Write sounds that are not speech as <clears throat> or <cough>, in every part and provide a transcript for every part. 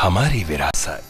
हमारी विरासत।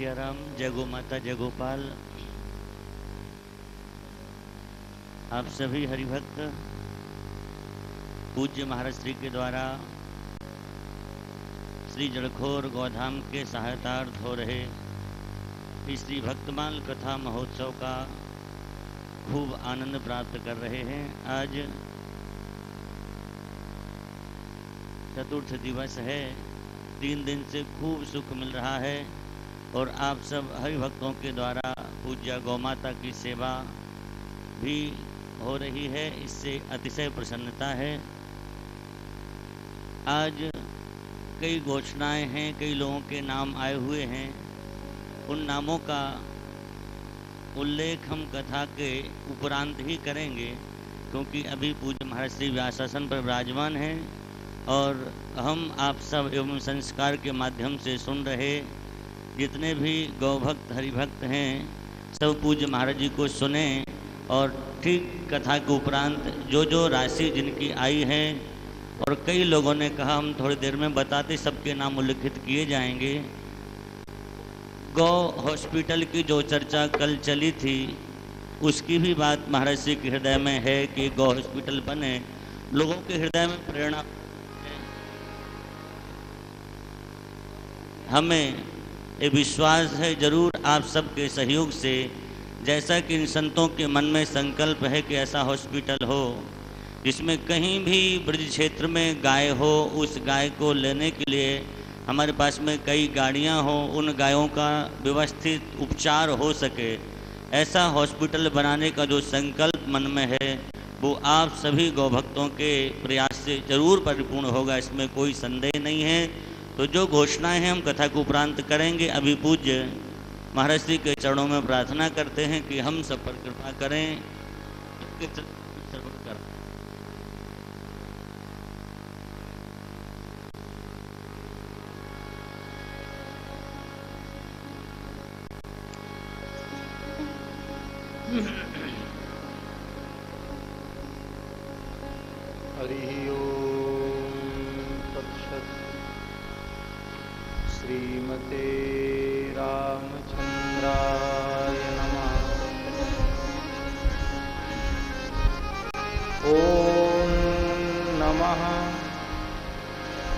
सियाराम, जय गो माता, जय गोपाल आप सभी हरिभक्त, पूज्य महाराज श्री के द्वारा श्री जड़खोर गौधाम के सहायतार्थ हो रहे श्री भक्तमाल कथा महोत्सव का खूब आनंद प्राप्त कर रहे हैं। आज चतुर्थ दिवस है। तीन दिन से खूब सुख मिल रहा है। और आप सब हरि भक्तों के द्वारा पूज्य गौमाता की सेवा भी हो रही है, इससे अतिशय प्रसन्नता है। आज कई घोषणाएँ हैं, कई लोगों के नाम आए हुए हैं। उन नामों का उल्लेख हम कथा के उपरांत ही करेंगे, क्योंकि अभी पूज्य महाराज श्री व्यासासन पर विराजमान हैं और हम आप सब एवं संस्कार के माध्यम से सुन रहे जितने भी गौभक्त, हरिभक्त हैं, सब पूज्य महाराज जी को सुने और ठीक कथा के उपरांत जो जो राशि जिनकी आई है और कई लोगों ने कहा, हम थोड़ी देर में बताते सबके नाम उल्लिखित किए जाएँगे। गौ हॉस्पिटल की जो चर्चा कल चली थी, उसकी भी बात महाराज जी के हृदय में है कि गौ हॉस्पिटल बने। लोगों के हृदय में प्रेरणा हमें ये विश्वास है ज़रूर आप सबके सहयोग से, जैसा कि इन संतों के मन में संकल्प है कि ऐसा हॉस्पिटल हो, जिसमें कहीं भी ब्रज क्षेत्र में गाय हो, उस गाय को लेने के लिए हमारे पास में कई गाड़ियाँ हो, उन गायों का व्यवस्थित उपचार हो सके। ऐसा हॉस्पिटल बनाने का जो संकल्प मन में है, वो आप सभी गौभक्तों के प्रयास से ज़रूर परिपूर्ण होगा, इसमें कोई संदेह नहीं है। तो जो घोषणाएँ हैं, हम कथा को उपरांत करेंगे। अभी पूज्य महाराज जी के चरणों में प्रार्थना करते हैं कि हम सब पर कृपा करें।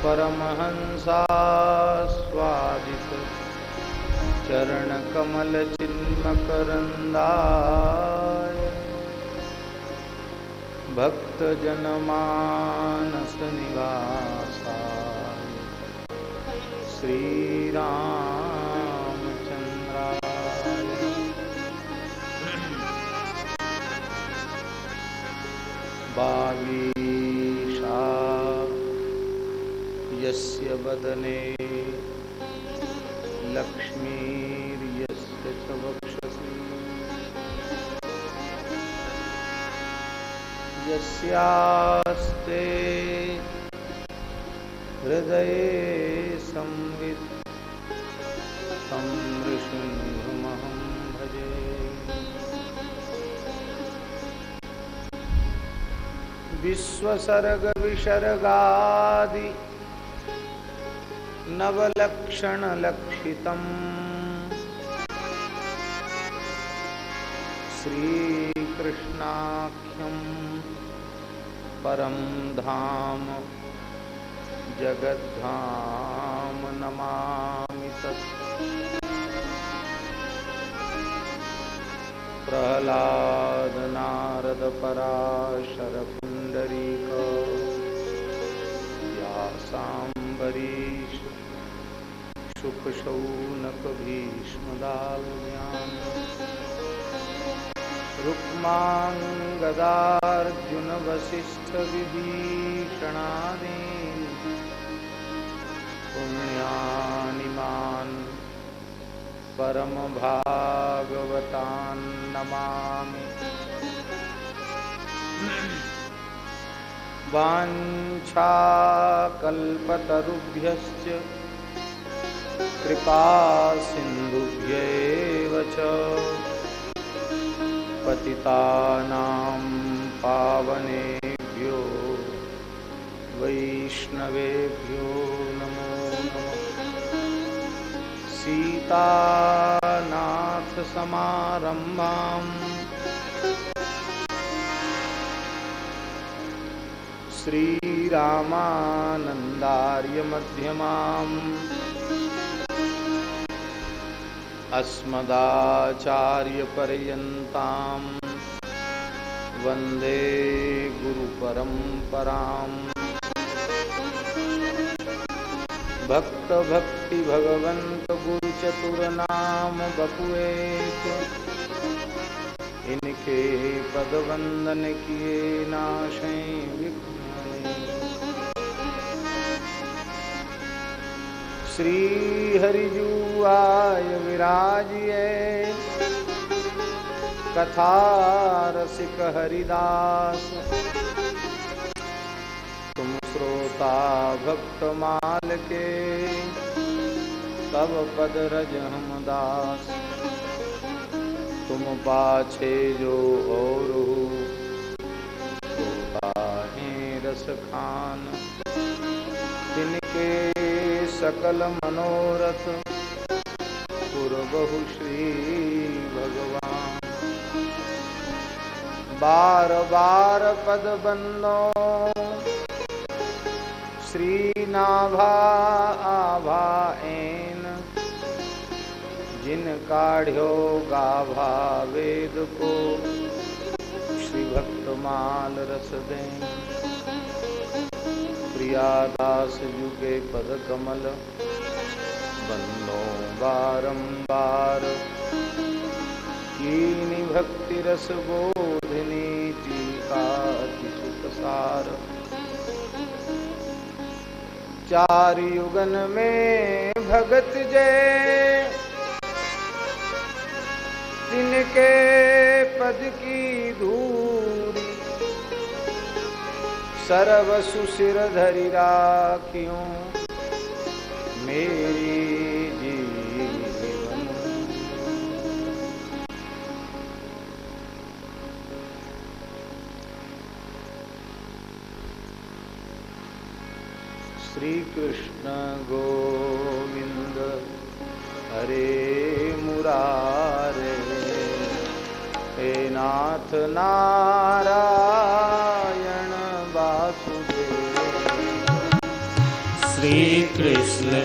परमहंसास्वादित चरणकमलचिन्मकरन्दाय भक्तजनमानसनिवासाय। श्रीरामचन्द्राय। बागीशा वदने लक्ष्मीर्यस्य च वक्षसि। यस्यास्ते हृदये संवित्। तं विश्वसर्गविसर्गादि नवलक्षणलक्षितम्। श्रीकृष्णाख्यं परं धाम जगद्धाम नमामि तत्। प्रह्लाद नारद पराशर पुण्डरीक व्यासाम्बरीश सुखशौनक भीष्मदाल्म्यान् रुक्माङ्गदार्जुन वसिष्ठविभीषणादीन् पुण्यानिमान् परमभागवतान् नमामि। वाञ्छाकल्पतरुभ्यश्च कृपा सिन्धुभ्येव च। पतितानां पावनेभ्यो वैष्णवेभ्यो नमो नमः। सीतानाथसमारम्भाम्। श्रीरामानन्दार्यमध्यमाम्। अस्मदाचार्यपर्यन्तां वंदे गुरुपरम्पराम्। भक्त भक्ति भगवंत गुरु चतुर नाम बपुएक इनके पद वंदन किए नाशे विघ्न श्री हरिजू आय विराजिए कथा रसिक हरिदास। तुम श्रोता भक्त माल के तब पद रज हम दास। तुम पाछे जो और हो तो रस खान। सकल मनोरथ पुरबहु श्री भगवान। बार बार पद बंदो श्री नाभा आभा एन। जिन काढ़्यो गाभा वेद को। श्री भक्त माल रस दें। प्रियादास जुगे पद कमल, बंदो बारंबार। कीनी भक्ति रस बोधिनी टीका सुख सार। चार युगन में भगत जय तिनके पद की धूरी सर्व सुशिर धरि राखियों। मेरी जीवन। श्री कृष्ण गोविंद हरे मुरारे हे नाथ नारायण। श्री कृष्ण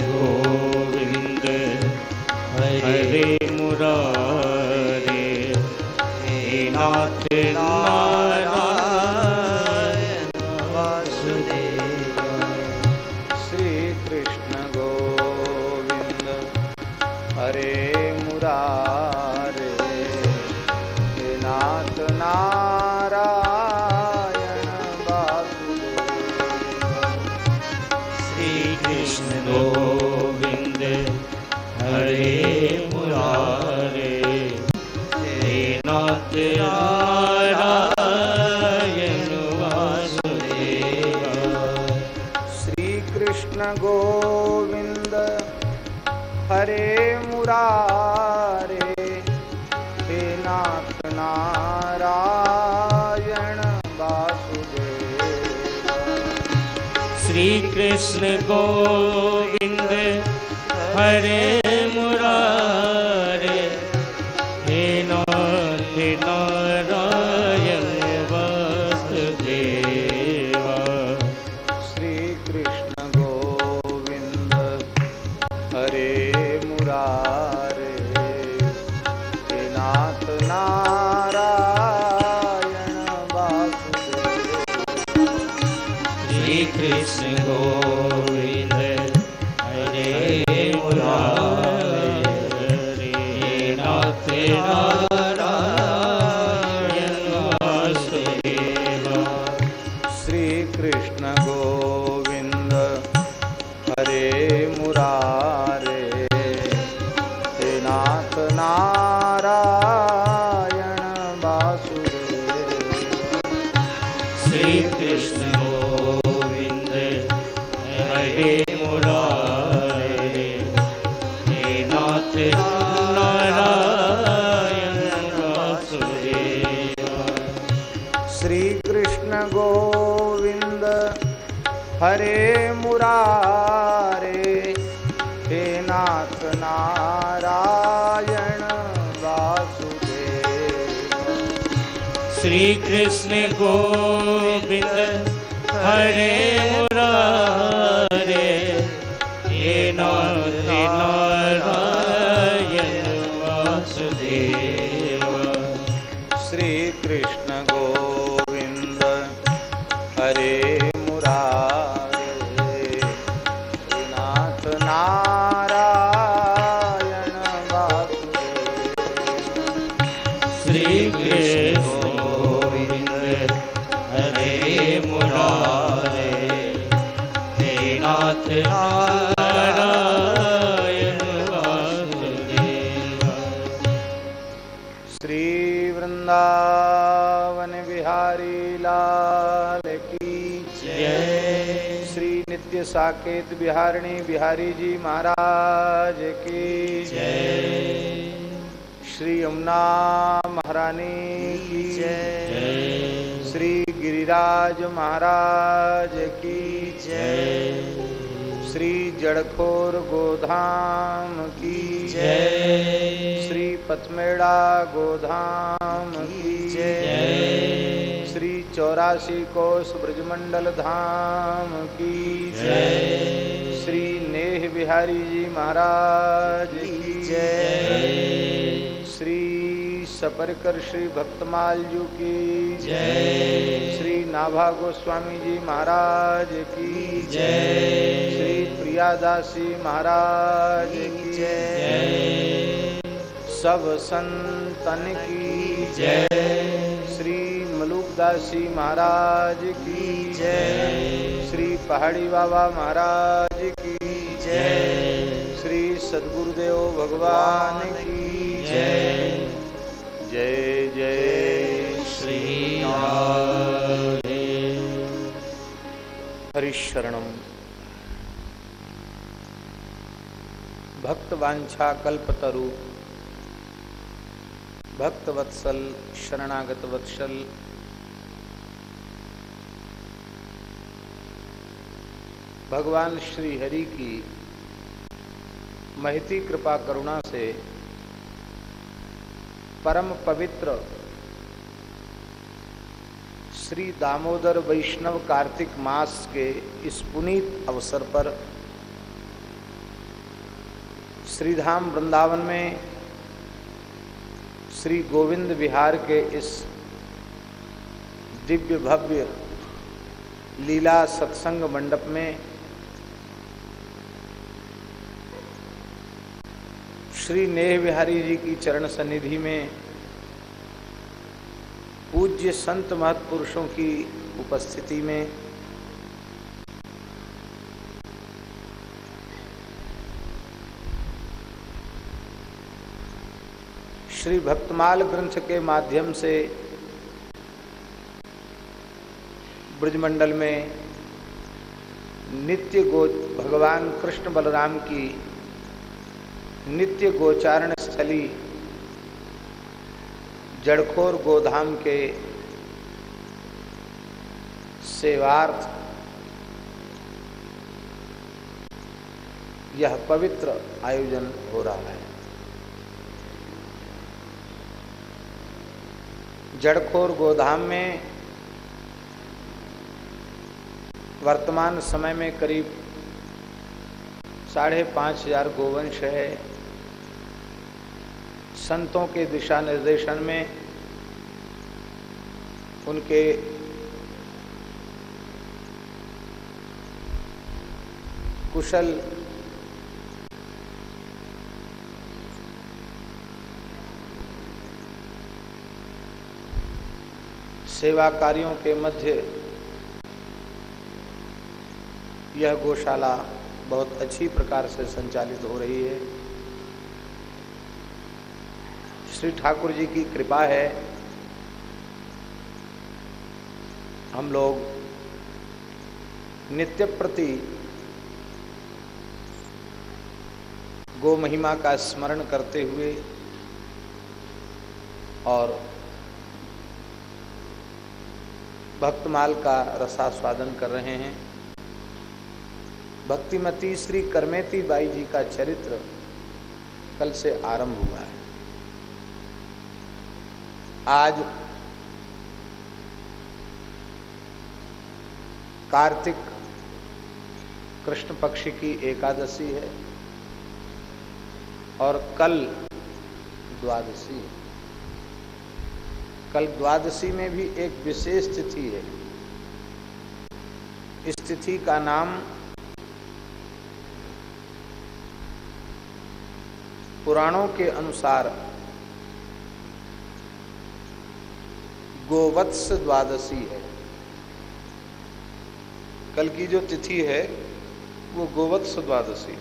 श्री कृष्ण गोविंद हरे मुरारे। श्री कृष्ण गोविंद हरे साकेत बिहारिणी बिहारी जी महाराज की जय। श्री यमुना महारानी की जय। श्री गिरिराज महाराज की जय। श्री जड़खोर गोधाम की जय। श्री पथमेड़ा गोधाम की जय। श्री चौरासी कोष ब्रजमंडल धाम की श्री नेह बिहारी जी महाराज की जय। श्री सपरकर श्री भक्तमाल जी की जय। श्री नाभा गोस्वामी जी महाराज की जय। श्री प्रियादासी महाराज की जय। सब संतन की जय। श्री मलुकदासी महाराज की जय। श्री पहाड़ी बाबा महाराज की जय। श्री सदगुरुदेव भगवान की जय। जय जय श्री हरिशरणम। भक्त वांछा कल्पतरु भक्त वत्सल शरणागत वत्सल भगवान श्री हरि की महती कृपा करुणा से परम पवित्र श्री दामोदर वैष्णव कार्तिक मास के इस पुनीत अवसर पर श्रीधाम वृंदावन में श्री गोविंद विहार के इस दिव्य भव्य लीला सत्संग मंडप में श्री नेह बिहारी जी की चरण सन्निधि में पूज्य संत महत्पुरुषों की उपस्थिति में श्री भक्तमाल ग्रंथ के माध्यम से ब्रजमंडल में नित्य गो भगवान कृष्ण बलराम की नित्य गोचारण स्थली जड़खोर गोधाम के सेवार्थ। यह पवित्र आयोजन हो रहा है। जड़खोर गोधाम में वर्तमान समय में करीब साढ़े पाँच हज़ार गोवंश है। संतों के दिशा निर्देशन में उनके कुशल सेवा कार्यों के मध्य यह गौशाला बहुत अच्छी प्रकार से संचालित हो रही है। श्री ठाकुर जी की कृपा है। हम लोग नित्य प्रति गो महिमा का स्मरण करते हुए और भक्तमाल का रसास्वादन कर रहे हैं। भक्तिमती श्री करमेती बाई जी का चरित्र कल से आरंभ हुआ है। आज कार्तिक कृष्ण पक्ष की एकादशी है और कल द्वादशी कल द्वादशी में भी एक विशेष तिथि है। इस तिथि का नाम पुराणों के अनुसार गोवत्स द्वादशी है। कल की जो तिथि है, वो गोवत्स द्वादशी।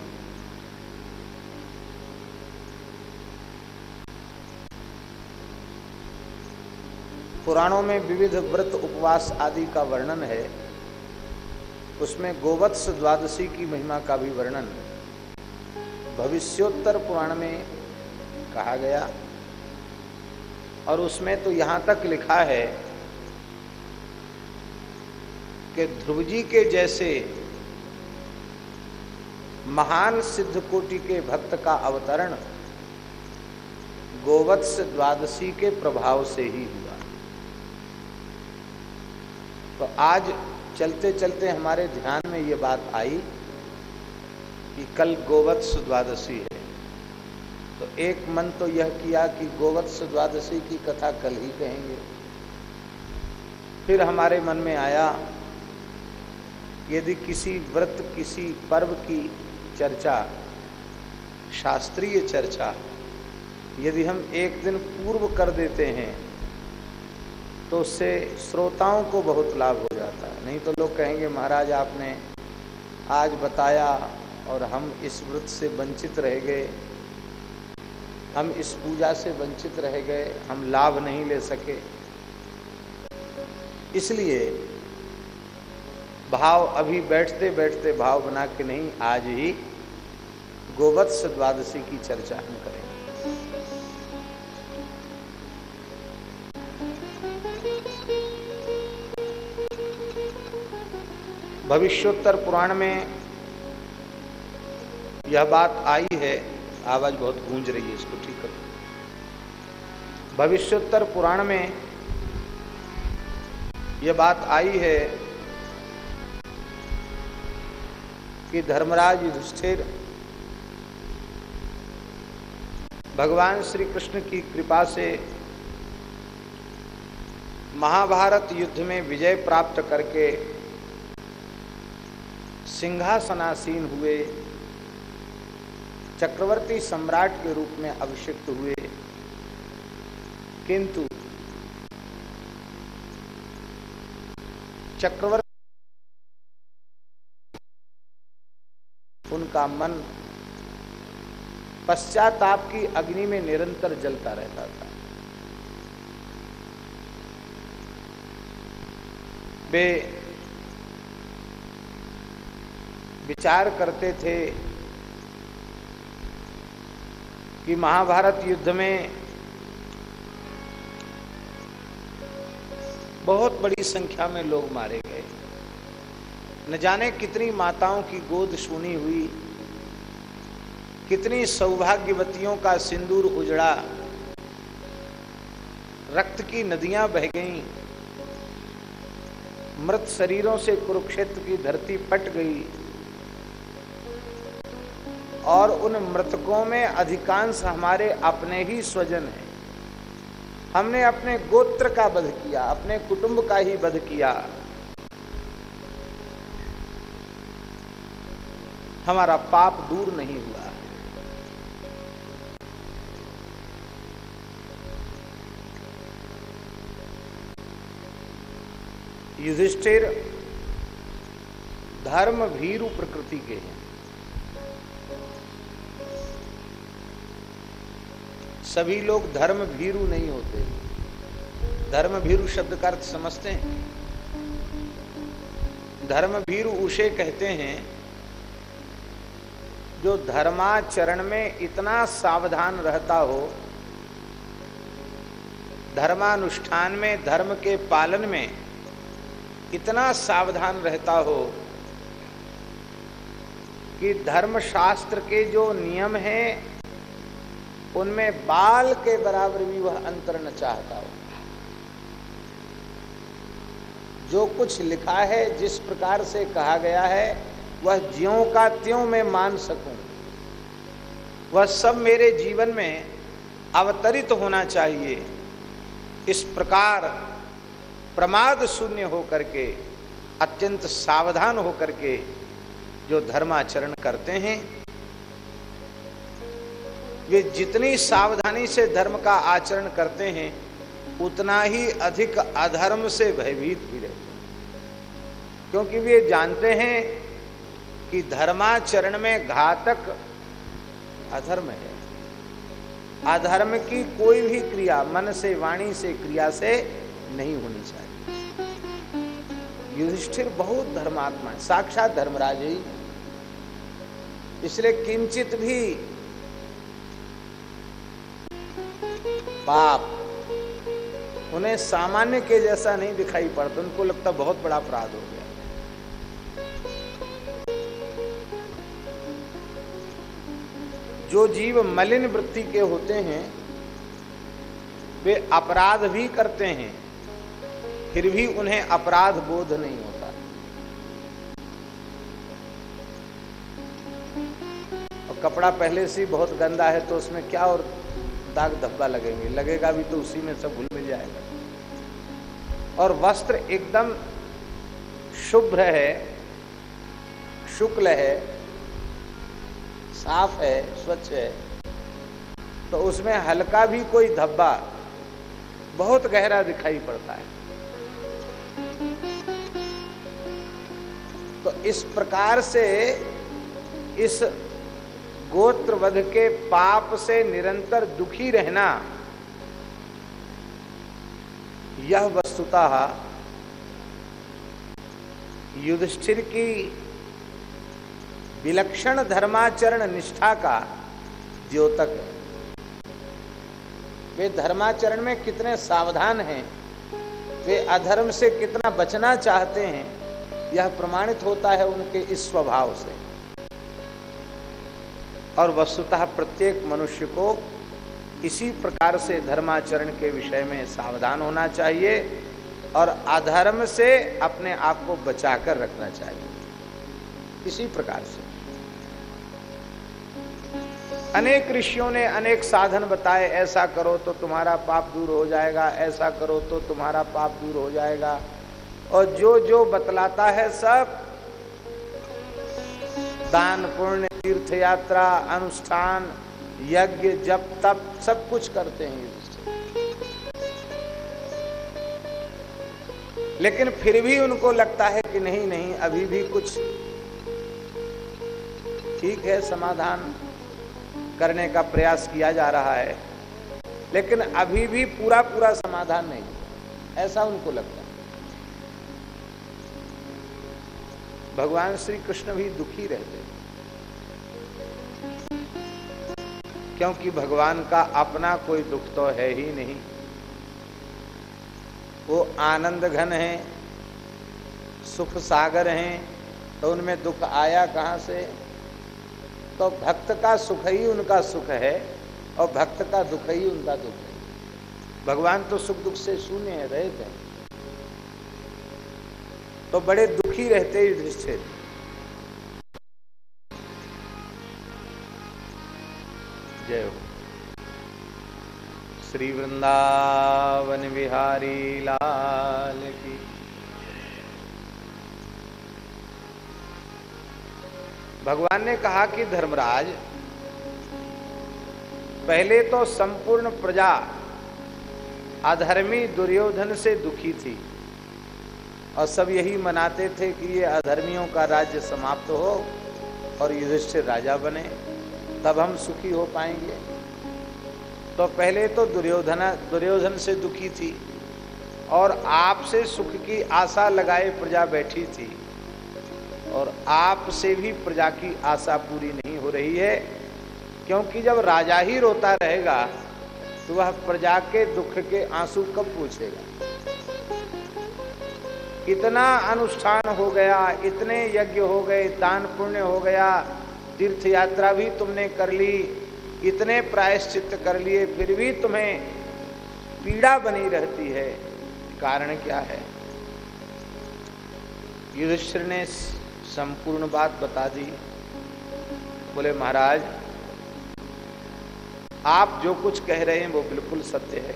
पुराणों में विविध व्रत उपवास आदि का वर्णन है। उसमें गोवत्स द्वादशी की महिमा का भी वर्णन। भविष्योत्तर पुराण में कहा गया और उसमें तो यहाँ तक लिखा है कि ध्रुव जी के जैसे महान सिद्ध कोटि के भक्त का अवतरण गोवत्स द्वादशी के प्रभाव से ही हुआ। तो आज चलते चलते हमारे ध्यान में ये बात आई कि कल गोवत्स द्वादशी है। तो एक मन तो यह किया कि गोवत्स द्वादशी की कथा कल ही कहेंगे। फिर हमारे मन में आया, यदि किसी व्रत, किसी पर्व की चर्चा, शास्त्रीय चर्चा, यदि हम एक दिन पूर्व कर देते हैं तो उससे श्रोताओं को बहुत लाभ हो जाता है। नहीं तो लोग कहेंगे, महाराज, आपने आज बताया और हम इस व्रत से वंचित रह गए। हम इस पूजा से वंचित रह गए, हम लाभ नहीं ले सके। इसलिए भाव अभी बैठते बैठते भाव बना के नहीं, आज ही गोवत्स द्वादशी की चर्चा हम करें भविष्योत्तर पुराण में यह बात आई है आवाज़ बहुत गूंज रही है इसको ठीक करो। भविष्योत्तर पुराण में यह बात आई है कि धर्मराज युधिष्ठिर भगवान श्री कृष्ण की कृपा से महाभारत युद्ध में विजय प्राप्त करके सिंहासनासीन हुए। चक्रवर्ती सम्राट के रूप में अभिषिक्त हुए। किंतु चक्रवर्ती उनका मन पश्चाताप की अग्नि में निरंतर जलता रहता था। वे विचार करते थे कि महाभारत युद्ध में बहुत बड़ी संख्या में लोग मारे गए। न जाने कितनी माताओं की गोद सुनी हुई, कितनी सौभाग्यवतियों का सिंदूर उजड़ा, रक्त की नदियाँ बह गईं, मृत शरीरों से कुरुक्षेत्र की धरती पट गई। और उन मृतकों में अधिकांश हमारे अपने ही स्वजन हैं। हमने अपने गोत्र का वध किया, अपने कुटुंब का ही वध किया। हमारा पाप दूर नहीं हुआ। युधिष्ठिर धर्म भीरु प्रकृति के हैं। सभी लोग धर्म भीरु नहीं होते। धर्म भीरु शब्द का अर्थ समझते हैं। धर्म भीरु उसे कहते हैं, जो धर्माचरण में इतना सावधान रहता हो, धर्मानुष्ठान में, धर्म के पालन में इतना सावधान रहता हो कि धर्मशास्त्र के जो नियम हैं उनमें बाल के बराबर भी वह अंतर न चाहता हो। जो कुछ लिखा है, जिस प्रकार से कहा गया है, वह ज्यों का त्यों में मान सकूँ। वह सब मेरे जीवन में अवतरित होना चाहिए। इस प्रकार प्रमाद शून्य होकर के, अत्यंत सावधान होकर के जो धर्माचरण करते हैं वे जितनी सावधानी से धर्म का आचरण करते हैं, उतना ही अधिक अधर्म से भयभीत भी रहते हैं। क्योंकि वे जानते हैं कि धर्माचरण में घातक अधर्म है। अधर्म की कोई भी क्रिया मन से, वाणी से, क्रिया से नहीं होनी चाहिए। युधिष्ठिर बहुत धर्मात्मा है, साक्षात धर्मराज ही। इसलिए किंचित भी पाप उन्हें सामान्य के जैसा नहीं दिखाई पड़ता, उनको लगता बहुत बड़ा अपराध हो गया। जो जीव मलिन वृत्ति के होते हैं, वे अपराध भी करते हैं, फिर भी उन्हें अपराध बोध नहीं होता। और कपड़ा पहले से बहुत गंदा है तो उसमें क्या और दाग धब्बा लगेंगे। लगेगा भी तो उसी में सब भूल मिल जाएगा। और वस्त्र एकदम शुभ्र है, शुक्ल है, साफ़ है, स्वच्छ है तो उसमें हल्का भी कोई धब्बा बहुत गहरा दिखाई पड़ता है। तो इस प्रकार से इस गोत्र वध के पाप से निरंतर दुखी रहना, यह वस्तुतः युधिष्ठिर की विलक्षण धर्माचरण निष्ठा का द्योतक है। वे धर्माचरण में कितने सावधान हैं, वे अधर्म से कितना बचना चाहते हैं, यह प्रमाणित होता है उनके इस स्वभाव से। और वस्तुतः प्रत्येक मनुष्य को इसी प्रकार से धर्माचरण के विषय में सावधान होना चाहिए और अधर्म से अपने आप को बचाकर रखना चाहिए। इसी प्रकार से। अनेक ऋषियों ने अनेक साधन बताए, ऐसा करो तो तुम्हारा पाप दूर हो जाएगा, ऐसा करो तो तुम्हारा पाप दूर हो जाएगा। और जो जो बतलाता है सब दान, पुण्य तीर्थ यात्रा अनुष्ठान, यज्ञ, जप, तप, सब कुछ करते हैं लेकिन फिर भी उनको लगता है कि नहीं नहीं, अभी भी कुछ ठीक है, समाधान करने का प्रयास किया जा रहा है। लेकिन अभी भी पूरा पूरा समाधान नहीं ऐसा उनको लगता है। भगवान श्री कृष्ण भी दुखी रहते क्योंकि भगवान का अपना कोई दुख तो है ही नहीं। वो आनंद घन है, सुख सागर हैं तो उनमें दुख आया कहाँ से? तो भक्त का सुख ही उनका सुख है, और भक्त का दुख ही उनका दुख है। भगवान तो सुख दुख से शून्य है रहित है तो बड़े दुखी रहते युधिष्ठिर जय हो। श्री वृंदावन बिहारी लाल की। भगवान ने कहा कि धर्मराज, पहले तो संपूर्ण प्रजा अधर्मी दुर्योधन से दुखी थी और सब यही मनाते थे कि ये अधर्मियों का राज्य समाप्त हो और युधिष्ठिर राजा बने। तब हम सुखी हो पाएँगे। तो पहले तो दुर्योधन दुर्योधन से दुखी थी और आपसे सुख की आशा लगाए प्रजा बैठी थी और आपसे भी प्रजा की आशा पूरी नहीं हो रही है, क्योंकि जब राजा ही रोता रहेगा तो वह प्रजा के दुख के आँसू कब पूछेगा? इतना अनुष्ठान हो गया, इतने यज्ञ हो गए, दान पुण्य हो गया तीर्थ यात्रा भी तुमने कर ली, इतने प्रायश्चित कर लिए, फिर भी तुम्हें पीड़ा बनी रहती है। कारण क्या है? युधिष्ठिर ने संपूर्ण बात बता दी। बोले, महाराज, आप जो कुछ कह रहे हैं वो बिल्कुल सत्य है।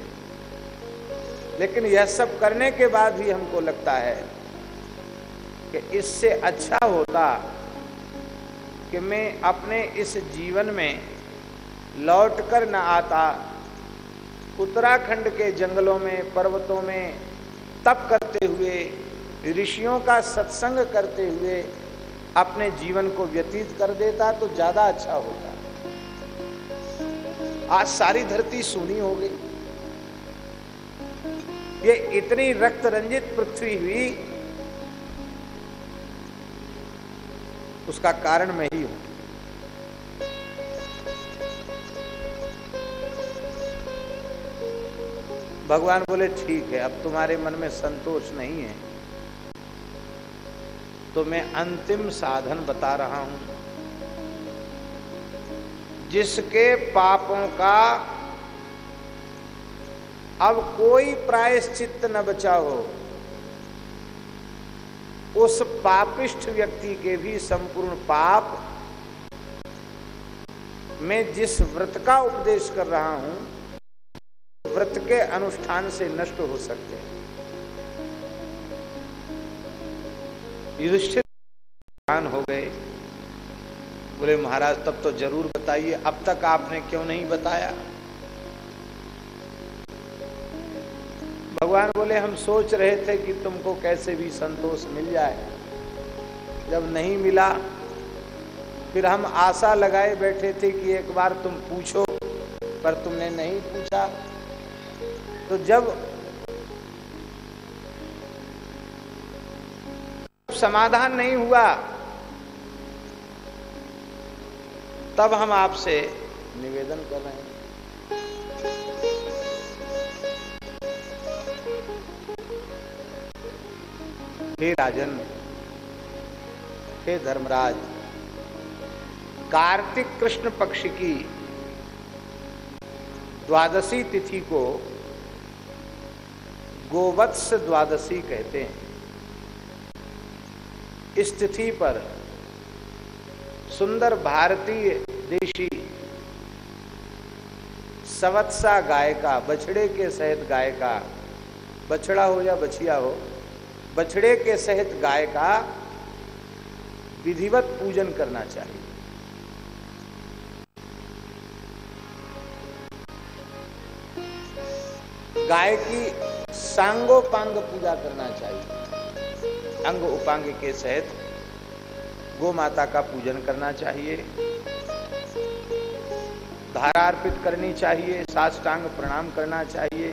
लेकिन यह सब करने के बाद भी हमको लगता है कि इससे अच्छा होता कि मैं अपने इस जीवन में लौट कर न आता, उत्तराखंड के जंगलों में, पर्वतों में तप करते हुए, ऋषियों का सत्संग करते हुए अपने जीवन को व्यतीत कर देता तो ज़्यादा अच्छा होता। आज सारी धरती सुनी हो गई ये इतनी रक्त रंजित पृथ्वी हुई उसका कारण मैं ही हूँ। भगवान बोले, ठीक है, अब तुम्हारे मन में संतोष नहीं है तो मैं अंतिम साधन बता रहा हूँ। जिसके पापों का अब कोई प्रायश्चित न बचा हो उस पापिष्ठ व्यक्ति के भी संपूर्ण पाप मैं जिस व्रत का उपदेश कर रहा हूँ, व्रत के अनुष्ठान से नष्ट हो सकते हैं। युधिष्ठिर हो गए। बोले, महाराज, तब तो ज़रूर बताइए, अब तक आपने क्यों नहीं बताया? भगवान बोले, हम सोच रहे थे कि तुमको कैसे भी संतोष मिल जाए। जब नहीं मिला, फिर हम आशा लगाए बैठे थे कि एक बार तुम पूछो, पर तुमने नहीं पूछा। तो जब समाधान नहीं हुआ, तब हम आपसे निवेदन कर रहे हैं। हे राजन, हे धर्मराज, कार्तिक कृष्ण पक्ष की द्वादशी तिथि को गोवत्स द्वादशी कहते हैं। इस तिथि पर सुंदर भारतीय देशी सवत्सा गाय का बछड़े के सहित गाय का बछड़ा हो या बछिया हो बछड़े के सहित गाय का विधिवत पूजन करना चाहिए। गाय की सांगोपांग पूजा करना चाहिए। अंग उपांग के सहित गो माता का पूजन करना चाहिए। धारा अर्पित करनी चाहिए, साष्टांग प्रणाम करना चाहिए,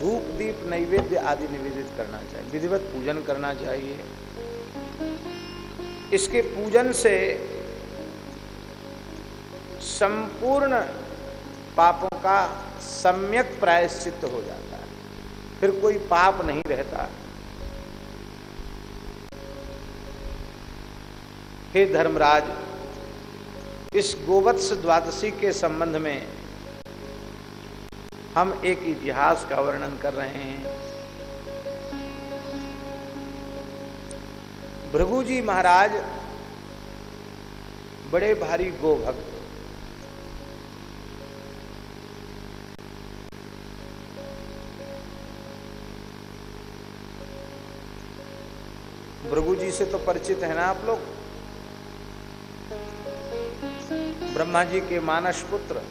धूप, दीप, नैवेद्य आदि निवेदित करना चाहिए, विधिवत पूजन करना चाहिए। इसके पूजन से संपूर्ण पापों का सम्यक प्रायश्चित हो जाता है। फिर कोई पाप नहीं रहता। हे धर्मराज, इस गोवत्स द्वादशी के संबंध में हम एक इतिहास का वर्णन कर रहे हैं। भृगु जी महाराज, बड़े भारी गोभक्त। भृगु जी से तो परिचित है ना आप लोग? ब्रह्मा जी के मानस पुत्र,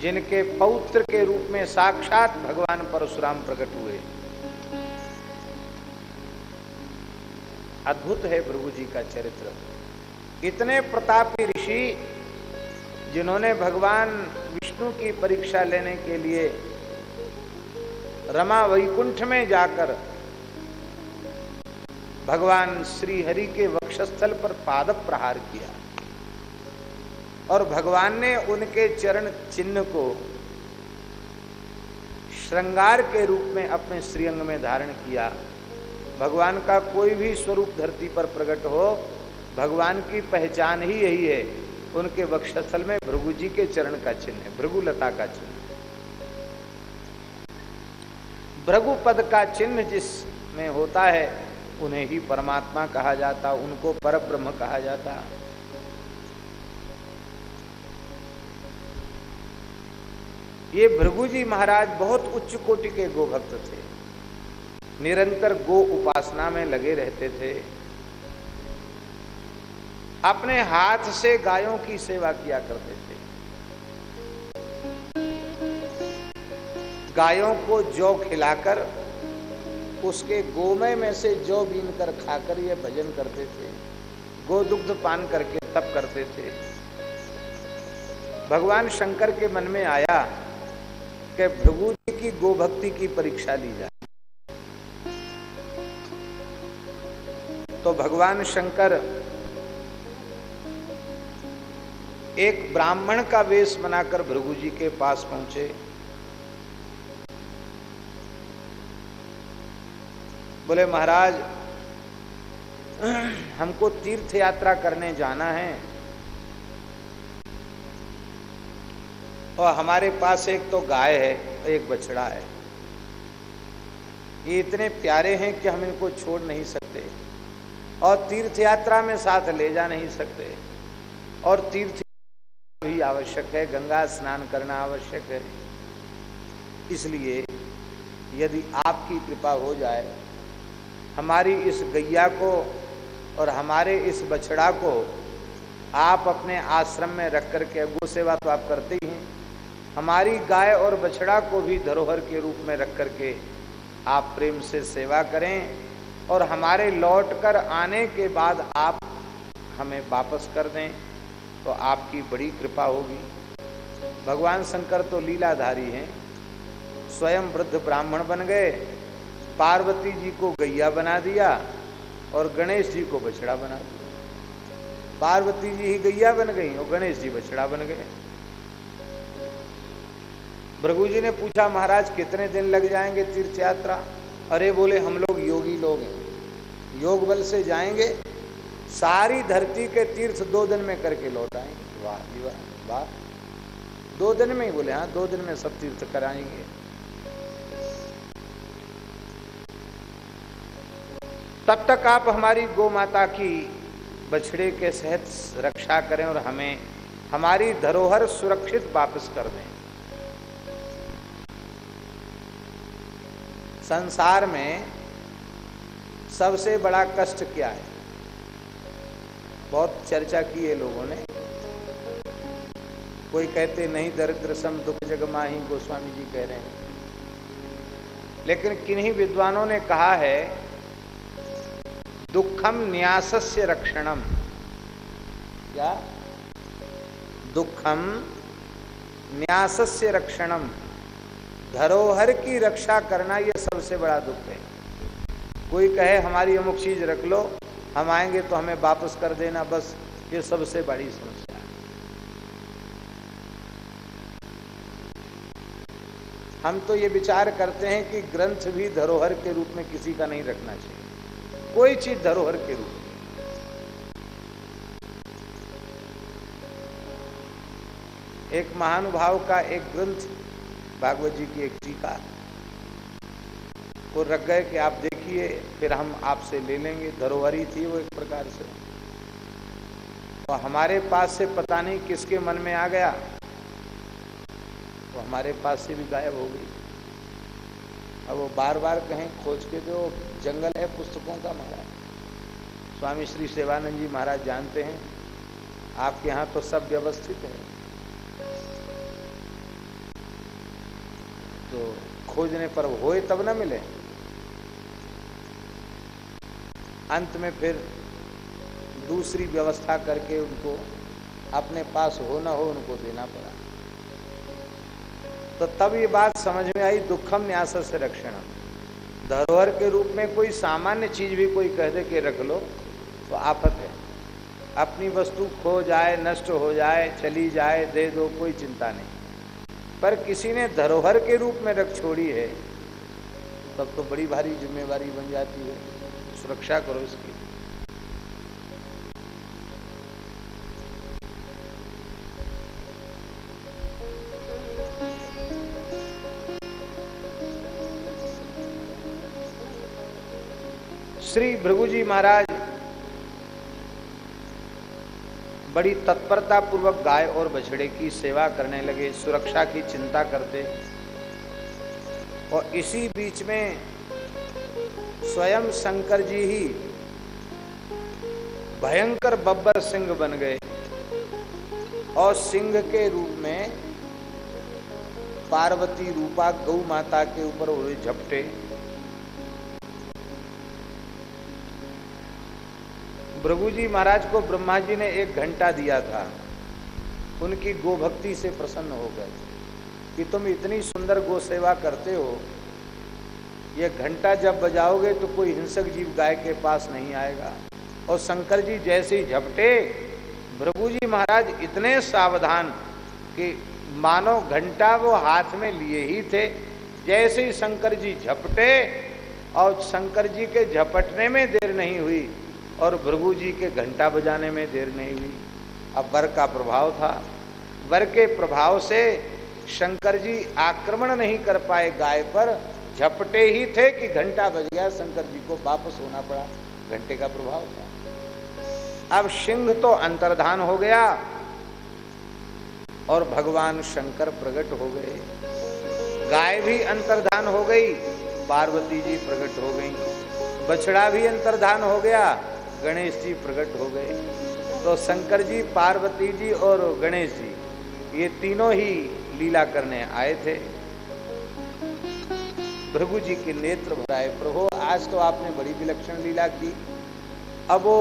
जिनके पौत्र के रूप में साक्षात भगवान परशुराम प्रकट हुए। अद्भुत है प्रभु जी का चरित्र। इतने प्रतापी ऋषि, जिन्होंने भगवान विष्णु की परीक्षा लेने के लिए रमा वैकुंठ में जाकर भगवान श्री हरि के वक्षस्थल पर पाद प्रहार किया और भगवान ने उनके चरण चिन्ह को श्रृंगार के रूप में अपने श्रीअंग में धारण किया। भगवान का कोई भी स्वरूप धरती पर प्रकट हो, भगवान की पहचान ही यही है। उनके वक्षस्थल में भृगु जी के चरण का चिन्ह है भृगुलता का चिन्ह। भृगु पद का चिन्ह जिसमें होता है, उन्हें ही परमात्मा कहा जाता, उनको पर ब्रह्म कहा जाता। ये भृगु जी महाराज बहुत उच्च कोटि के गोभक्त थे। निरंतर गो उपासना में लगे रहते थे। अपने हाथ से गायों की सेवा किया करते थे। गायों को जौ खिलाकर, उसके गोमय में से जौ बीन कर खाकर ये भजन करते थे। गोदुग्ध पान करके तप करते थे। भगवान शंकर के मन में आया कि भृगु जी की गोभक्ति की परीक्षा ली जाए। तो भगवान शंकर एक ब्राह्मण का वेश बनाकर भृगु जी के पास पहुँचे। बोले, महाराज, हमको तीर्थ यात्रा करने जाना है और हमारे पास एक तो गाय है, एक बछड़ा है। ये इतने प्यारे हैं कि हम इनको छोड़ नहीं सकते। और तीर्थ यात्रा में साथ ले जा नहीं सकते। और तीर्थ भी आवश्यक है, गंगा स्नान करना आवश्यक है। इसलिए यदि आपकी कृपा हो जाए, हमारी इस गैया को और हमारे इस बछड़ा को आप अपने आश्रम में रख करके गो सेवा तो आप करते ही हैं। हमारी गाय और बछड़ा को भी धरोहर के रूप में रख करके आप प्रेम से सेवा करें। और हमारे लौट कर आने के बाद आप हमें वापस कर दें तो आपकी बड़ी कृपा होगी। भगवान शंकर तो लीलाधारी हैं। स्वयं वृद्ध ब्राह्मण बन गए। पार्वती जी को गैया बना दिया और गणेश जी को बछड़ा बना दिया। पार्वती जी ही गैया बन गई और गणेश जी बछड़ा बन गए। भृगु जी ने पूछा, महाराज, कितने दिन लग जाएँगे तीर्थ यात्रा? अरे, बोले, हम लोग योगी लोग हैं। योग बल से जाएँगे, सारी धरती के तीर्थ दो दिन में करके लौट आएँगे। वाह वाह वाह। दो दिन में ही बोले हाँ दो दिन में सब तीर्थ कराएँगे। तब तक आप हमारी गो माता की बछड़े के सहित रक्षा करें और हमें हमारी धरोहर सुरक्षित वापस कर दें। संसार में सबसे बड़ा कष्ट क्या है? बहुत चर्चा की है लोगों ने। कोई कहते नहीं, दरिद्र सम दुख जग माही, गोस्वामी जी कह रहे हैं। लेकिन किन्हीं विद्वानों ने कहा है, दुखम न्यासस्य रक्षणम। क्या? दुखम न्यासस्य रक्षणम। धरोहर की रक्षा करना यह सबसे बड़ा दुख है। कोई कहे, हमारी अमुक चीज़ रख लो, हम आएँगे तो हमें वापस कर देना। बस, ये सबसे बड़ी समस्या है। हम तो ये विचार करते हैं कि ग्रंथ भी धरोहर के रूप में किसी का नहीं रखना चाहिए। कोई चीज़ धरोहर के रूप में। एक महानुभाव का एक ग्रंथ, भागवत जी की एक टीका को रख गए कि आप देखिए, फिर हम आपसे ले लेंगे। धरोहरी थी वो एक प्रकार से। तो हमारे पास से पता नहीं किसके मन में आ गया। तो हमारे पास से भी गायब हो गई। अब वो बार बार कहें, खोज के दो जंगल है, पुस्तकों का महाराज। स्वामी श्री सेवानंद जी महाराज जानते हैं आपके यहाँ तो सब व्यवस्थित है। तो खोजने पर होए तब ना मिले। अंत में फिर दूसरी व्यवस्था करके उनको, अपने पास हो ना हो उनको देना पड़ा। तो तब ये बात समझ में आई, दुखम न्यास से रक्षण। धरोहर के रूप में कोई सामान्य चीज़ भी कोई कह दे के रख लो तो आफत है। अपनी वस्तु खो जाए, नष्ट हो जाए, चली जाए, दे दो, कोई चिंता नहीं। पर किसी ने धरोहर के रूप में रख छोड़ी है, तब तो बड़ी भारी जिम्मेवारी बन जाती है। सुरक्षा करो इसकी। श्री भृगुजी महाराज बड़ी तत्परता पूर्वक गाय और बछड़े की सेवा करने लगे, सुरक्षा की चिंता करते। और इसी बीच में स्वयं शंकर जी ही भयंकर बब्बर सिंह बन गए और सिंह के रूप में पार्वती रूपा गौ माता के ऊपर हुए झपटे। भृगु जी महाराज को ब्रह्मा जी ने एक घंटा दिया था। उनकी गोभक्ति से प्रसन्न हो गए थे। कि तुम इतनी सुंदर गो सेवा करते हो, ये घंटा जब बजाओगे तो कोई हिंसक जीव गाय के पास नहीं आएगा। और शंकर जी जैसे ही झपटे भृगु जी महाराज इतने सावधान कि मानो घंटा वो हाथ में लिए ही थे। जैसे ही शंकर जी झपटे, और शंकर जी के झपटने में देर नहीं हुई और भृगु जी के घंटा बजाने में देर नहीं हुई। अब वर का प्रभाव था। वर के प्रभाव से शंकर जी आक्रमण नहीं कर पाए गाय पर। झपटे ही थे कि घंटा बज गया, शंकर जी को वापस होना पड़ा। घंटे का प्रभाव था। अब सिंह तो अंतर्धान हो गया और भगवान शंकर प्रकट हो गए। गाय भी अंतर्धान हो गई, पार्वती जी प्रकट हो गई। बछड़ा भी अंतर्धान हो गया। गणेश जी प्रकट हो गए। तो शंकर जी, पार्वती जी और गणेश जी, ये तीनों ही लीला करने आए थे। भृगु जी के नेत्र भराए प्रभु, आज तो आपने बड़ी विलक्षण लीला की। अब वो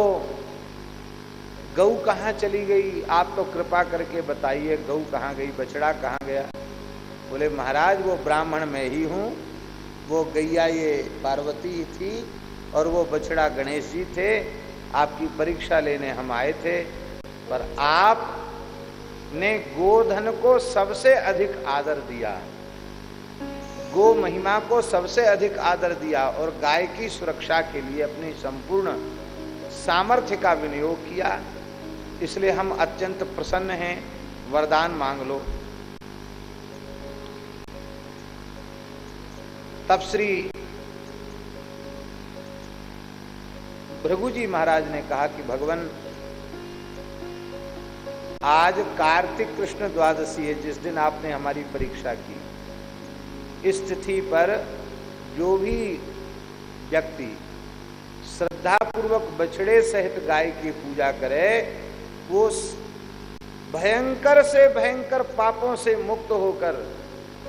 गऊ कहाँ चली गई? आप तो कृपा करके बताइए, गऊ कहाँ गई, बछड़ा कहाँ गया? बोले, महाराज, वो ब्राह्मण में ही हूँ। वो गैया ये पार्वती थी और वो बछड़ा गणेश जी थे। आपकी परीक्षा लेने हम आए थे, पर आप ने गोधन को सबसे अधिक आदर दिया। गो महिमा को सबसे अधिक आदर दिया और गाय की सुरक्षा के लिए अपनी संपूर्ण सामर्थ्य का विनियोग किया। इसलिए हम अत्यंत प्रसन्न हैं। वरदान मांग लो। तब श्री भृगु जी महाराज ने कहा कि भगवान, आज कार्तिक कृष्ण द्वादशी है, जिस दिन आपने हमारी परीक्षा की। इस तिथि पर जो भी व्यक्ति श्रद्धा पूर्वक बछड़े सहित गाय की पूजा करे, वो भयंकर से भयंकर पापों से मुक्त होकर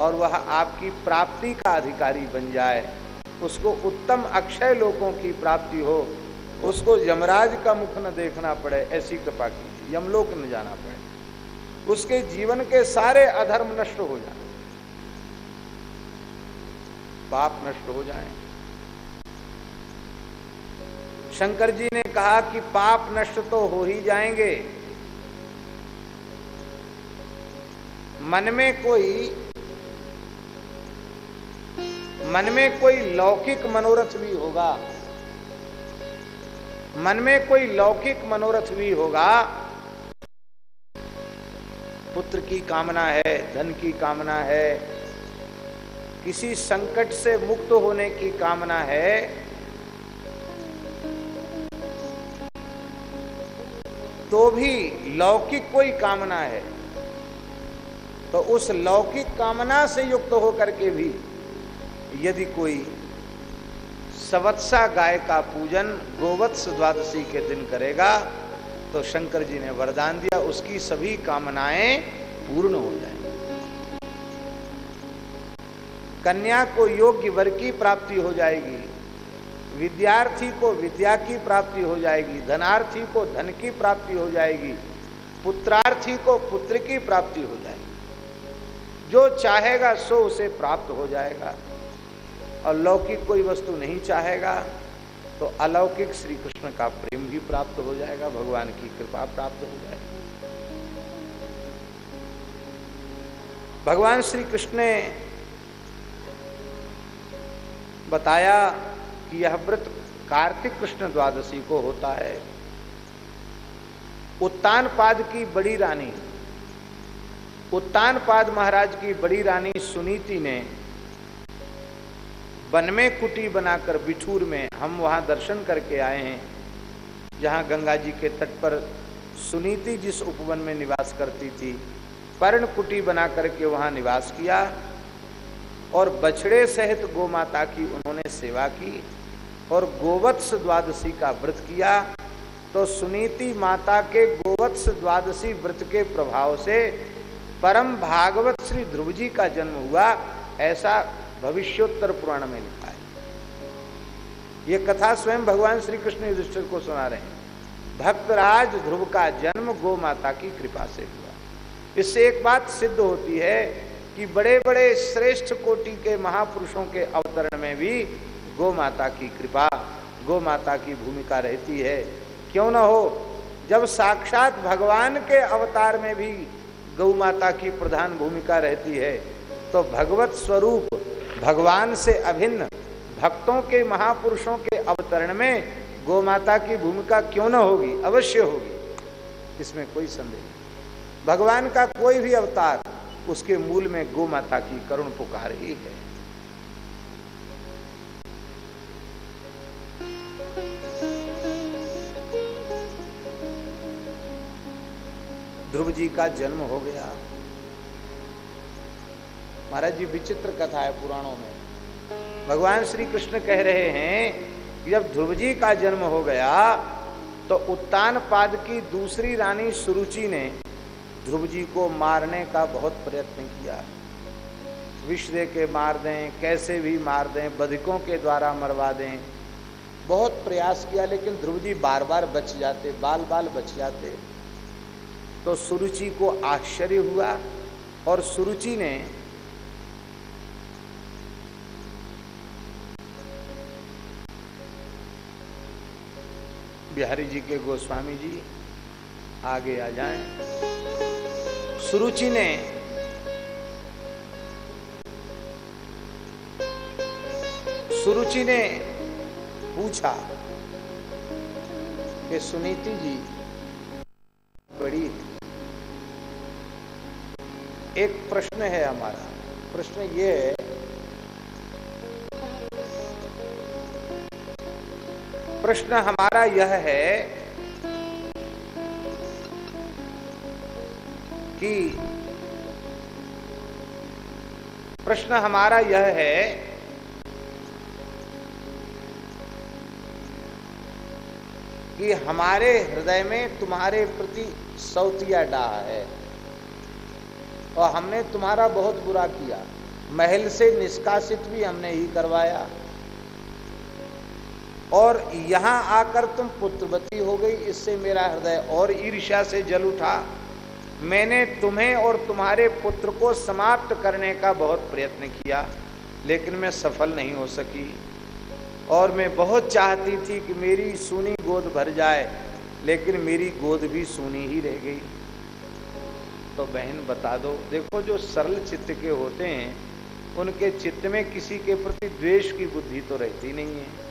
और वह आपकी प्राप्ति का अधिकारी बन जाए, उसको उत्तम अक्षय लोगों की प्राप्ति हो। उसको यमराज का मुख न देखना पड़े, ऐसी कृपा की यमलोक न जाना पड़े। उसके जीवन के सारे अधर्म नष्ट हो जाए। पाप नष्ट हो जाए। शंकर जी ने कहा कि पाप नष्ट तो हो ही जाएँगे। मन में कोई, मन में कोई लौकिक मनोरथ भी होगा। मन में कोई लौकिक मनोरथ भी होगा। पुत्र की कामना है, धन की कामना है, किसी संकट से मुक्त होने की कामना है। तो भी लौकिक कोई कामना है तो उस लौकिक कामना से युक्त होकर के भी यदि कोई सवत्सा गाय का पूजन गोवत्स द्वादशी के दिन करेगा तो शंकर जी ने वरदान दिया, उसकी सभी कामनाएँ पूर्ण हो जाएँगी। कन्या को योग्य वर की प्राप्ति हो जाएगी, विद्यार्थी को विद्या की प्राप्ति हो जाएगी, धनार्थी को धन की प्राप्ति हो जाएगी, पुत्रार्थी को पुत्र की प्राप्ति हो जाएगी। जो चाहेगा सो उसे प्राप्त हो जाएगा। और लौकिक कोई वस्तु नहीं चाहेगा तो अलौकिक श्री कृष्ण का प्रेम भी प्राप्त हो जाएगा, भगवान की कृपा प्राप्त हो जाएगी। भगवान श्री कृष्ण ने बताया कि यह व्रत कार्तिक कृष्ण द्वादशी को होता है। उत्तान पाद की बड़ी रानी उत्तान पाद महाराज की बड़ी रानी सुनीति ने वन में कुटी बनाकर बिठूर में हम वहाँ दर्शन करके आए हैं, जहाँ गंगा जी के तट पर सुनीति जिस उपवन में निवास करती थी, पर्ण कुटी बना करके वहाँ निवास किया और बछड़े सहित गो माता की उन्होंने सेवा की और गोवत्स द्वादशी का व्रत किया तो सुनीति माता के गोवत्स द्वादशी व्रत के प्रभाव से परम भागवत श्री ध्रुव जी का जन्म हुआ। ऐसा भविष्योत्तर पुराण में लिखा है। ये कथा स्वयं भगवान श्री कृष्ण युधिष्ठिर को सुना रहे हैं। भक्तराज ध्रुव का जन्म गो माता की कृपा से हुआ। इससे एक बात सिद्ध होती है कि बड़े बड़े श्रेष्ठ कोटि के महापुरुषों के अवतरण में भी गो माता की कृपा गो माता की भूमिका रहती है। क्यों ना हो, जब साक्षात भगवान के अवतार में भी गौ माता की प्रधान भूमिका रहती है तो भगवत स्वरूप भगवान से अभिन्न भक्तों के महापुरुषों के अवतरण में गोमाता की भूमिका क्यों न होगी? अवश्य होगी। इसमें कोई संदेह नहीं। भगवान का कोई भी अवतार उसके मूल में गौ माता की करुण पुकार ही है। ध्रुव जी का जन्म हो गया। महाराज जी, विचित्र कथा है पुराणों में। भगवान श्री कृष्ण कह रहे हैं कि जब ध्रुव जी का जन्म हो गया तो उत्तान पाद की दूसरी रानी सुरुचि ने ध्रुव जी को मारने का बहुत प्रयत्न किया। विष दे के मार दें, कैसे भी मार दें, बधिकों के द्वारा मरवा दें, बहुत प्रयास किया, लेकिन ध्रुव जी बार बार बच जाते बाल बाल बच जाते। तो सुरुचि को आश्चर्य हुआ और सुरुचि ने बिहारी जी के गोस्वामी जी आगे आ जाएँ। सुरुचि ने सुरुचि ने पूछा कि सुनीति जी, बड़ी एक प्रश्न है हमारा। प्रश्न ये है प्रश्न हमारा यह है कि प्रश्न हमारा यह है कि हमारे हृदय में तुम्हारे प्रति सौतिया डाह है और हमने तुम्हारा बहुत बुरा किया। महल से निष्कासित भी हमने ही करवाया। और यहाँ आकर तुम पुत्रवती हो गई। इससे मेरा हृदय और ईर्ष्या से जल उठा। मैंने तुम्हें और तुम्हारे पुत्र को समाप्त करने का बहुत प्रयत्न किया, लेकिन मैं सफल नहीं हो सकी। और मैं बहुत चाहती थी कि मेरी सूनी गोद भर जाए, लेकिन मेरी गोद भी सूनी ही रह गई। तो बहन, बता दो, देखो जो सरल चित्त के होते हैं, उनके चित्त में किसी के प्रति द्वेष की बुद्धि तो रहती नहीं है।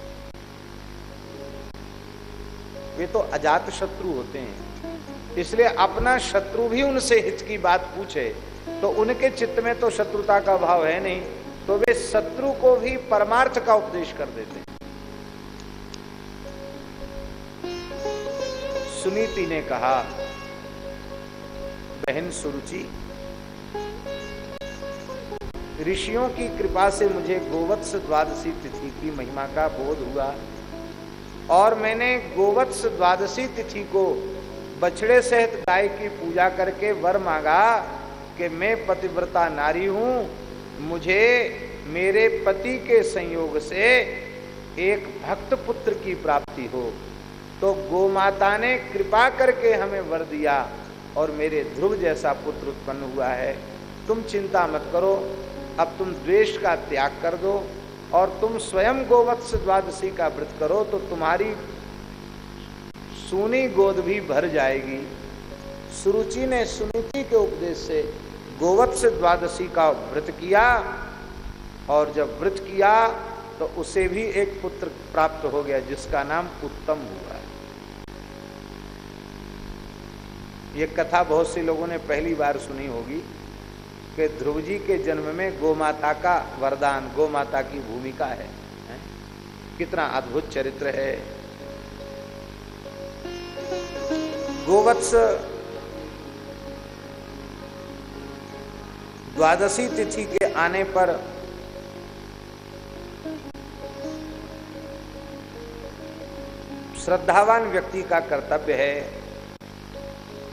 वे तो अजात शत्रु होते हैं। इसलिए अपना शत्रु भी उनसे हित की बात पूछे तो उनके चित्त में तो शत्रुता का भाव है नहीं तो वे शत्रु को भी परमार्थ का उपदेश कर देते हैं। सुनीति ने कहा, बहन सुरुचि, ऋषियों की कृपा से मुझे गोवत्स द्वादशी तिथि की महिमा का बोध हुआ। और मैंने गोवत्स द्वादशी तिथि को बछड़े सहित गाय की पूजा करके वर मांगा कि मैं पतिव्रता नारी हूँ। मुझे मेरे पति के संयोग से एक भक्त पुत्र की प्राप्ति हो। तो गोमाता ने कृपा करके हमें वर दिया और मेरे ध्रुव जैसा पुत्र उत्पन्न हुआ है। तुम चिंता मत करो। अब तुम द्वेष का त्याग कर दो। और तुम स्वयं गोवत्स द्वादशी का व्रत करो तो तुम्हारी सुनी गोद भी भर जाएगी। सुरुचि ने सुनीति के उपदेश से गोवत्स द्वादशी का व्रत किया, और जब व्रत किया तो उसे भी एक पुत्र प्राप्त हो गया, जिसका नाम उत्तम हुआ है। ये कथा बहुत से लोगों ने पहली बार सुनी होगी। कि ध्रुव जी के जन्म में गोमाता का वरदान, गोमाता की भूमिका है? कितना अद्भुत चरित्र है गोवत्स द्वादशी तिथि के आने पर श्रद्धावान व्यक्ति का कर्तव्य है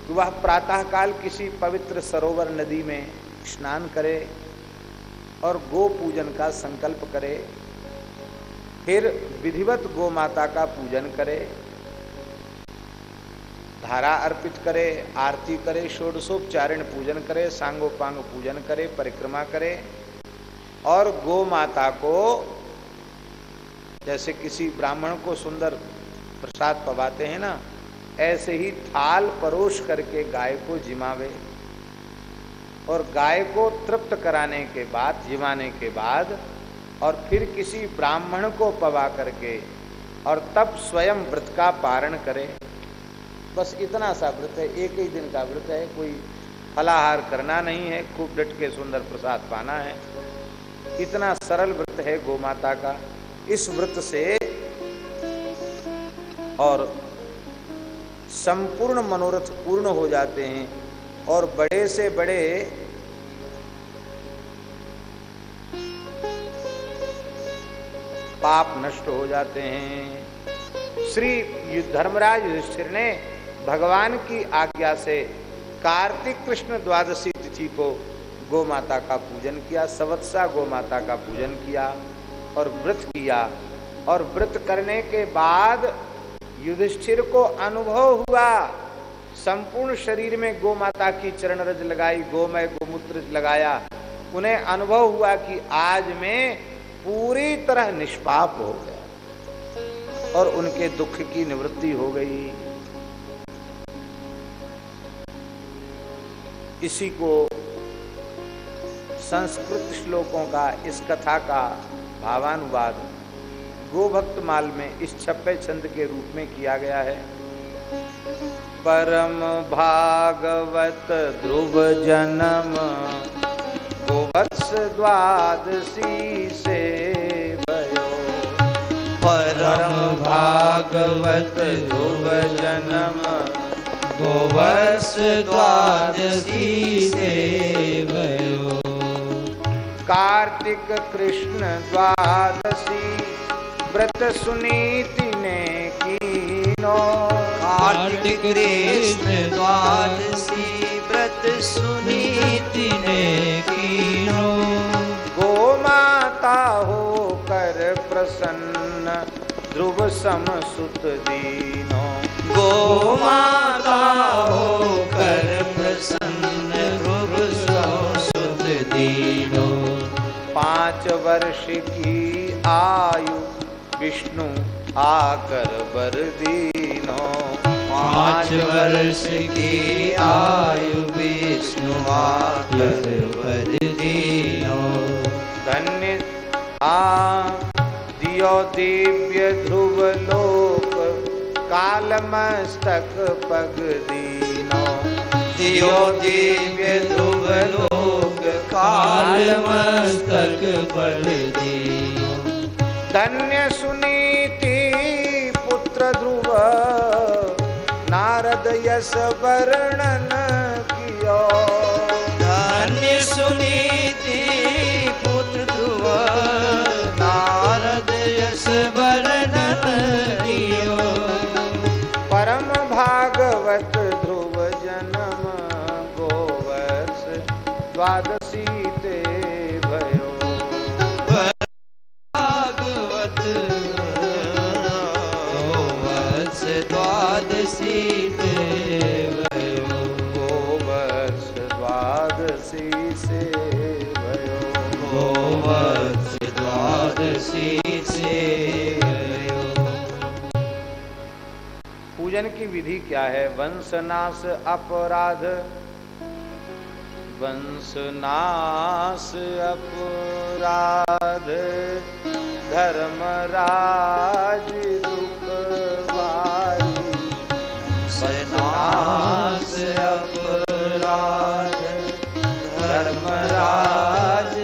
कि वह प्रातःकाल किसी पवित्र सरोवर नदी में स्नान करे और गो पूजन का संकल्प करे, फिर विधिवत गो माता का पूजन करे, धारा अर्पित करे, आरती करे, षोडशोपचारण पूजन करे, सांगोपांग पूजन करे, परिक्रमा करे, और गो माता को, जैसे किसी ब्राह्मण को सुंदर प्रसाद पवाते हैं ना, ऐसे ही थाल परोश करके गाय को जिमावे। और गाय को तृप्त कराने के बाद जिमाने के बाद, और फिर किसी ब्राह्मण को पवा करके, और तब स्वयं व्रत का पारण करे। बस इतना सा व्रत है, एक ही दिन का व्रत है, कोई फलाहार करना नहीं है, खूब डट के सुंदर प्रसाद पाना है। इतना सरल व्रत है गौ माता का। इस व्रत से और संपूर्ण मनोरथ पूर्ण हो जाते हैं। और बड़े से बड़े पाप नष्ट हो जाते हैं। श्री धर्मराज युधिष्ठिर ने भगवान की आज्ञा से कार्तिक कृष्ण द्वादशी तिथि को गो माता का पूजन किया, सवत्सा गो माता का पूजन किया और व्रत किया। और व्रत करने के बाद युधिष्ठिर को अनुभव हुआ। संपूर्ण शरीर में गो माता की चरण रज लगाई, गोमय गोमूत्र लगाया। उन्हें अनुभव हुआ कि आज मैं पूरी तरह निष्पाप हो गया और उनके दुख की निवृत्ति हो गई। इसी को संस्कृत श्लोकों का, इस कथा का भावानुवाद गोभक्त माल में इस छप्पे छंद के रूप में किया गया है। परम भागवत ध्रुव जन्म गोवत्स द्वादशी से भयो। परम भागवत ध्रुव जन्म, गोवर्ष द्वादशी से भयो। कार्तिक कृष्ण द्वादशी व्रत सुनीति ने कार्तिक कृष्ण द्वादशी व्रत सुनीति ने कीनो। गो माता हो कर प्रसन्न ध्रुव सम सुत दीनो। गो माता हो कर प्रसन्न ध्रुव सुत दीनो। पाँच वर्ष की आयु विष्णु आकर बर दीनो पाँच वर्ष की आयु विष्णु आकर वर दीनो धन्य आ दियो दिव्य ध्रुव लोक काल मस्तक पग दीनो दियो दिव्य ध्रुव लोक काल मस्तक पर दीनो धन्य ध्रुव नारद यश वर्णन किया। धन्य सुनीति पूजन की विधि क्या है? वंशनाश अपराध। वंशनाश अपराध। धर्मराज सनास अपराध। धर्मराज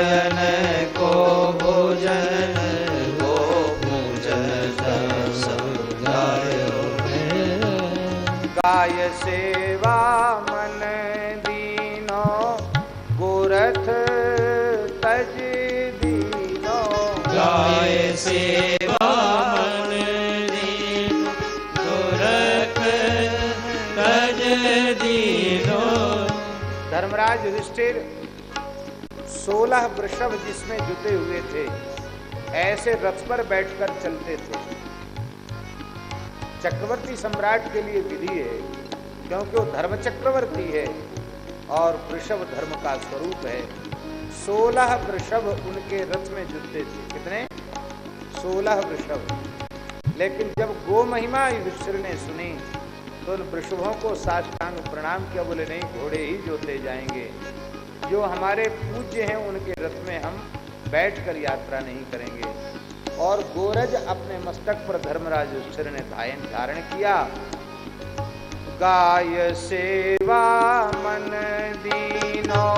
गायन को भोजन गो पूजन गाय सेवा मन दीनो गोरथ तज दीनो। गाय सेवा मन दीन तज दीनो। धर्मराज युधिष्ठिर सोलह वृषभ जिसमें जुटे हुए थे, ऐसे रथ पर बैठकर चलते थे। चक्रवर्ती सम्राट के लिए विधि है, क्योंकि वो धर्म चक्रवर्ती है और वृषभ धर्म का स्वरूप है। सोलह वृषभ उनके रथ में जुटते थे। कितने? सोलह वृषभ। लेकिन जब गो महिमा युधिष्ठिर ने सुनी तो उन वृषभों को साष्टांग प्रणाम किया, बोले, नहीं, घोड़े ही जोते जाएँगे। जो हमारे पूज्य हैं उनके रथ में हम बैठकर यात्रा नहीं करेंगे। और गोरज अपने मस्तक पर धर्मराज युधिष्ठिर ने धायन धारण किया। गाय सेवा मन दीनो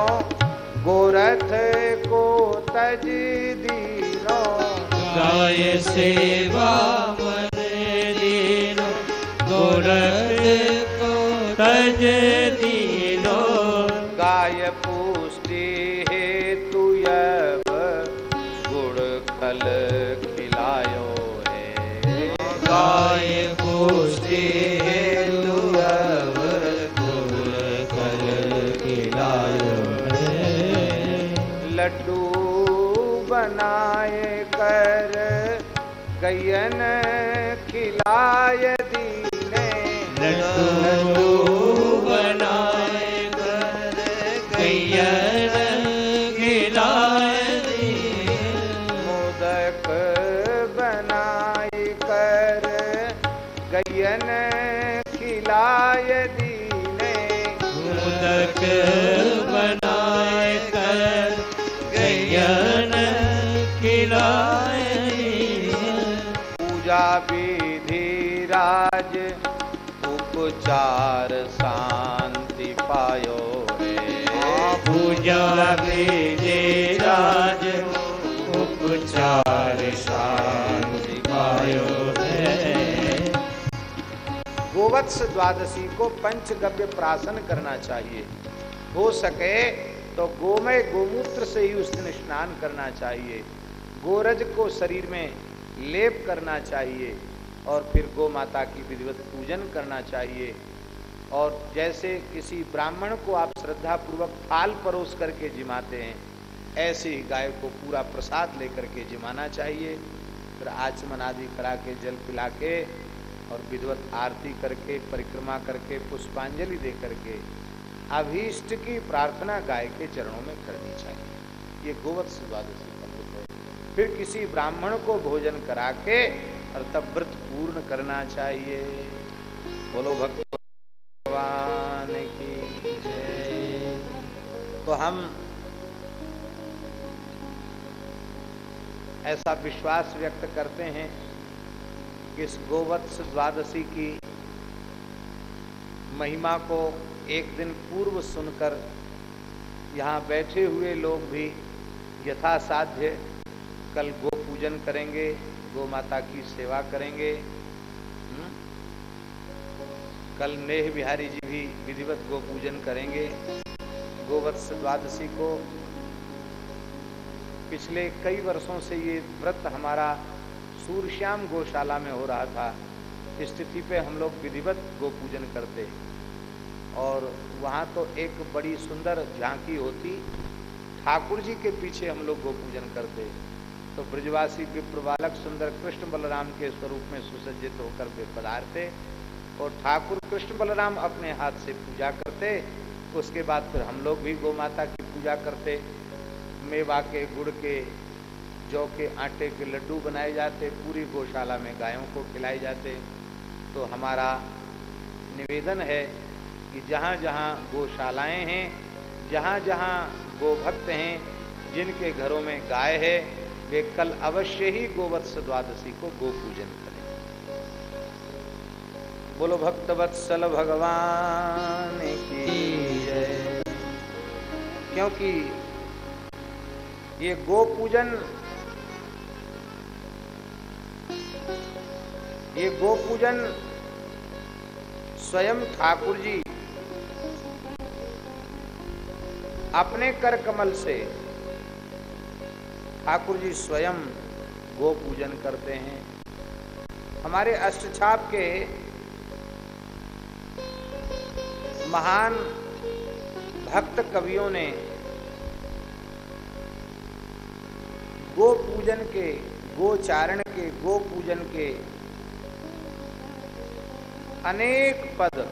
गोरथ को तज दीनो। गाय सेवा मन दीनो गोरख को तज दीनो। गाय गयन खिलाय दीने। लड्डू बनाए कर कैयन खिलाय मोदक बनाए कर गयन खिलाय दीने। मोदक पूजा विधि राज उपचार शांति पायो रे। पूजा विधि राज उपचार शांति पायो गोवत्स द्वादशी को पंचगव्य प्राशन करना चाहिए। हो सके तो गोमय गोमूत्र से ही उस दिन स्नान करना चाहिए। गोरज को शरीर में लेप करना चाहिए और फिर गो माता की विधिवत पूजन करना चाहिए। और जैसे किसी ब्राह्मण को आप श्रद्धा पूर्वक थाल परोस करके जिमाते हैं, ऐसे ही गाय को पूरा प्रसाद लेकर के जिमाना चाहिए। फिर आचमन आदि करा के, जल पिला के और विधिवत आरती करके, परिक्रमा करके, पुष्पांजलि दे करके अभीष्ट की प्रार्थना गाय के चरणों में करनी चाहिए। ये गोवत्स द्वादशी। फिर किसी ब्राह्मण को भोजन करा के और तब व्रत पूर्ण करना चाहिए। बोलो भक्त भगवान की तो हम ऐसा विश्वास व्यक्त करते हैं कि इस गोवत्स द्वादशी की महिमा को एक दिन पूर्व सुनकर यहाँ बैठे हुए लोग भी यथासाध्य कल गो पूजन करेंगे, गो माता की सेवा करेंगे। हम्म? कल नेह बिहारी जी भी विधिवत गो पूजन करेंगे। गोवत्स द्वादशी को पिछले कई वर्षों से ये व्रत हमारा सूर्यश्याम गौशाला में हो रहा था। स्थिति पे हम लोग विधिवत गो पूजन करते। और वहाँ तो एक बड़ी सुंदर झांकी होती। ठाकुर जी के पीछे हम लोग गो पूजन करते। तो ब्रजवासी विप्र बालक सुंदर कृष्ण बलराम के स्वरूप में सुसज्जित होकर वे पधारते और ठाकुर कृष्ण बलराम अपने हाथ से पूजा करते। उसके बाद फिर हम लोग भी गौ माता की पूजा करते। मेवा के, गुड़ के, जौ के, आटे के लड्डू बनाए जाते। पूरी गौशाला में गायों को खिलाए जाते। तो हमारा निवेदन है कि जहाँ जहाँ गौशालाएँ हैं जहाँ जहाँ गोभक्त हैं, जिनके घरों में गाय है वे कल अवश्य ही गोवत्स द्वादशी को गो पूजन करें। बोलो, भक्तवत्सल भगवान की क्योंकि ये गो पूजन ये गो पूजन स्वयं ठाकुर जी अपने कर कमल से ठाकुर जी स्वयं गो पूजन करते हैं। हमारे अष्टछाप के महान भक्त कवियों ने गो पूजन के गोचारण के, गो पूजन के अनेक पद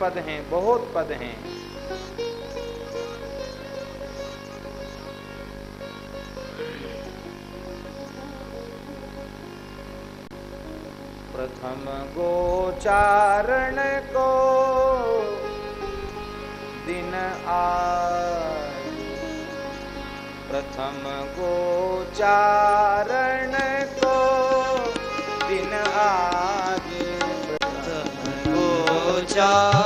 पद हैं, बहुत पद हैं। प्रथम गोचारण को दिन आज प्रथम गोचारण को दिन आज गोचारण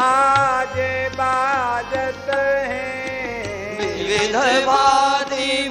बाजे बाजत हैं। विधवा वादी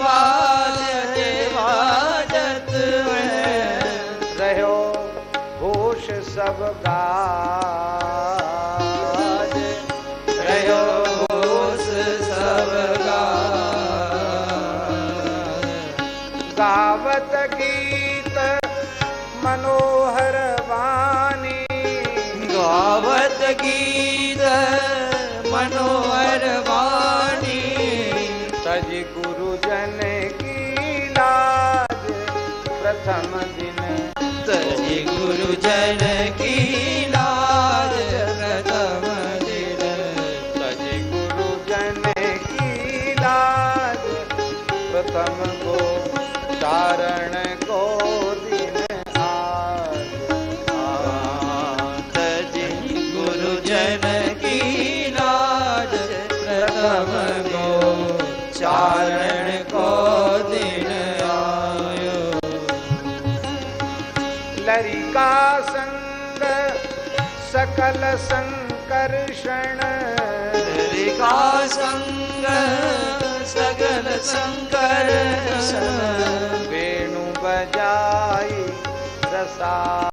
तजी गुरुजन की संग रेखा संग सगल शंकर वेणु बजाई रसा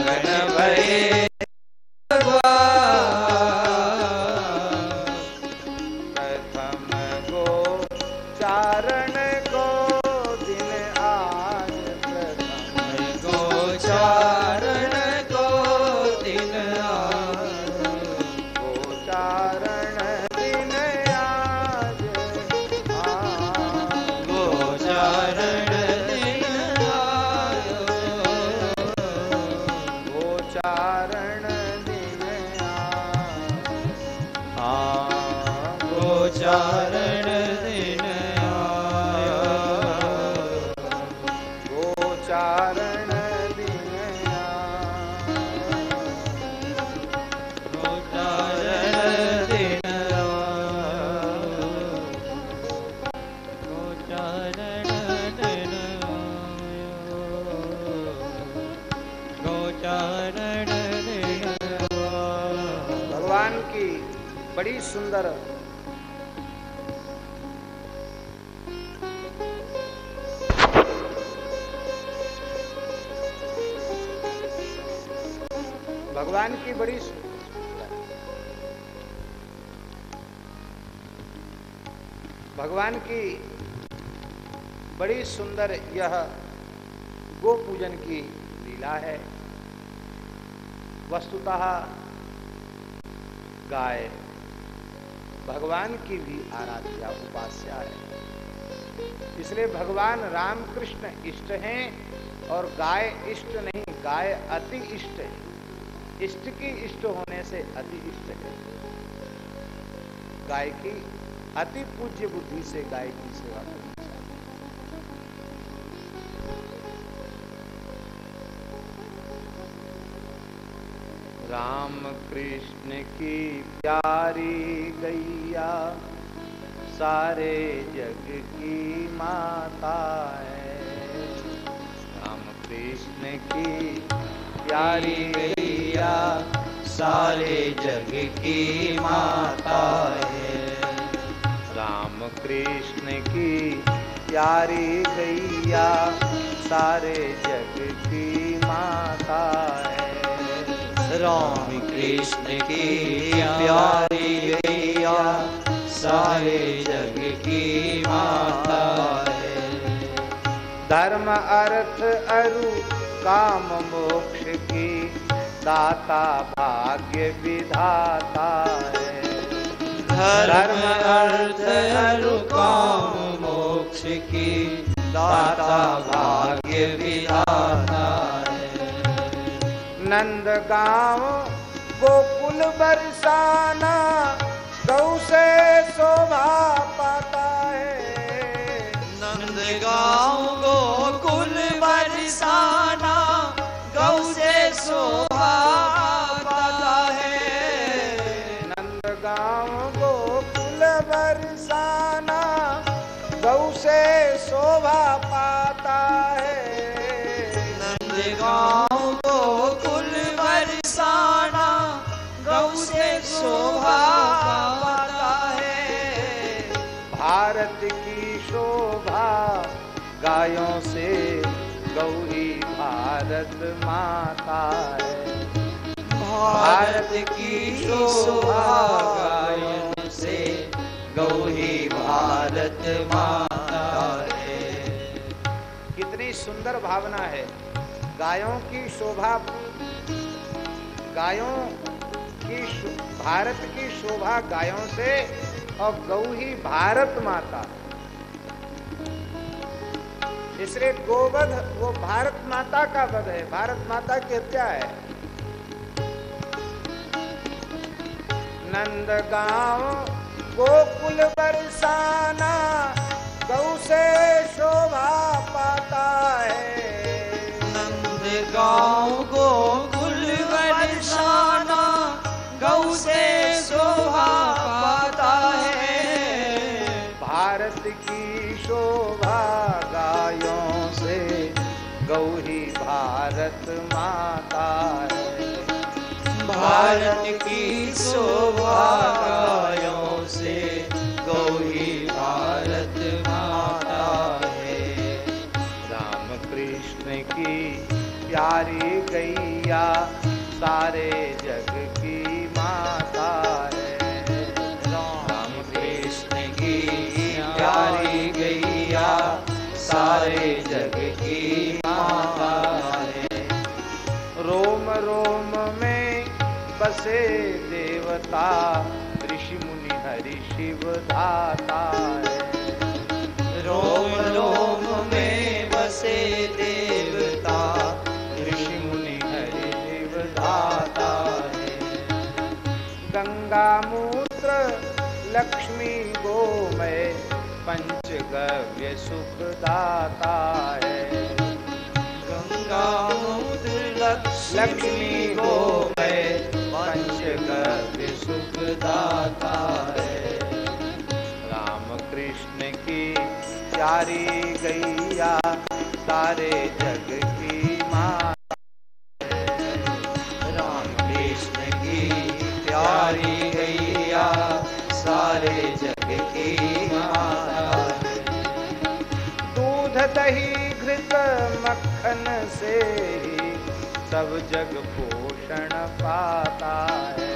Amen. बड़ी सुंदर यह गो पूजन की लीला है। वस्तुतः गाय भगवान की भी आराध्या उपास्या है। इसलिए भगवान रामकृष्ण इष्ट हैं और गाय इष्ट नहीं, गाय अति इष्ट है। इष्ट की इष्ट होने से अति इष्ट है। गाय की अति पूज्य बुद्धि से गाय की सेवा करनी राम कृष्ण की प्यारी गैया, सारे जग की माता है। राम कृष्ण की प्यारी गैया, सारे जग की माता है। राम कृष्ण की प्यारी गैया, सारे जग की माता है। राम कृष्ण की प्यारी गैया, सारे जग की माता है। धर्म अर्थ अरु, काम मोक्ष की दाता, भाग्य विधाता है। धर्म अर्थ अरु, काम मोक्ष की दाता, भाग्य विधाता है। नंद गाँव बरसाना गौ से शोभा पाता है। नंद गायों से गौरी भारत माता है। भारत की शोभा गायों से गौरी भारत माता है। कितनी सुंदर भावना है। गायों की शोभा, गायों की भारत की शोभा गायों से और गौ ही भारत माता। इसलिए गोवध वो भारत माता का वध है। भारत माता की हत्या है? नंद गाँव गोकुल बरसाना, गौ से शोभा पाता है। नंद गाँव गोकुल बरसाना, गौ से गौ ही भारत माता है। भारत की शोभा से गौ ही भारत माता है। राम कृष्ण की प्यारी गैया सारे जग की माता है। राम कृष्ण की प्यारी गैया सारे जग रोम रोम में बसे देवता, ऋषि मुनि हरि शिव दाता है। रोम रोम में बसे देवता, ऋषि मुनि हरि शिव दाता है। गंगा मूत्र, लक्ष्मी गोमय, पंचगव्य सुख दाता है। मूत्र लक्ष्मी को गोमय पंचगव्य सुख दाता है। राम कृष्ण की प्यारी गैया, सारे जग की माँ राम कृष्ण की प्यारी गैया, सारे जग की है दूध दही घृत मक्खन से ही सब जग पोषण पाता है।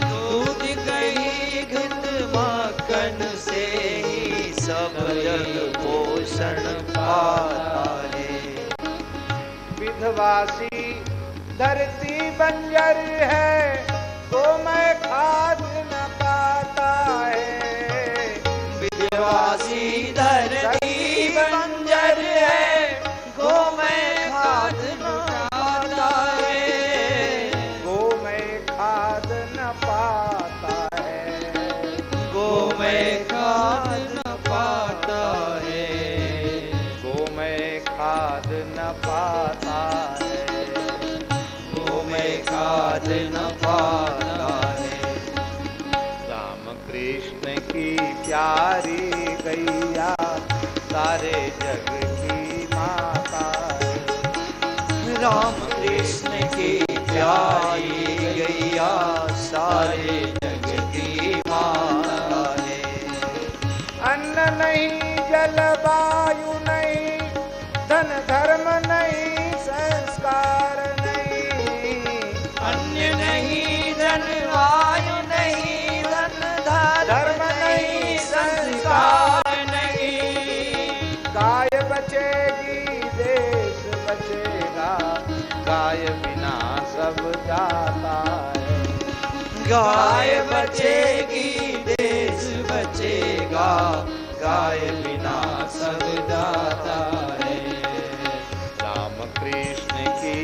दूध दही घृत माखन से ही सब जग पोषण पाता है। विधवासी धरती बंजर है तो मैं खाद न पाता है। विधवासी धरती बंजर प्यारी गैया सारे जग की माता। राम कृष्ण की प्यारी गैया सारे गाय बचेगी, देश बचेगा। गाय बिना सब जाता है। राम कृष्ण की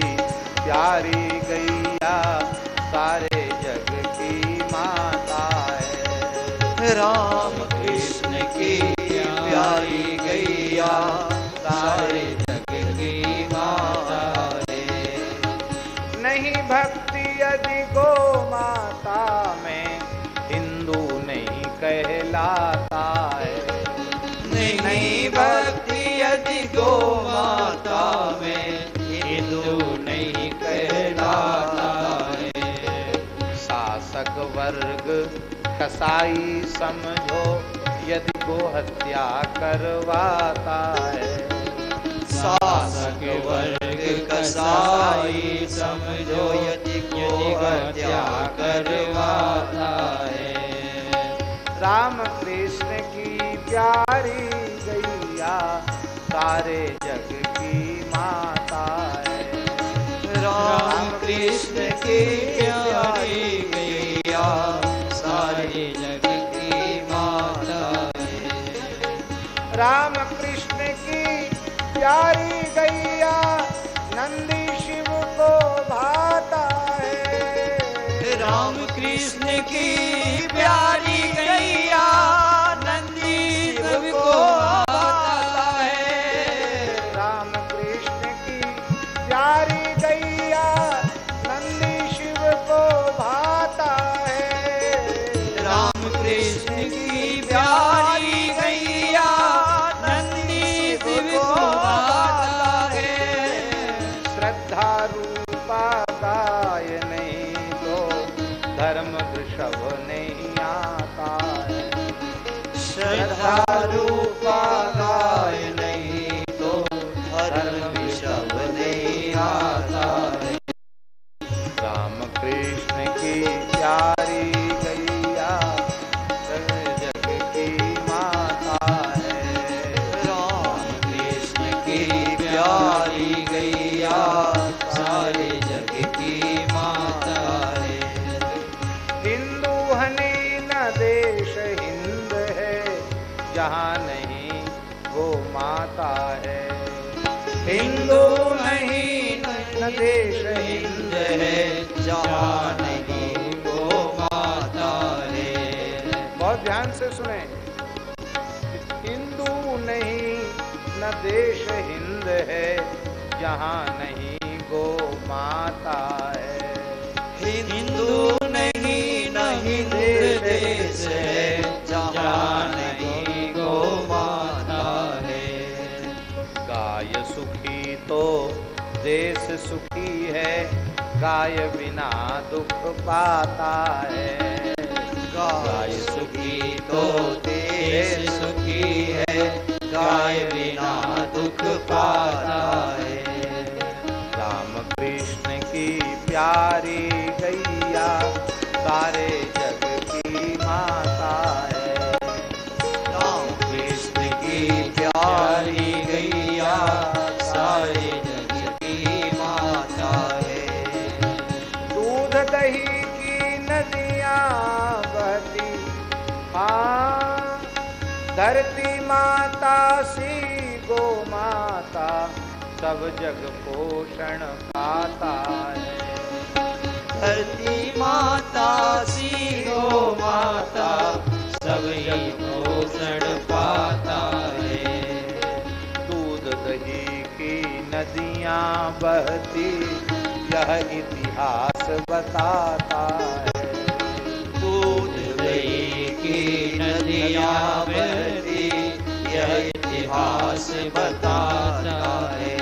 प्यारी गैया, सारे जग की माता है। राम वर्ग कसाई समझो यदि गो हत्या करवाता है। शासक वर्ग कसाई समझो यदि को हत्या करवाता है। राम कृष्ण की प्यारी गैया सारे जग की माता है। राम कृष्ण की राम कृष्ण की प्यारी गैया नंदी शिव को भाता है। राम कृष्ण की प्यारी न देश हिंद है जहाँ नहीं गो माता है। हिंदू नहीं न हिंद देश है जहाँ नहीं गो माता है। गाय सुखी तो देश सुखी है गाय बिना दुख पाता है। गाय सुखी तो देश सुखी है गाय बिना दुख पाता है राम कृष्ण की प्यारी गैया, सारे जग की माता है राम कृष्ण की प्यारी गैया, सारे जग की माता है दूध दही की नदियाँ बहती हाँ धरती माता सी गो माता सब जग पोषण पाता है। धरती माता सी गो माता सब यही पोषण पाता है। दूध दही की नदियाँ बहती यह इतिहास बताता है। दूध दही की नदियाँ बहती इतिहास बताता है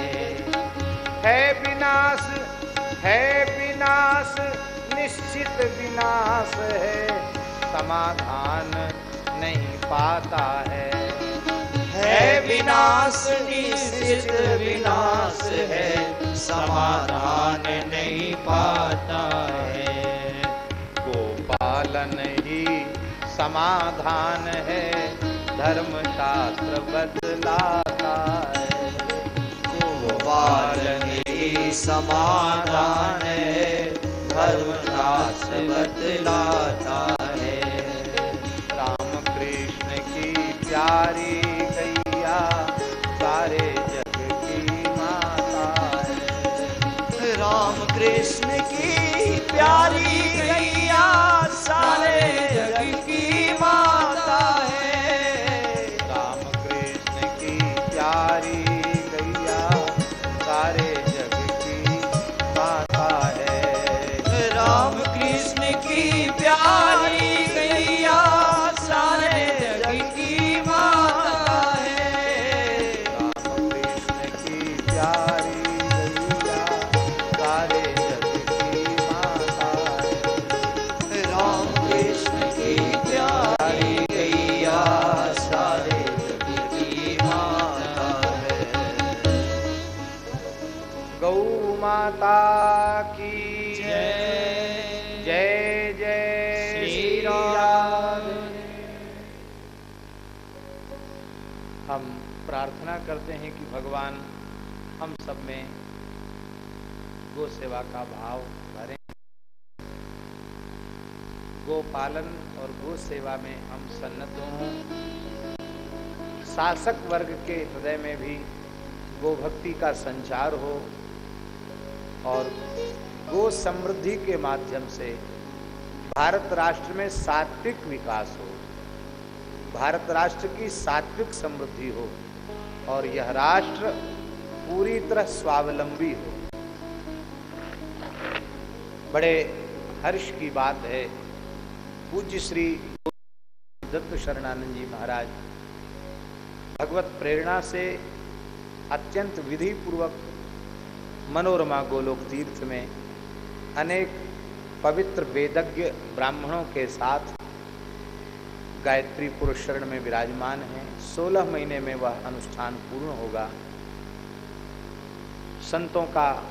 है विनाश है विनाश निश्चित विनाश है। समाधान नहीं पाता है। है विनाश निश्चित विनाश है। समाधान नहीं पाता है। गोपालन ही समाधान है। धर्म शास्त्र बदलाता है। ही समाधान है। धर्म शास्त्र बदलाता है। राम कृष्ण की प्यारी करते हैं कि भगवान, हम सब में गो सेवा का भाव भरें। गो पालन और गो सेवा में हम सन्नत हों। शासक वर्ग के हृदय में भी गो भक्ति का संचार हो और गो समृद्धि के माध्यम से भारत राष्ट्र में सात्विक विकास हो, भारत राष्ट्र की सात्विक समृद्धि हो। और यह राष्ट्र पूरी तरह स्वावलंबी हो। बड़े हर्ष की बात है। पूज्य श्री दत्त शरणानंद जी महाराज, भगवत प्रेरणा से अत्यंत विधि पूर्वक मनोरमा गोलोक तीर्थ में अनेक पवित्र वेदज्ञ ब्राह्मणों के साथ गायत्री पुरुष शरण में विराजमान है। सोलह महीने में वह अनुष्ठान पूर्ण होगा। संतों का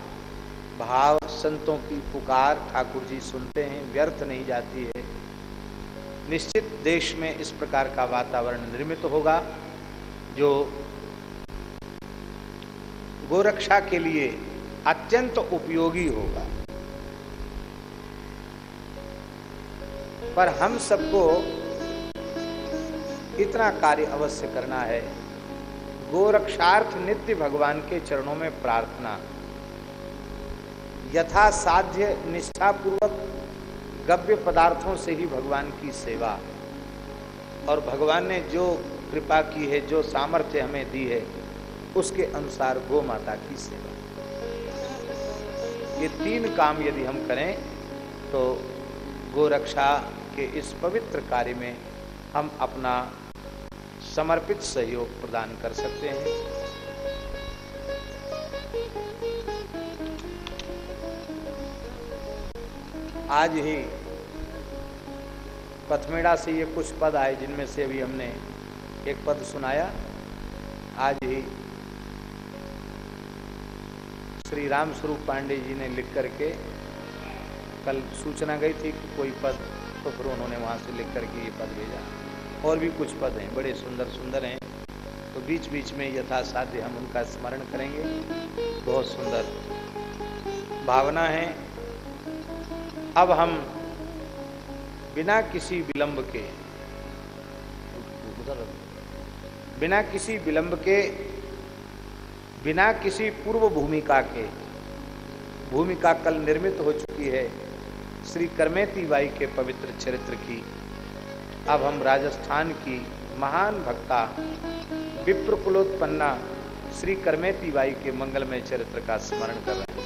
भाव, संतों की पुकार ठाकुर जी सुनते हैं, व्यर्थ नहीं जाती है। निश्चित देश में इस प्रकार का वातावरण निर्मित होगा, जो गोरक्षा के लिए अत्यंत उपयोगी होगा। पर हम सबको इतना कार्य अवश्य करना है। गोरक्षार्थ नित्य भगवान के चरणों में प्रार्थना। यथा साध्य निष्ठापूर्वक गव्य पदार्थों से ही भगवान की सेवा। और भगवान ने जो कृपा की है, जो सामर्थ्य हमें दी है, उसके अनुसार गो माता की सेवा। ये तीन काम यदि हम करें तो गोरक्षा के इस पवित्र कार्य में हम अपना समर्पित सहयोग प्रदान कर सकते हैं। आज ही पथमेड़ा से ये कुछ पद आए, जिनमें से अभी हमने एक पद सुनाया। आज ही श्री राम स्वरूप पांडे जी ने लिख करके, कल सूचना गई थी कि कोई पद तो फिर उन्होंने वहाँ से लिख करके ये पद भेजा। और भी कुछ पद हैं, बड़े सुंदर सुंदर हैं। तो बीच बीच में यथासाध्य हम उनका स्मरण करेंगे। बहुत सुंदर भावना है। अब हम बिना किसी विलंब के, बिना किसी विलंब के, बिना किसी पूर्व भूमिका के, भूमिका कल निर्मित हो चुकी है। श्री कर्मेती बाई के पवित्र चरित्र की अब हम राजस्थान की महान भक्ता विप्र कुलोत्पन्ना श्री कर्मेती बाई के मंगलमय चरित्र का स्मरण कर रहे हैं।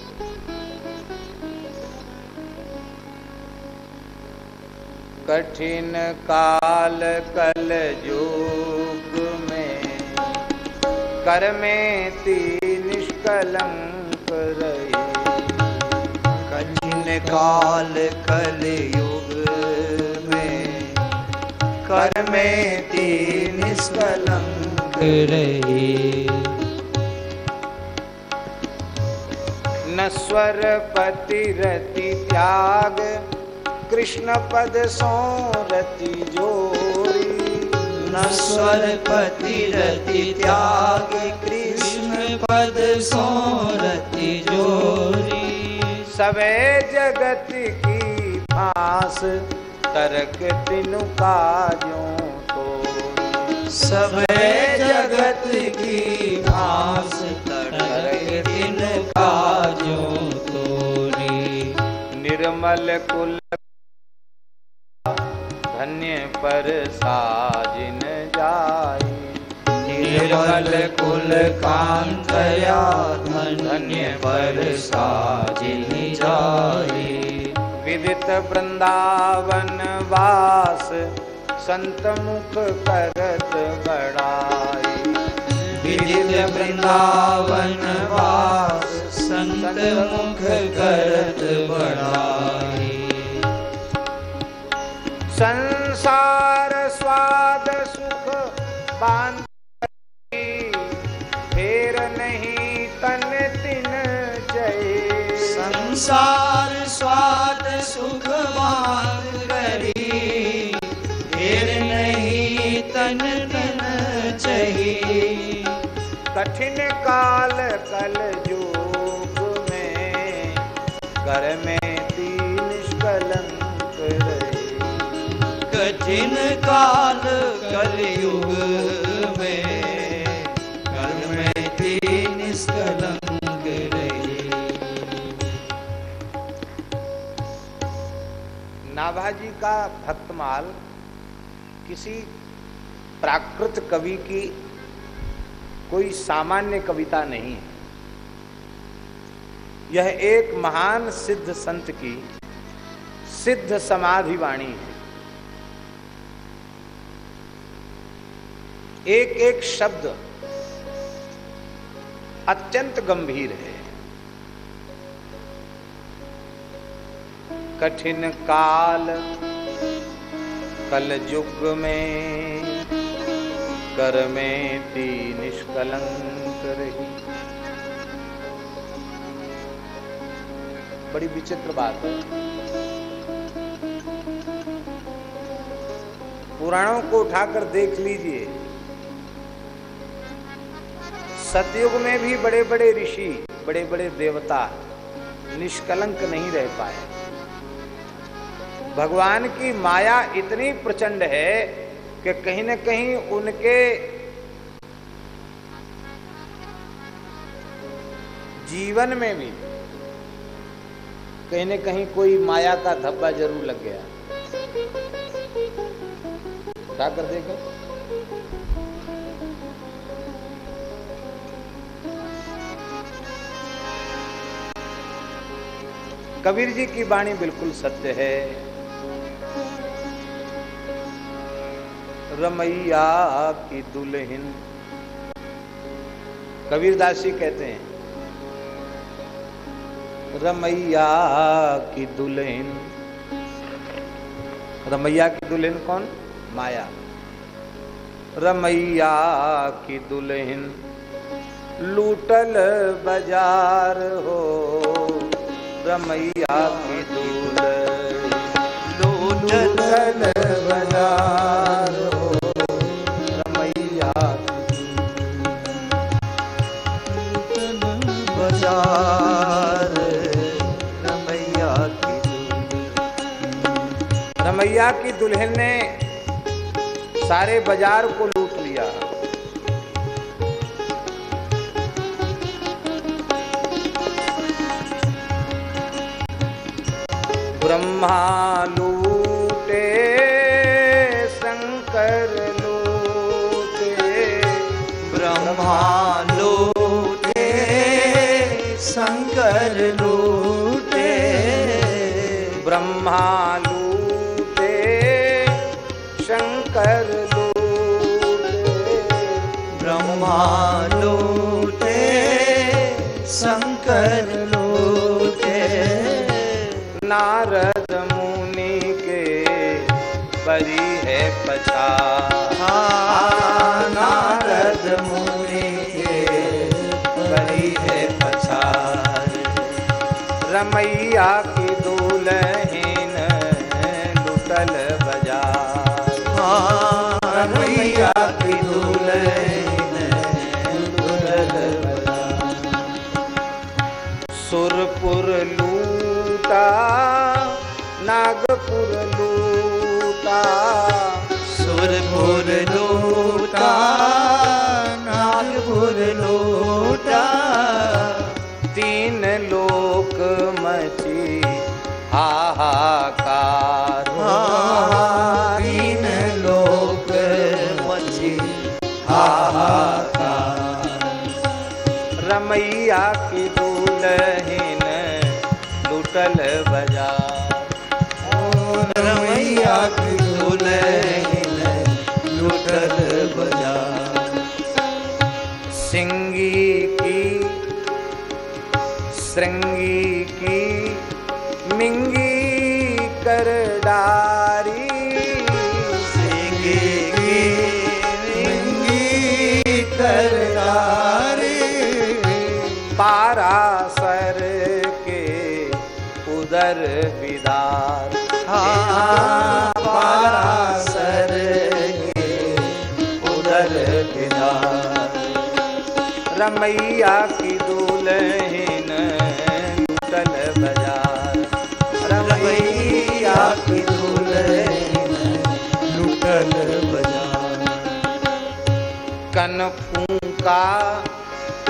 कठिन काल कल युग में कर में ती निष्कलंक रही। कठिन काल कल युग कर में ती निष्कलंक रही न स्वर पति रति त्याग कृष्ण पद सो रति जोरी न स्वर पति रति त्याग कृष्ण पद सोरति जोरी सवे जगत की फांस तरक तिनु काजों तो सबे जगत की भास तरक दिन काजों तोरी निर्मल कुल धन्य पर साजिन जाई। निर्मल कुल कांतया धन्य पर साजिन जाई। विदित वृंदावन वास, संत मुख करत बड़ाई। विदित वृंदावन वास, संत मुख करत बड़ाई। संसार स्वाद सुख बाँध, फेर नहीं तन संसार स्वाद सुख मान करी। फिर नहीं तन तन चाहिए कठिन काल कल युग में घर में तीन रहे। कठिन काल कलयुग नाभाजी का भक्तमाल किसी प्राकृत कवि की कोई सामान्य कविता नहीं है। यह एक महान सिद्ध संत की सिद्ध समाधि वाणी है। एक एक शब्द अत्यंत गंभीर है। कठिन काल, कल युग में, कर में ती निष्कलंक रही। बड़ी विचित्र बात है। पुराणों को उठाकर देख लीजिए। सतयुग में भी बड़े बड़े ऋषि बड़े बड़े देवता निष्कलंक नहीं रह पाए। भगवान की माया इतनी प्रचंड है कि कहीं न कहीं उनके जीवन में भी कहीं न कहीं कोई माया का धब्बा ज़रूर लग गया। क्या कर देखो कबीर जी की वाणी बिल्कुल सत्य है। रमैया की दुल्हन। कबीरदास जी कहते हैं। रमैया की दुल्हन। रमैया की दुल्हन कौन? माया। रमैया की दुल्हन। लूटल बाज़ार हो। रमैया की दुल्हन। लूटल बाज़ार रमैया की दुल्हन ने सारे बाज़ार को लूट लिया। ब्रह्मा लूटे, शंकर लूटे। ब्रह्मा लूटे, शंकर लूटे। ब्रह्मा ब्रह्मा सुरपुर लूटा फूका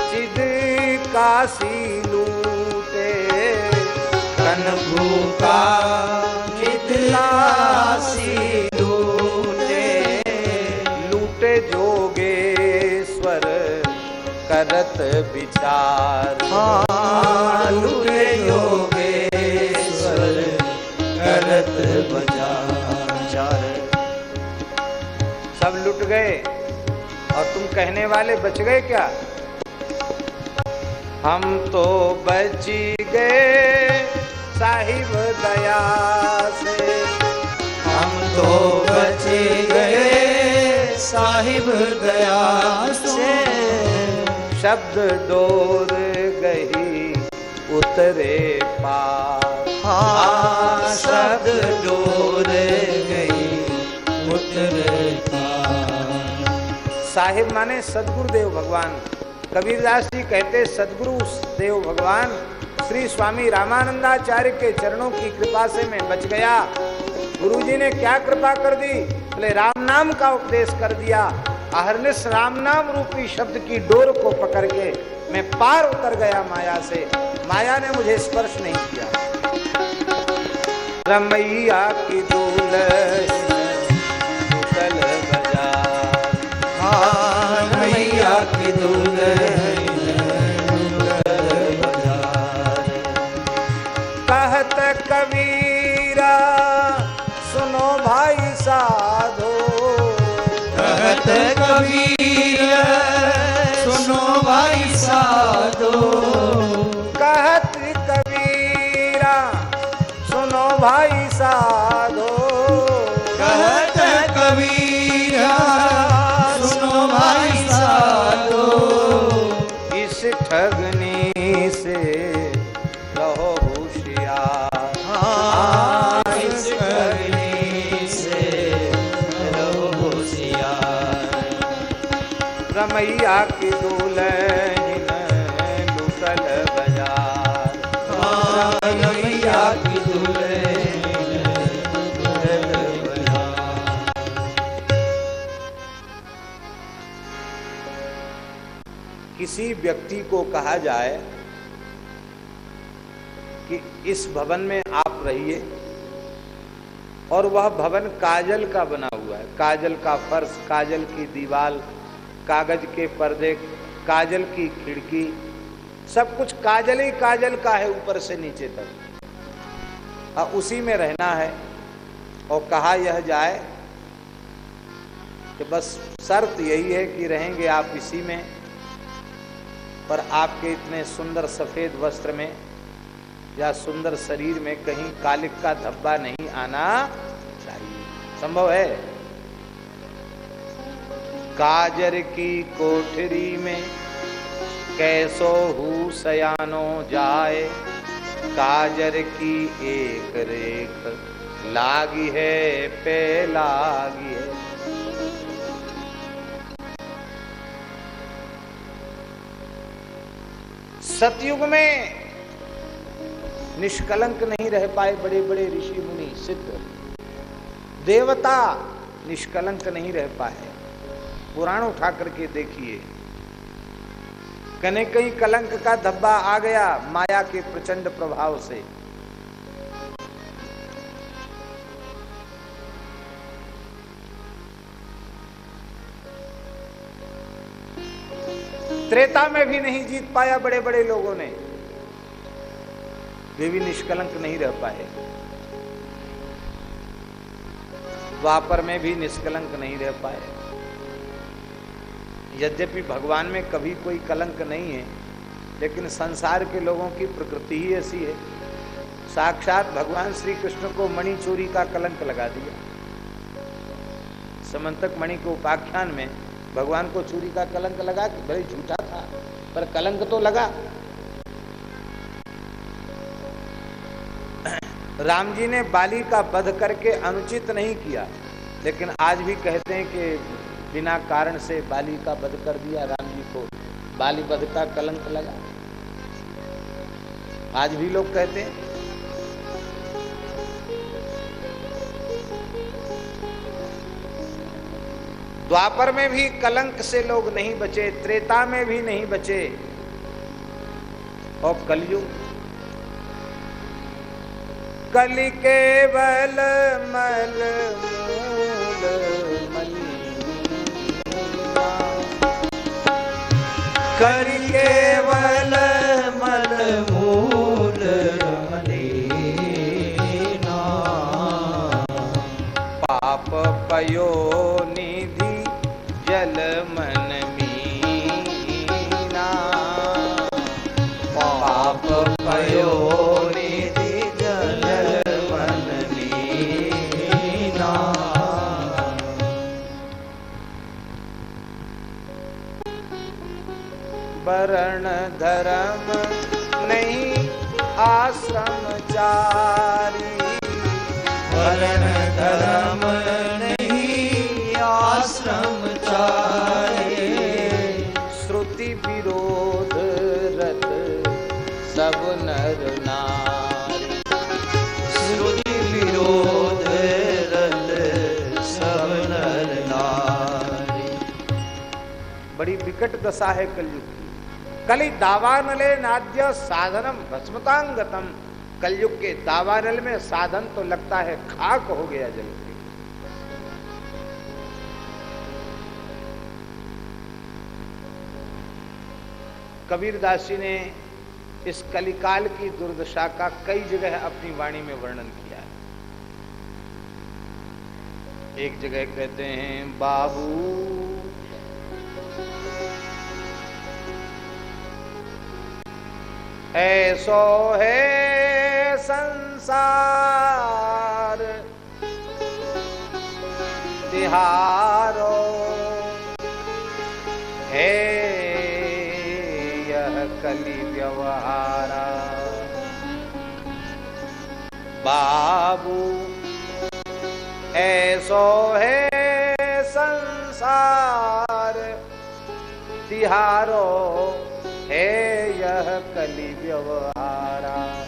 चिद काशी लूटे। कन भूका चितलासी लूटे। लूटे जोगेश्वर, करत विचार। हाँ लूटे योगेश्वर करत बाज़ार सब लुट गए। तुम कहने वाले बच गए क्या? हम तो बच गए, साहिब दया से। हम तो बच गए, साहिब दया से। शब्द डोर गई उतरे पार। हाँ शब्द डोर गई उतरे साहिब माने सदगुरुदेव भगवान। कबीरदास जी कहते, सदगुरु देव भगवान, श्री स्वामी रामानंदाचार्य के चरणों की कृपा से मैं बच गया। गुरु जी ने क्या कृपा कर दी? बोले, राम नाम का उपदेश कर दिया। अहरनिश राम नाम रूपी शब्द की डोर को पकड़ के मैं पार उतर गया माया से। माया ने मुझे स्पर्श नहीं किया। रमैया की दुल्हन व्यक्ति को कहा जाए कि इस भवन में आप रहिए। और वह भवन काजल का बना हुआ है। काजल का फर्श, काजल की दीवार कागज़ के पर्दे, काजल की खिड़की, सब कुछ काजल ही काजल का है ऊपर से नीचे तक। और उसी में रहना है। और कहा यह जाए कि बस शर्त यही है कि रहेंगे आप इसी में। पर आपके इतने सुंदर सफ़ेद वस्त्र में या सुंदर शरीर में कहीं कालिक का धब्बा नहीं आना चाहिए। संभव है? काजर की कोठरी में कैसो हु सयानो जाए, काजर की एक रेख लागी है, पे लागी है। सतयुग में निष्कलंक नहीं रह पाए बड़े बड़े ऋषि मुनि, सिद्ध। देवता निष्कलंक नहीं रह पाए। पुराण उठा करके देखिए। कने कहीं कलंक का धब्बा आ गया माया के प्रचंड प्रभाव से। त्रेता में भी नहीं जीत पाया बड़े बड़े लोगों ने। वे भी निष्कलंक नहीं रह पाए। द्वापर में भी निष्कलंक नहीं रह पाए। यद्यपि भगवान में कभी कोई कलंक नहीं है, लेकिन संसार के लोगों की प्रकृति ही ऐसी है। साक्षात भगवान श्री कृष्ण को मणि चोरी का कलंक लगा दिया। समंतक मणि के उपाख्यान में भगवान को चोरी का कलंक लगा कि भले झूठा था, पर कलंक तो लगा। <clears throat> राम जी ने बाली का वध करके अनुचित नहीं किया, लेकिन आज भी कहते हैं कि बिना कारण से बाली का वध कर दिया राम जी को। बाली वध का कलंक लगा। आज भी लोग कहते हैं द्वापर में भी कलंक से लोग नहीं बचे, त्रेता में भी नहीं बचे। और कलयुग। कलि केवल मल। करि केवल मल मूल पाप पयो आश्रम चारी वरण धर्म नहीं, आश्रम चाहे। श्रुति विरोध रत सब नर श्रुति विरोध रत सब नर। बड़ी विकट दशा है कलयुग की। कली दावानले नाद्य साधनम भस्मतांगतम। कलयुग के दावानल में साधन तो लगता है खाक हो गया जल। के कबीर दास जी ने इस कलिकाल की दुर्दशा का कई जगह अपनी वाणी में वर्णन किया है। एक जगह कहते हैं, बाबू। ऐसो है संसार। तिहारो। हे, यह कली व्यवहारा। बाबू, ऐसो है संसार। तिहारो, है, यह कली व्यवहारा।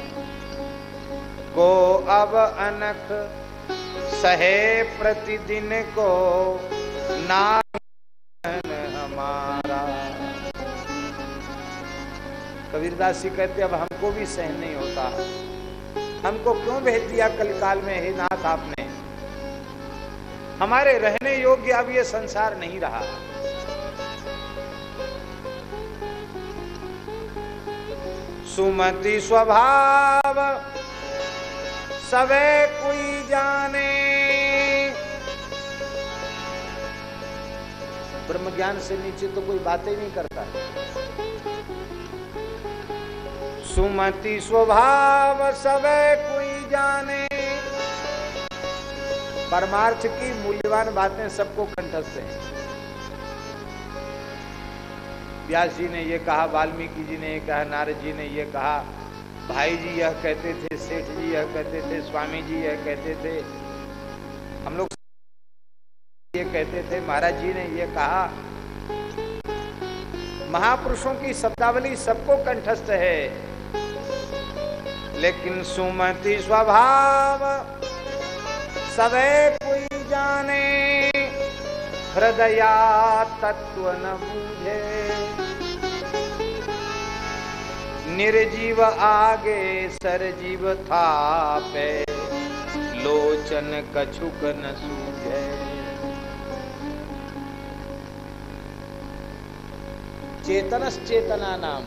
को अब अनख सहे प्रतिदिन को। नान हमारा। कबीरदास जी कहते, अब हमको भी सहन नहीं होता। हमको क्यों भेज दिया कलकाल में? हे नाथ, आपने। हमारे रहने योग्य अब ये संसार नहीं रहा। सुमति स्वभाव सवे कोई जाने। ब्रह्म ज्ञान से नीचे तो कोई बातें नहीं करता। सुमति स्वभाव सवे कोई जाने। परमार्थ की मूल्यवान बातें सबको कंठस्थ हैं। व्यास जी ने ये कहा, वाल्मीकि जी ने ये कहा, नारद जी ने ये कहा भाई जी यह कहते थे, सेठ जी यह कहते थे, स्वामी जी यह कहते थे। हम लोग ये कहते थे, महाराज जी ने ये कहा, महापुरुषों की शब्दावली सबको कंठस्थ है, लेकिन सुमति स्वभाव सवे कोई जाने हृदया तत्व न बूझे। निर्जीव आगे सरजीव था पे लोचन कछुक न सूझे। चेतनस चेतना नाम।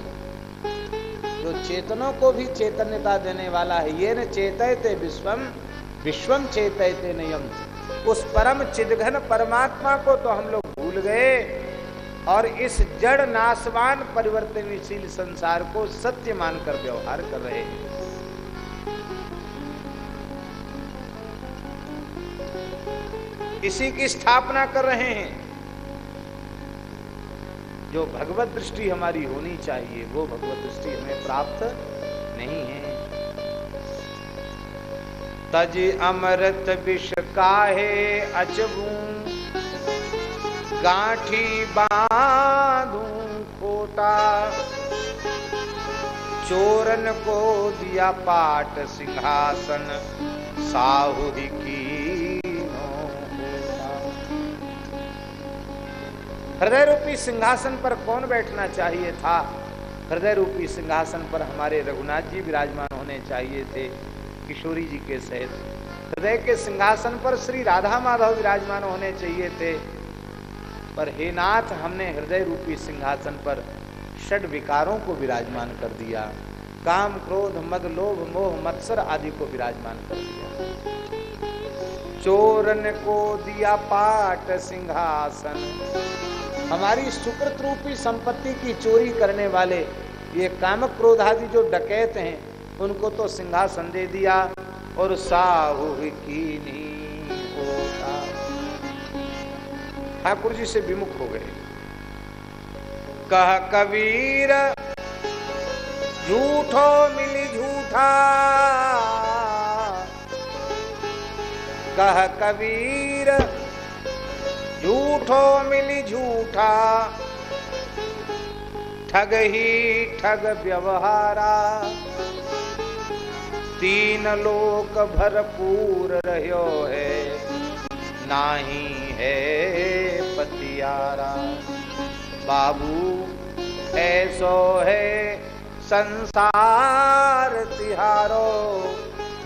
जो चेतनों को भी चैतन्यता देने वाला है, ये न चेतयते विश्वम विश्वम चेतयते नियम। उस परम चिदघन परमात्मा को तो हम लोग भूल गए। और इस जड़ नाशवान परिवर्तनशील संसार को सत्य मानकर व्यवहार कर रहे हैं। इसी की स्थापना कर रहे हैं। जो भगवत दृष्टि हमारी होनी चाहिए, वो भगवत दृष्टि हमें प्राप्त नहीं है। तज अमृत विष काहे अचबू गांठी बांधू खोटा चोरन को दिया पाट सिंहासन, साहु ही कीनो हृदय रूपी सिंहासन पर कौन बैठना चाहिए था? हृदय रूपी सिंहासन पर हमारे रघुनाथ जी विराजमान होने चाहिए थे, किशोरी जी के सहित। हृदय के सिंहासन पर श्री राधा माधव विराजमान होने चाहिए थे पर हे नाथ, हमने हृदय रूपी सिंहासन पर षड विकारों को विराजमान कर दिया। काम, क्रोध, मद, लोभ, मोह, मत्सर आदि को विराजमान कर दिया। चोरन को दिया पाट सिंहासन। हमारी सुकृत रूपी संपत्ति की चोरी करने वाले ये काम क्रोध आदि जो डकैत हैं, उनको तो सिंहासन दे दिया और साहु की होता ठाकुर जी से विमुख हो गए। कह, कबीर, झूठो मिली झूठा। कह, कबीर, झूठो मिली झूठा। ठग ही ठग व्यवहारा। तीन लोक भरपूर रहो है। नाही है पतियारा। बाबू, ऐसो है संसार तिहारो,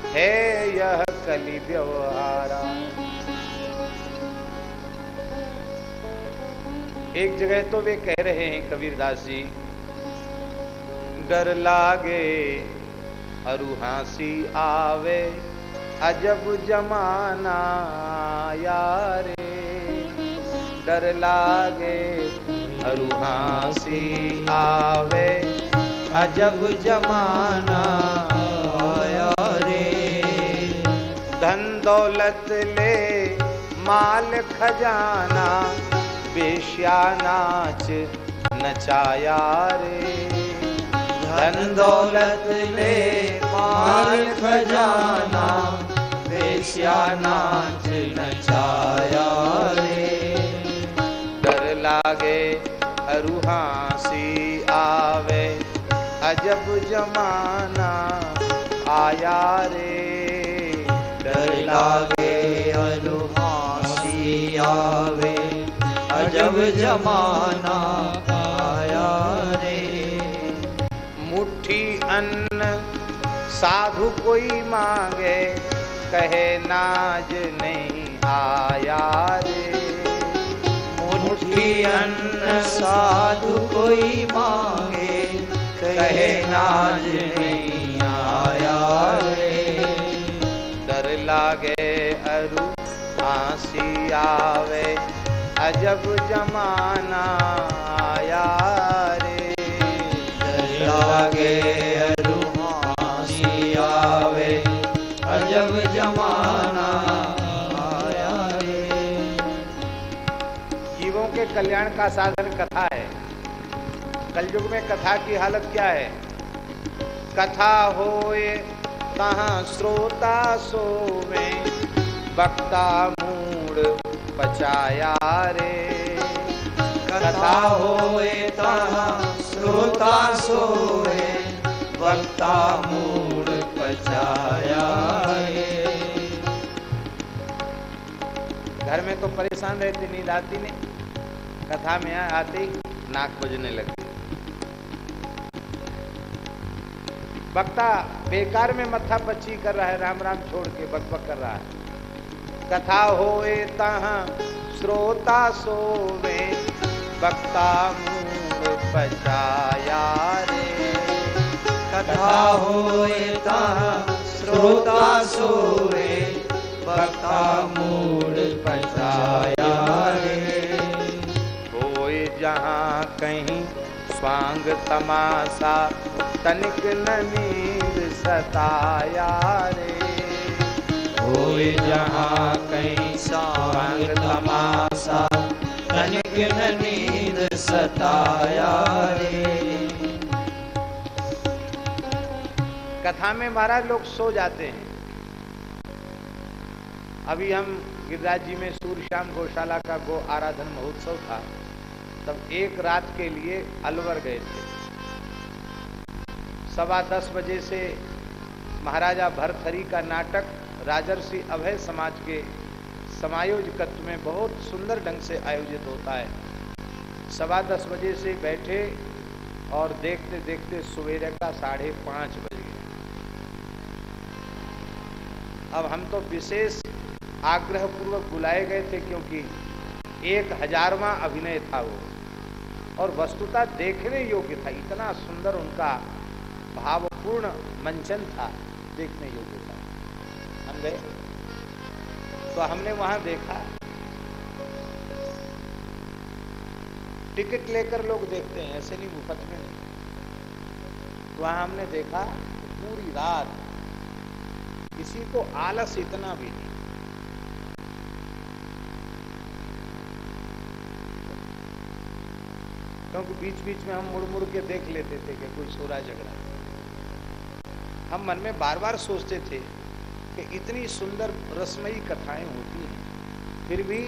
है यह कली व्यवहारा। एक जगह तो वे कह रहे हैं कबीरदास जी, डर लागे अरु हासी आवे। अजब जमाना यारे, डर लागे अरु हासी आवे। अजब जमाना आया रे धन दौलत ले माल खजाना, बेश्या नाच नचाया रे। धन दौलत ले माल खजाना वेश्या नाच नचाया रे। डर लागे अरुहासी आवे, अजब जमाना आया रे। डर लागे अनुहासी आवे, अजब जमाना अन्न साधु कोई मांगे, कहे नाज नहीं आया रे। मुट्ठी अन्न साधु कोई मांगे, कहे नाज नहीं आया रे। डर लागे अरु फांसी आवे, अजब जमाना आया लागे आवे। अजब जमाना आया रे। जीवों के कल्याण का साधन कथा है। कलयुग में कथा की हालत क्या है? कथा होए, कहाँ श्रोता सोवे? वक्ता मूड पचाया रे। कथा होए श्रोता सोए, वक्ता मूड पचाया घर में तो परेशान रहती, नींद आती नहीं। कथा में आते, नाक बजने लगती वक्ता बेकार में मत्था पच्ची कर रहा है, राम राम छोड़ के बकबक कर रहा है। कथा होए तहाँ, श्रोता सोवे, वक्ता मूड पचाया रे। कथा होए श्रोता सोए। वक्ता मूड पचाया रे। होए जहाँ कहीं स्वांग तमाशा, तनिक न नींद सताया रे। होए जहाँ कहीं सांग तमाशा न नींद सताया रे। कथा में महाराज लोग सो जाते हैं। अभी हम गिरिराज जी में सूर्य श्याम गौशाला का गो आराधन महोत्सव था, तब एक रात के लिए अलवर गए थे। सवा दस बजे से महाराजा भरथरी का नाटक राजर्षि अभय समाज के समायोजकत्व में बहुत सुंदर ढंग से आयोजित होता है। सवा दस बजे से बैठे और देखते देखते सवेरे का साढ़े पाँच बज गए अब हम तो विशेष आग्रह पूर्वक बुलाए गए थे क्योंकि एक हजारवा अभिनय था वो। और वस्तुता देखने योग्य था, इतना सुंदर उनका भावपूर्ण मंचन था, देखने योग्य था। हम गए। तो हमने वहाँ देखा। टिकट लेकर लोग देखते हैं, ऐसे नहीं मुफ़्त में नहीं। तो वहाँ हमने देखा पूरी रात किसी को आलस इतना भी नहीं। क्योंकि बीच बीच में हम मुड़ मुड़ के देख लेते थे कि कोई सोरा झगड़ा। हम मन में बार बार सोचते थे कि इतनी सुंदर रसमयी कथाएँ होती हैं। फिर भी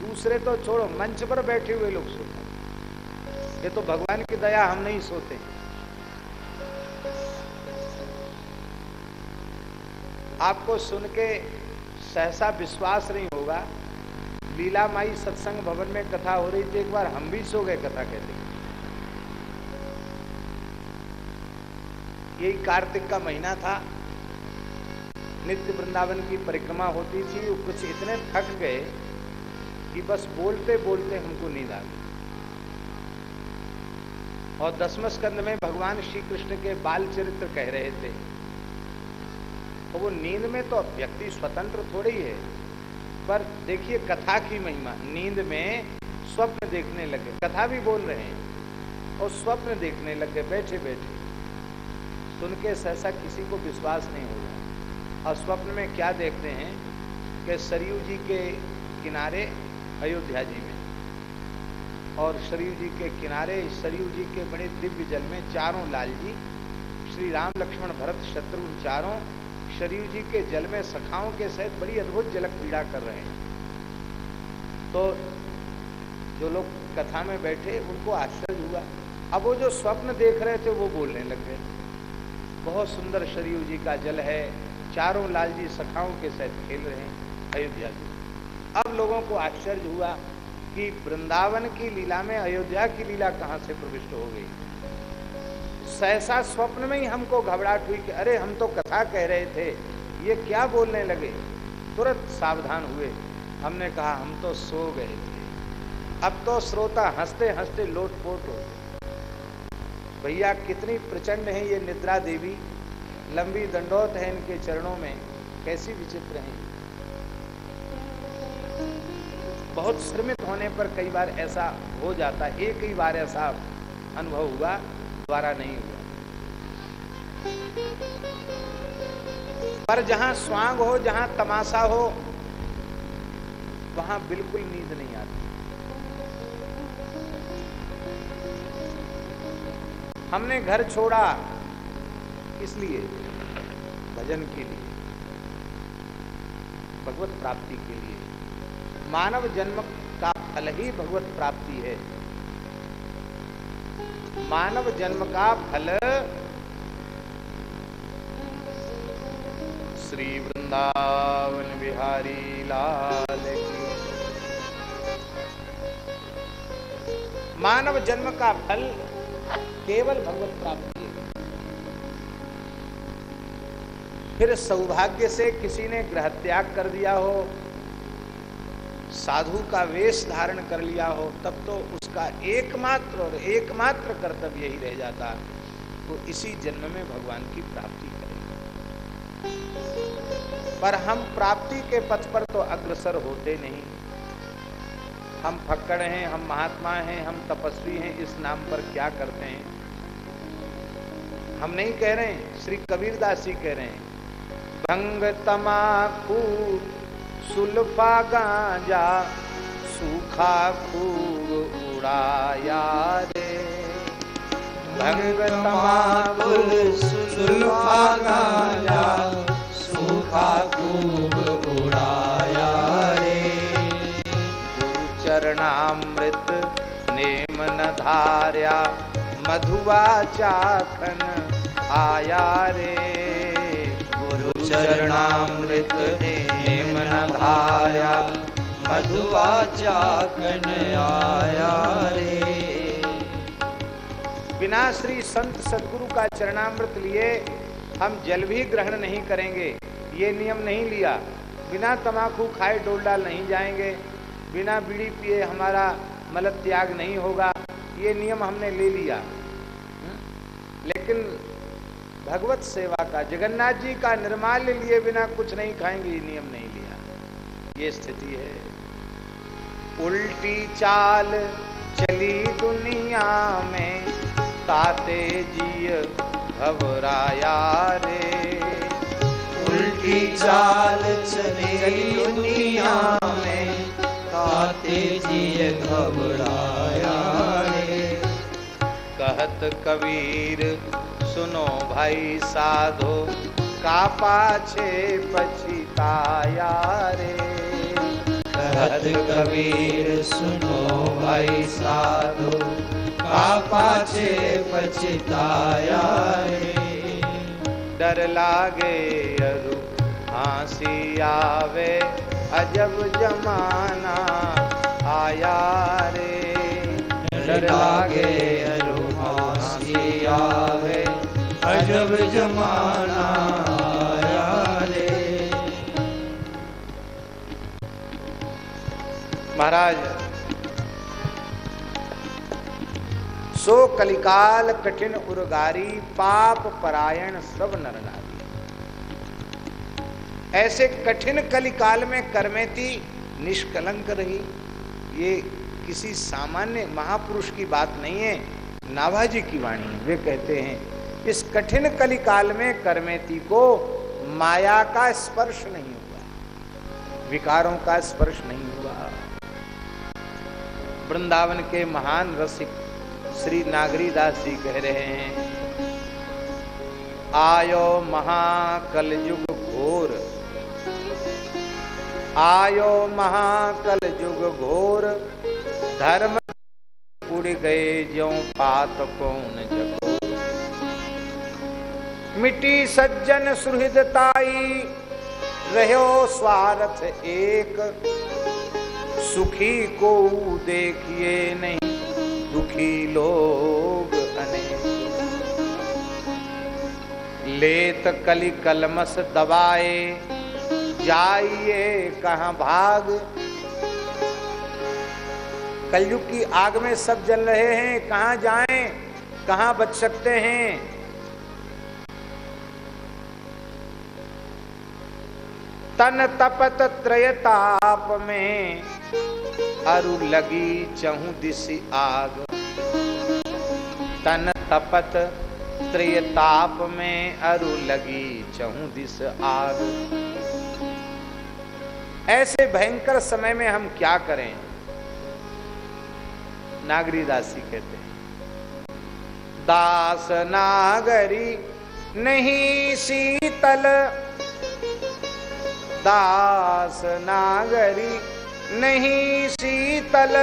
दूसरे तो छोड़ो, मंच पर बैठे हुए लोग सोते ये तो भगवान की दया हम नहीं सोते। आपको सुन के सहसा विश्वास नहीं होगा। लीला माई सत्संग भवन में कथा हो रही थी, एक बार हम भी सो गए, कथा कहते। यही कार्तिक का महीना था। नित्य वृंदावन की परिक्रमा होती थी, वो कुछ इतने थक गए कि बस बोलते बोलते हमको नींद आ गई। और दसम स्कंद में भगवान श्री कृष्ण के बाल चरित्र कह रहे थे। तो वो नींद में तो व्यक्ति स्वतंत्र थोड़ी है, पर देखिए कथा की महिमा, नींद में स्वप्न देखने लगे। कथा भी बोल रहे हैं और स्वप्न देखने लगे बैठे बैठे सुन के सहसा किसी को विश्वास नहीं होगा और स्वप्न में क्या देखते हैं कि सरयू जी के किनारे अयोध्या जी में। और सरयू जी के किनारे, सरयू जी के बड़े दिव्य जल में चारों लाल जी, श्री राम लक्ष्मण भरत शत्रुघ्न चारों शरीर जी के जल में सखाओं के सहित बड़ी अद्भुत जलक पीड़ा कर रहे हैं। तो जो लोग कथा में बैठे, उनको आश्चर्य हुआ। अब वो जो स्वप्न देख रहे थे, वो बोलने लग गए। बहुत सुंदर शरीर जी का जल है चारों लाल जी सखाओं के सहित खेल रहे हैं, अयोध्या जी अब लोगों को आश्चर्य हुआ कि वृंदावन की लीला में अयोध्या की लीला कहाँ से प्रविष्ट हो गई। सहसा स्वप्न में ही हमको घबराहट हुई कि अरे, हम तो कथा कह रहे थे, ये क्या बोलने लगे? तुरंत सावधान हुए। हमने कहा, हम तो सो गए थे। अब तो श्रोता हँसते हँसते लोटपोट हो गए। भैया, कितनी प्रचंड है ये निद्रा देवी। लंबी दंडौत है इनके चरणों में कैसी विचित्र है। बहुत श्रमित होने पर कई बार ऐसा हो जाता है। एक ही बार ऐसा अनुभव हुआ द्वारा नहीं हुआ। पर जहाँ स्वांग हो, जहाँ तमाशा हो, वहाँ बिल्कुल नींद नहीं आती। हमने घर छोड़ा इसलिए भजन के लिए, भगवत प्राप्ति के लिए, मानव जन्म का फल ही भगवत प्राप्ति है। मानव जन्म का फल श्री वृंदावन बिहारी लाल मानव जन्म का फल केवल भगवत प्राप्ति फिर सौभाग्य से किसी ने ग्रह त्याग कर दिया हो, साधु का वेश धारण कर लिया हो, तब तो उसका एकमात्र और एकमात्र कर्तव्य ही रह जाता। तो इसी जन्म में भगवान की प्राप्ति करेगा। पर हम प्राप्ति के पथ पर तो अग्रसर होते नहीं। हम फक्कड़ हैं, हम महात्मा हैं, हम तपस्वी हैं, इस नाम पर क्या करते हैं? हम नहीं कह रहे हैं, श्री कबीरदास जी कह रहे हैं। भंग तमाकू, सुल्फा गांजा, सूखा खूब उड़ाया रे। भंग तमाकू, सुल्फा गांजा, सूखा खूब उड़ाया रे। चरणामृत नेम न धार्या मधुआ चाखन आया रे। चरणामृत नेम न धार्या मधुआ चाखन आया रे। बिना श्री संत सदगुरु का चरणामृत लिए हम जल भी ग्रहण नहीं करेंगे, ये नियम नहीं लिया। बिना तमाकू खाए डोल डाल नहीं जाएँगे, बिना बीड़ी पिए हमारा मल त्याग नहीं होगा, ये नियम हमने ले लिया। लेकिन भगवत सेवा का, जगन्नाथ जी का निर्माल्य लिए बिना कुछ नहीं खाएँगे नियम नहीं लिया। ये स्थिति है। उल्टी चाल चली दुनिया में, ताते जिय घबराया रे। उल्टी चाल चली दुनिया में, ताते जी घबराया रे। कहत कबीर सुनो भाई साधो का पाछे पछिताया रे। कहत कबीर सुनो भाई साधो का पाछे पछताया रे। डर लागे अरु हँसी आवे अजब जमाना आया रे। डर लागे अरु अरुहासी आवे। अजब जमाना महाराज, सो कलिकाल कठिन उर्गारी पाप परायण सब नर नारी ऐसे कठिन कलिकाल में कर्मेती निष्कलंक रही। ये किसी सामान्य महापुरुष की बात नहीं है, नाभाजी की वाणी। वे कहते हैं इस कठिन कलिकाल में करमेती को माया का स्पर्श नहीं हुआ, विकारों का स्पर्श नहीं हुआ। वृंदावन के महान रसिक श्री नागरीदास जी कह रहे हैं, आयो महाकल युग घोर, आयो महाकल युग घोर, धर्म उड़ गए जो पात कौन जगो। मिट्टी सज्जन सुहृदताई रहो स्वार्थ एक। सुखी को देखिए नहीं, दुखी लोग अनेक। लेत कली कलमस दबाए, जाइए कहाँ भाग। कलयुग की आग में सब जल रहे हैं, कहाँ जाएँ, कहाँ बच सकते हैं? तन तपत त्रयताप में। अरु लगी चहु दिस आग। तन तपत त्रियताप में अरु लगी चहु दिस आग। ऐसे भयंकर समय में हम क्या करें? नागरी दासी कहते हैं। दास नागरी नहीं, शीतल दास नागरी नहीं शीतल।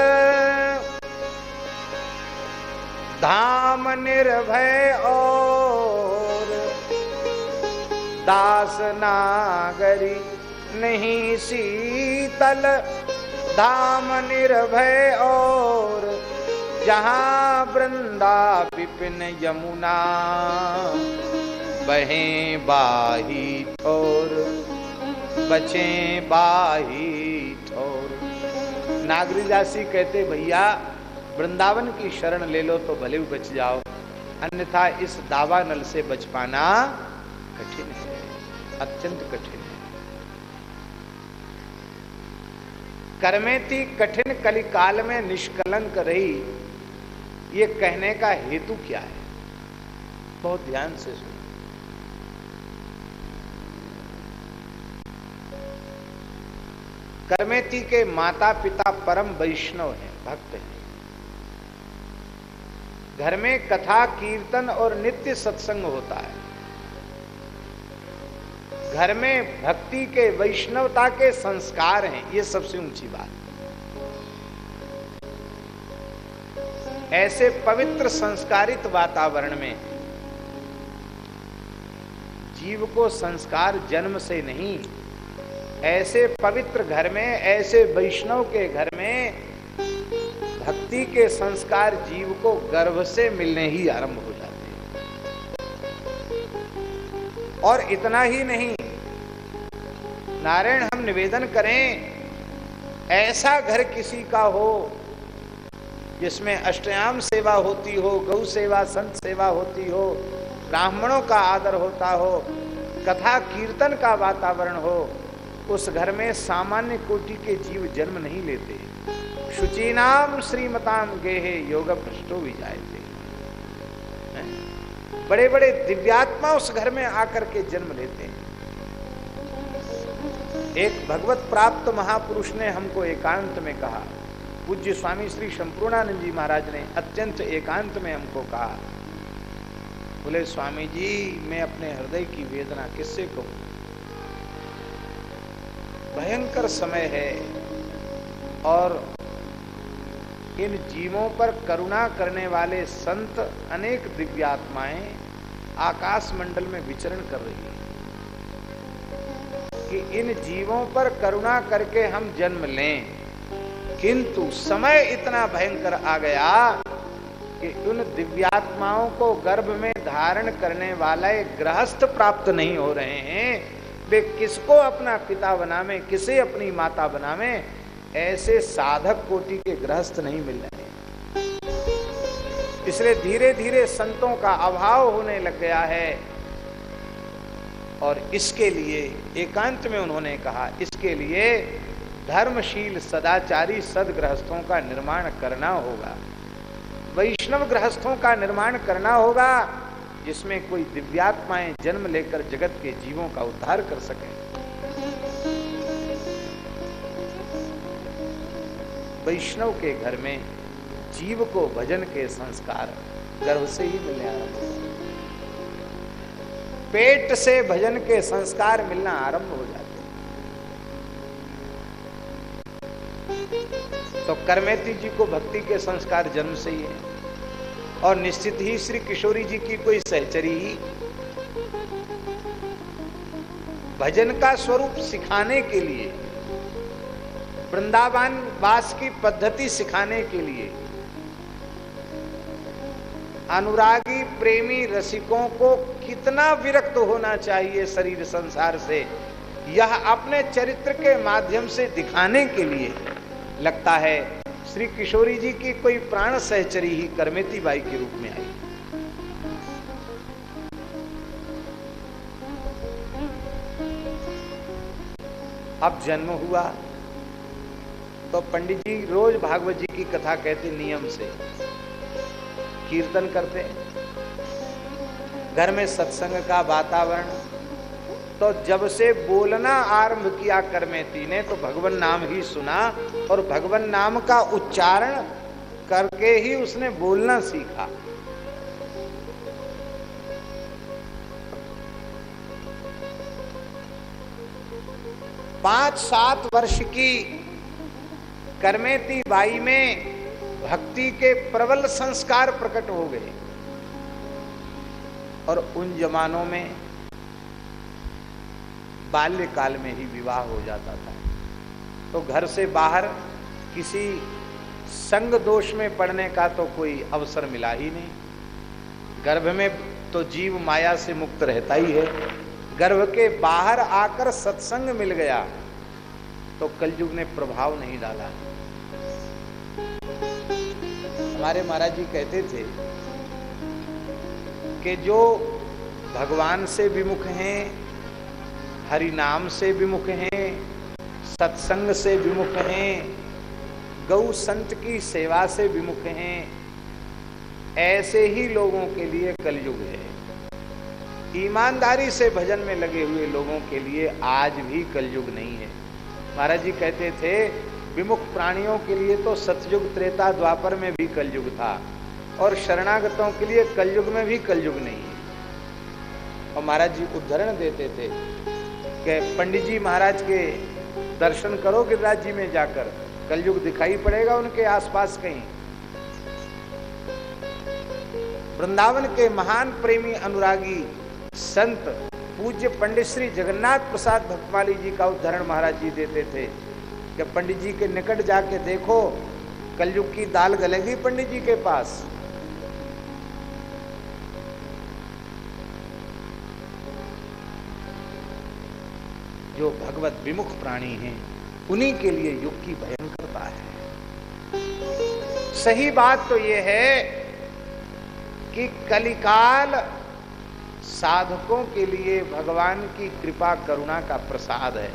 धाम निर्भय और दास नागरी नहीं शीतल। धाम निर्भय और जहाँ वृंदा विपिन यमुना बहे बाही ठोर। बचे बाही ठोर। नागरी दासी कहते, भैया, वृंदावन की शरण ले लो तो भले भी बच जाओ। अन्यथा इस दावा नल से बच पाना कठिन है, अत्यंत कठिन है। कर्मेती कठिन कलिकाल में निष्कलंक रही, ये कहने का हेतु क्या है? बहुत ध्यान से सुनो। कर्मेती के माता पिता परम वैष्णव हैं, भक्त हैं। घर में कथा, कीर्तन और नित्य सत्संग होता है। घर में भक्ति के, वैष्णवता के संस्कार हैं, ये सबसे ऊँची बात। ऐसे पवित्र संस्कारित वातावरण में जीव को संस्कार जन्म से नहीं ऐसे पवित्र घर में, ऐसे वैष्णव के घर में भक्ति के संस्कार जीव को गर्भ से मिलने ही आरंभ हो जाते हैं। और इतना ही नहीं, नारायण हम निवेदन करें, ऐसा घर किसी का हो जिसमें अष्टयाम सेवा होती हो, गौ सेवा, संत सेवा होती हो, ब्राह्मणों का आदर होता हो, कथा कीर्तन का वातावरण हो उस घर में सामान्य कोटि के जीव जन्म नहीं लेते। शुचिनाम श्रीमताम गेहे योग भ्रष्टो भी जाए बड़े बड़े दिव्यात्मा उस घर में आकर के जन्म लेते हैं। एक भगवत प्राप्त महापुरुष ने हमको एकांत में कहा। पूज्य स्वामी श्री संपूर्णानंद जी महाराज ने अत्यंत एकांत में हमको कहा। बोले, स्वामी जी, मैं अपने हृदय की वेदना किससे कहूँ? भयंकर समय है और इन जीवों पर करुणा करने वाले संत अनेक दिव्यात्माएँ आकाश मंडल में विचरण कर रही है। कि इन जीवों पर करुणा करके हम जन्म लें। किंतु समय इतना भयंकर आ गया कि उन दिव्यात्माओं को गर्भ में धारण करने वाला गृहस्थ प्राप्त नहीं हो रहे हैं। वे किसको अपना पिता बनावे, किसे अपनी माता बनावे, ऐसे साधक कोटि के गृहस्थ नहीं मिल रहे। इसलिए धीरे धीरे संतों का अभाव होने लग गया है। और इसके लिए, एकांत में उन्होंने कहा, इसके लिए धर्मशील सदाचारी सदग्रहस्थों का निर्माण करना होगा। वैष्णव गृहस्थों का निर्माण करना होगा जिसमें कोई दिव्यात्माएँ जन्म लेकर जगत के जीवों का उद्धार कर सके। वैष्णव के घर में जीव को भजन के संस्कार गर्भ से ही मिलने आरंभ पेट से भजन के संस्कार मिलना आरंभ हो जाते। तो करमेती जी को भक्ति के संस्कार जन्म से ही है। और निश्चित ही श्री किशोरी जी की कोई सहचरी ही। भजन का स्वरूप सिखाने के लिए, वृंदावन वास की पद्धति सिखाने के लिए, अनुरागी प्रेमी रसिकों को कितना विरक्त होना चाहिए शरीर संसार से, यह अपने चरित्र के माध्यम से दिखाने के लिए लगता है। श्री किशोरी जी की कोई प्राण सहचरी ही करमेती बाई के रूप में आई। अब जन्म हुआ तो पंडित जी रोज भागवत जी की कथा कहते नियम से कीर्तन करते। घर में सत्संग का वातावरण तो जब से बोलना आरंभ किया करमेती ने तो भगवान नाम ही सुना और भगवान नाम का उच्चारण करके ही उसने बोलना सीखा। पाँच सात वर्ष की करमेती बाई में भक्ति के प्रबल संस्कार प्रकट हो गए और उन जमानों में बाल्यकाल में ही विवाह हो जाता था। तो घर से बाहर किसी संग दोष में पड़ने का तो कोई अवसर मिला ही नहीं। गर्भ में तो जीव माया से मुक्त रहता ही है। गर्भ के बाहर आकर सत्संग मिल गया तो कलयुग ने प्रभाव नहीं डाला। हमारे महाराज जी कहते थे कि जो भगवान से विमुख हैं हरि नाम से विमुख हैं, सत्संग से विमुख हैं, गौ संत की सेवा से विमुख हैं। ऐसे ही लोगों के लिए कलयुग है। ईमानदारी से भजन में लगे हुए लोगों के लिए आज भी कलयुग नहीं है। महाराज जी कहते थे, विमुख प्राणियों के लिए तो सतयुग, त्रेता, द्वापर में भी कलयुग था और शरणागतों के लिए कलयुग में भी कलयुग नहीं है। और महाराज जी उदाहरण देते थे कि पंडित जी महाराज के दर्शन करो गिरिराज जी में जाकर। कलयुग दिखाई पड़ेगा उनके आसपास कहीं। वृंदावन के महान प्रेमी अनुरागी संत पूज्य पंडित श्री जगन्नाथ प्रसाद भक्तमाली जी का उदाहरण महाराज जी देते थे। कि पंडित जी के निकट जाके देखो, कलयुग की दाल गलेगी पंडित जी के पास। जो भगवत विमुख प्राणी हैं, उन्हीं के लिए युग की भयंकरता है। सही बात तो यह है कि कलिकाल साधकों के लिए भगवान की कृपा करुणा का प्रसाद है।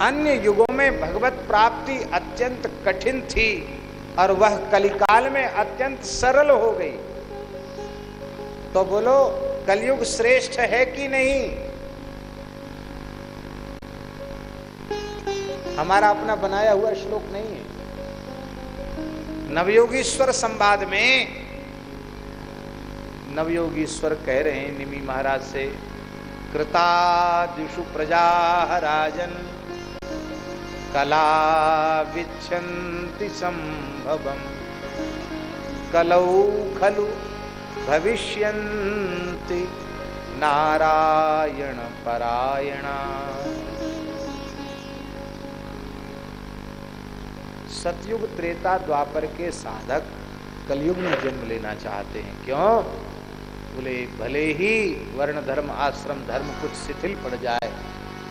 अन्य युगों में भगवत प्राप्ति अत्यंत कठिन थी और वह कलिकाल में अत्यंत सरल हो गई। तो बोलो कलयुग श्रेष्ठ है कि नहीं? हमारा अपना बनाया हुआ श्लोक नहीं है। नवयोगीश्वर संवाद में नवयोगीश्वर कह रहे हैं, निमी महाराज से कृता दिशु प्रजा राजन, कला विच्छन्ति संभवम। कलौ खलु भविष्यन्ति। नारायण परायणा। सतयुग त्रेता द्वापर के साधक कलयुग में जन्म लेना चाहते हैं। क्यों? बोले, भले ही वर्ण धर्म, आश्रम धर्म कुछ शिथिल पड़ जाए,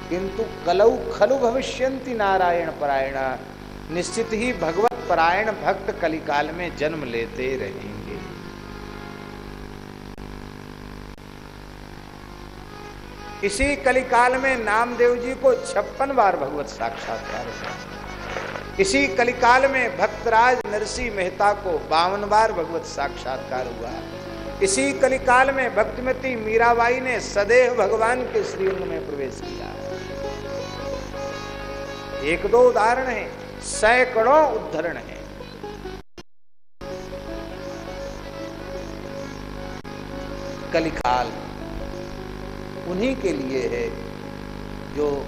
किंतु कलऊ खलु भविष्यंति नारायण परायण। निश्चित ही भगवत परायण भक्त कलिकाल में जन्म लेते रहेंगे इसी कलिकाल में नामदेव जी को छप्पन बार भगवत साक्षात्कार हुआ। इसी कलिकाल में भक्तराज नरसिंह मेहता को बावन बार भगवत साक्षात्कार हुआ। इसी कलिकाल में भक्तमती मीराबाई ने सदैव भगवान के श्रीअंग में प्रवेश किया। एक दो उदाहरण है, सैकड़ों उद्धरण है। कलिकाल उन्हीं के लिए है जो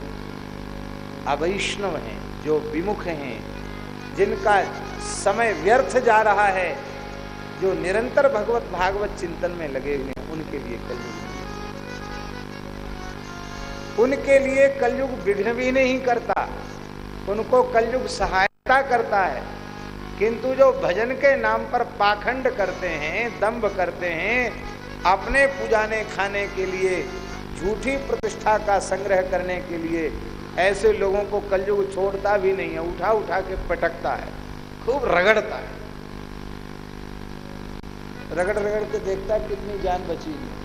अवैष्णव हैं, जो विमुख हैं, जिनका समय व्यर्थ जा रहा है, जो निरंतर भगवत भागवत चिंतन में लगे हुए हैं, उनके लिए कलयुग उनके लिए कलयुग विघ्न भी नहीं करता, उनको कलयुग सहायता करता है। किंतु जो भजन के नाम पर पाखंड करते हैं, दंभ करते हैं, अपने पुजाने खाने के लिए झूठी प्रतिष्ठा का संग्रह करने के लिए ऐसे लोगों को कलयुग छोड़ता भी नहीं है, उठा उठा के पटकता है, खूब रगड़ता है। रगड़ रगड़ के देखता है कितनी जान बची है।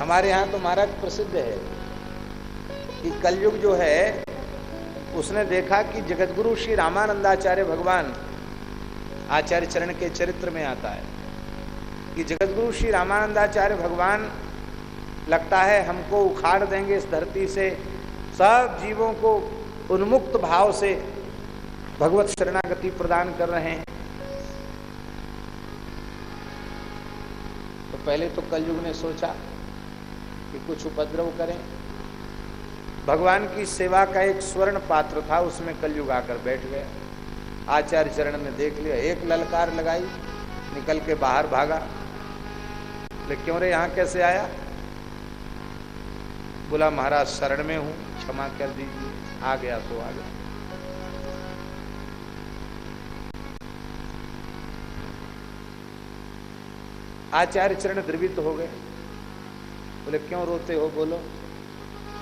हमारे यहाँ तो महाराज प्रसिद्ध है कि कलयुग जो है, उसने देखा कि जगतगुरु श्री रामानंदाचार्य भगवान आचार्य चरण के चरित्र में आता है। कि जगतगुरु श्री रामानंदाचार्य भगवान लगता है, हमको उखाड़ देंगे इस धरती से। सब जीवों को उन्मुक्त भाव से भगवत शरणागति प्रदान कर रहे हैं। तो पहले तो कलयुग ने सोचा कि कुछ उपद्रव करें। भगवान की सेवा का एक स्वर्ण पात्र था, उसमें कलयुग आकर बैठ गया। आचार्य चरण ने देख लिया, एक ललकार लगाई, निकल के बाहर भागा। बोले क्यों रे यहाँ कैसे आया? बोला, महाराज, शरण में हूँ, क्षमा कर दीजिए, आ गया तो आ गया। आचार्य चरण द्रवित हो गए। बोले, क्यों रोते हो? बोलो।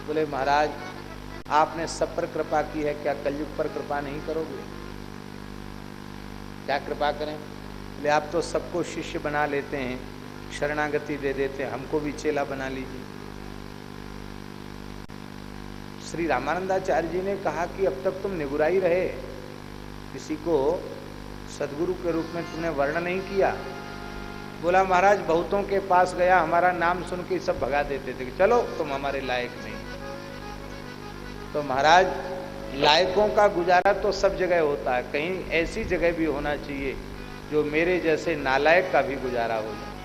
बोले, महाराज, आपने सब पर कृपा की है, क्या कलयुग पर कृपा नहीं करोगे? क्या कृपा करें? बोले आप तो सबको शिष्य बना लेते हैं, शरणागति दे देते हैं, हमको भी चेला बना लीजिए। श्री रामानंदाचार्य जी ने कहा कि अब तक तुम निगुराई रहे, किसी को सदगुरु के रूप में तुमने वर्ण नहीं किया। बोला, महाराज, बहुतों के पास गया, हमारा नाम सुन के सब भगा देते थे कि चलो, तुम हमारे लायक नहीं। तो महाराज लायकों का गुजारा तो सब जगह होता है, कहीं ऐसी जगह भी होना चाहिए जो मेरे जैसे नालायक का भी गुजारा हो जाए।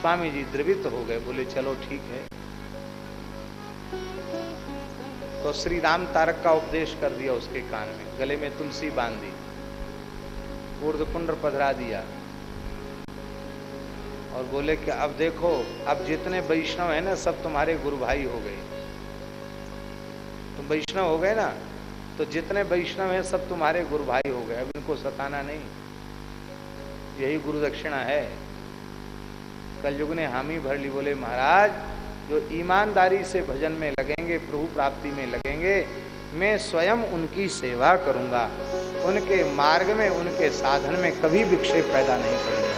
स्वामी जी द्रवित हो गए, बोले, चलो, ठीक है। तो श्री राम तारक का उपदेश कर दिया उसके कान में, गले में तुलसी बाँध दी ऊर्ध कुंड पधरा दिया और बोले कि, अब देखो, अब जितने वैष्णव है ना, सब तुम्हारे गुरु भाई हो गए। वैष्णव हो गए ना तो जितने वैष्णव हैं, सब तुम्हारे गुरु भाई हो गए, अब इनको सताना नहीं। यही गुरु दक्षिणा है। कलयुग ने हामी भर ली, बोले, महाराज, जो ईमानदारी से भजन में लगेंगे, प्रभु प्राप्ति में लगेंगे, मैं स्वयं उनकी सेवा करूँगा। उनके मार्ग में, उनके साधन में कभी विक्षेप पैदा नहीं करूँगा।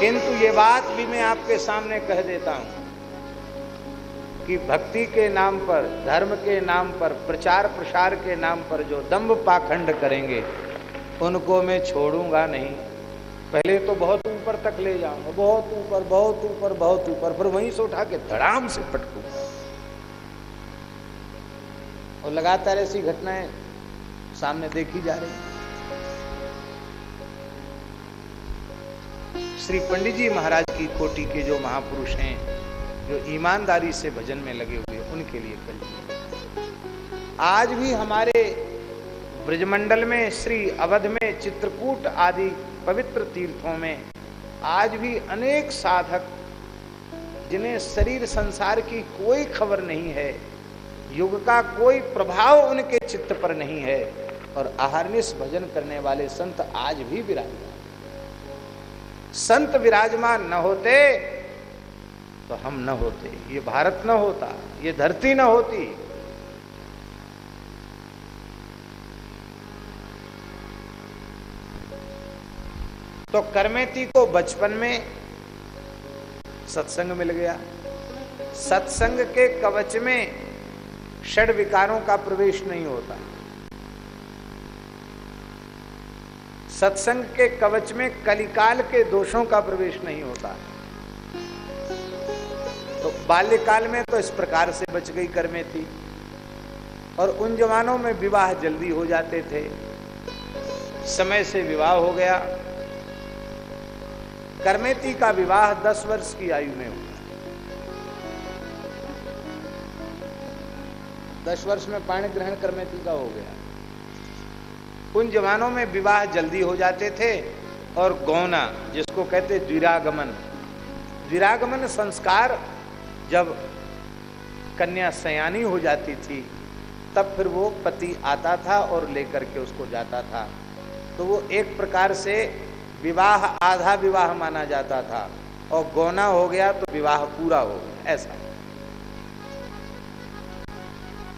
किंतु ये बात भी मैं आपके सामने कह देता हूँ। कि भक्ति के नाम पर, धर्म के नाम पर, प्रचार प्रसार के नाम पर जो दम्भ पाखंड करेंगे, उनको मैं छोड़ूँगा नहीं। पहले तो बहुत ऊपर तक ले जाऊँगा, बहुत ऊपर बहुत ऊपर बहुत ऊपर, फिर वहीं से उठा के धड़ाम से पटकूँगा। और लगातार ऐसी घटनाएँ सामने देखी जा रही श्री पंडित जी महाराज की कोटि के जो महापुरुष हैं जो ईमानदारी से भजन में लगे हुए उनके लिए कल। आज भी हमारे ब्रजमंडल में, श्री अवध में, चित्रकूट आदि पवित्र तीर्थों में आज भी अनेक साधक, जिन्हें शरीर संसार की कोई खबर नहीं है, युग का कोई प्रभाव उनके चित्त पर नहीं है, और आहारनिश भजन करने वाले संत आज भी विराजमान संत विराजमान न होते तो हम न होते। ये भारत न होता, ये धरती न होती। तो करमेती को बचपन में सत्संग मिल गया। सत्संग के कवच में षड विकारों का प्रवेश नहीं होता। सत्संग के कवच में कलिकाल के दोषों का प्रवेश नहीं होता। तो बाल्यकाल में तो इस प्रकार से बच गई कर में थी। और उन जवानों में विवाह जल्दी हो जाते थे। समय से विवाह हो गया। कर्मेती का विवाह दस वर्ष की आयु में हुआ। दस वर्ष में पाणी ग्रहण करमेती का हो गया। उन जवानों में विवाह जल्दी हो जाते थे और गौना, जिसको कहते द्विरागमन। द्विरागमन संस्कार जब कन्या सयानी हो जाती थी, तब फिर वो पति आता था और लेकर के उसको जाता था। तो वो एक प्रकार से विवाह, आधा विवाह माना जाता था और गौना हो गया तो विवाह पूरा हो गया, ऐसा।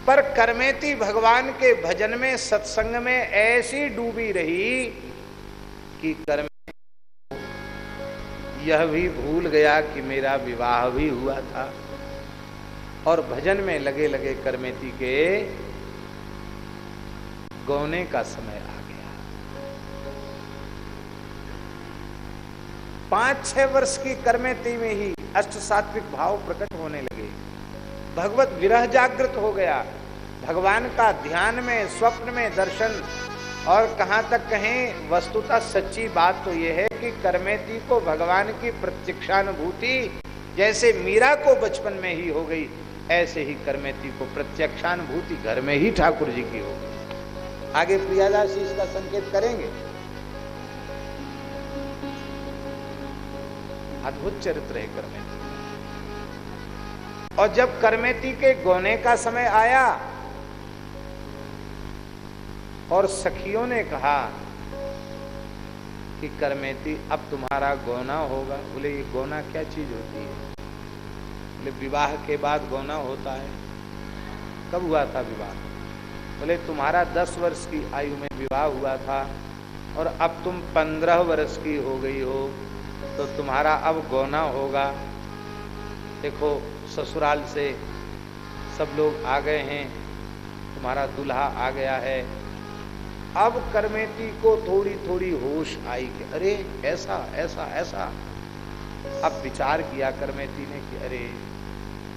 पर करमेती भगवान के भजन में, सत्संग में ऐसी डूबी रही कि कर्म यह भी भूल गया कि मेरा विवाह भी हुआ था। और भजन में लगे लगे करमेती के गौने का समय आ गया। पाँच छह वर्ष की करमेती में ही अष्ट सात्विक भाव प्रकट होने लगे। भगवत विरह जागृत हो गया। भगवान का ध्यान में, स्वप्न में दर्शन और कहाँ तक कहें, वस्तुतः सच्ची बात तो यह है कि करमेती को भगवान की प्रत्यक्षानुभूति जैसे मीरा को बचपन में ही हो गई। ऐसे ही करमेती को प्रत्यक्षानुभूति घर में ही ठाकुर जी की होगी। आगे प्रियादास जी इसका संकेत करेंगे। अद्भुत चरित्र है करमेती। और जब करमेती के गोने का समय आया, और सखियों ने कहा कि कर्मेती, अब तुम्हारा गोना होगा। बोले, ये गोना क्या चीज़ होती है? बोले विवाह के बाद गौना होता है। कब हुआ था विवाह? बोले, तुम्हारा दस वर्ष की आयु में विवाह हुआ था और अब तुम पंद्रह वर्ष की हो गई हो तो तुम्हारा अब गौना होगा। देखो, ससुराल से सब लोग आ गए हैं, तुम्हारा दूल्हा आ गया है। अब करमेती को थोड़ी थोड़ी होश आई कि, अरे, ऐसा ऐसा ऐसा। अब विचार किया करमेती ने अरे,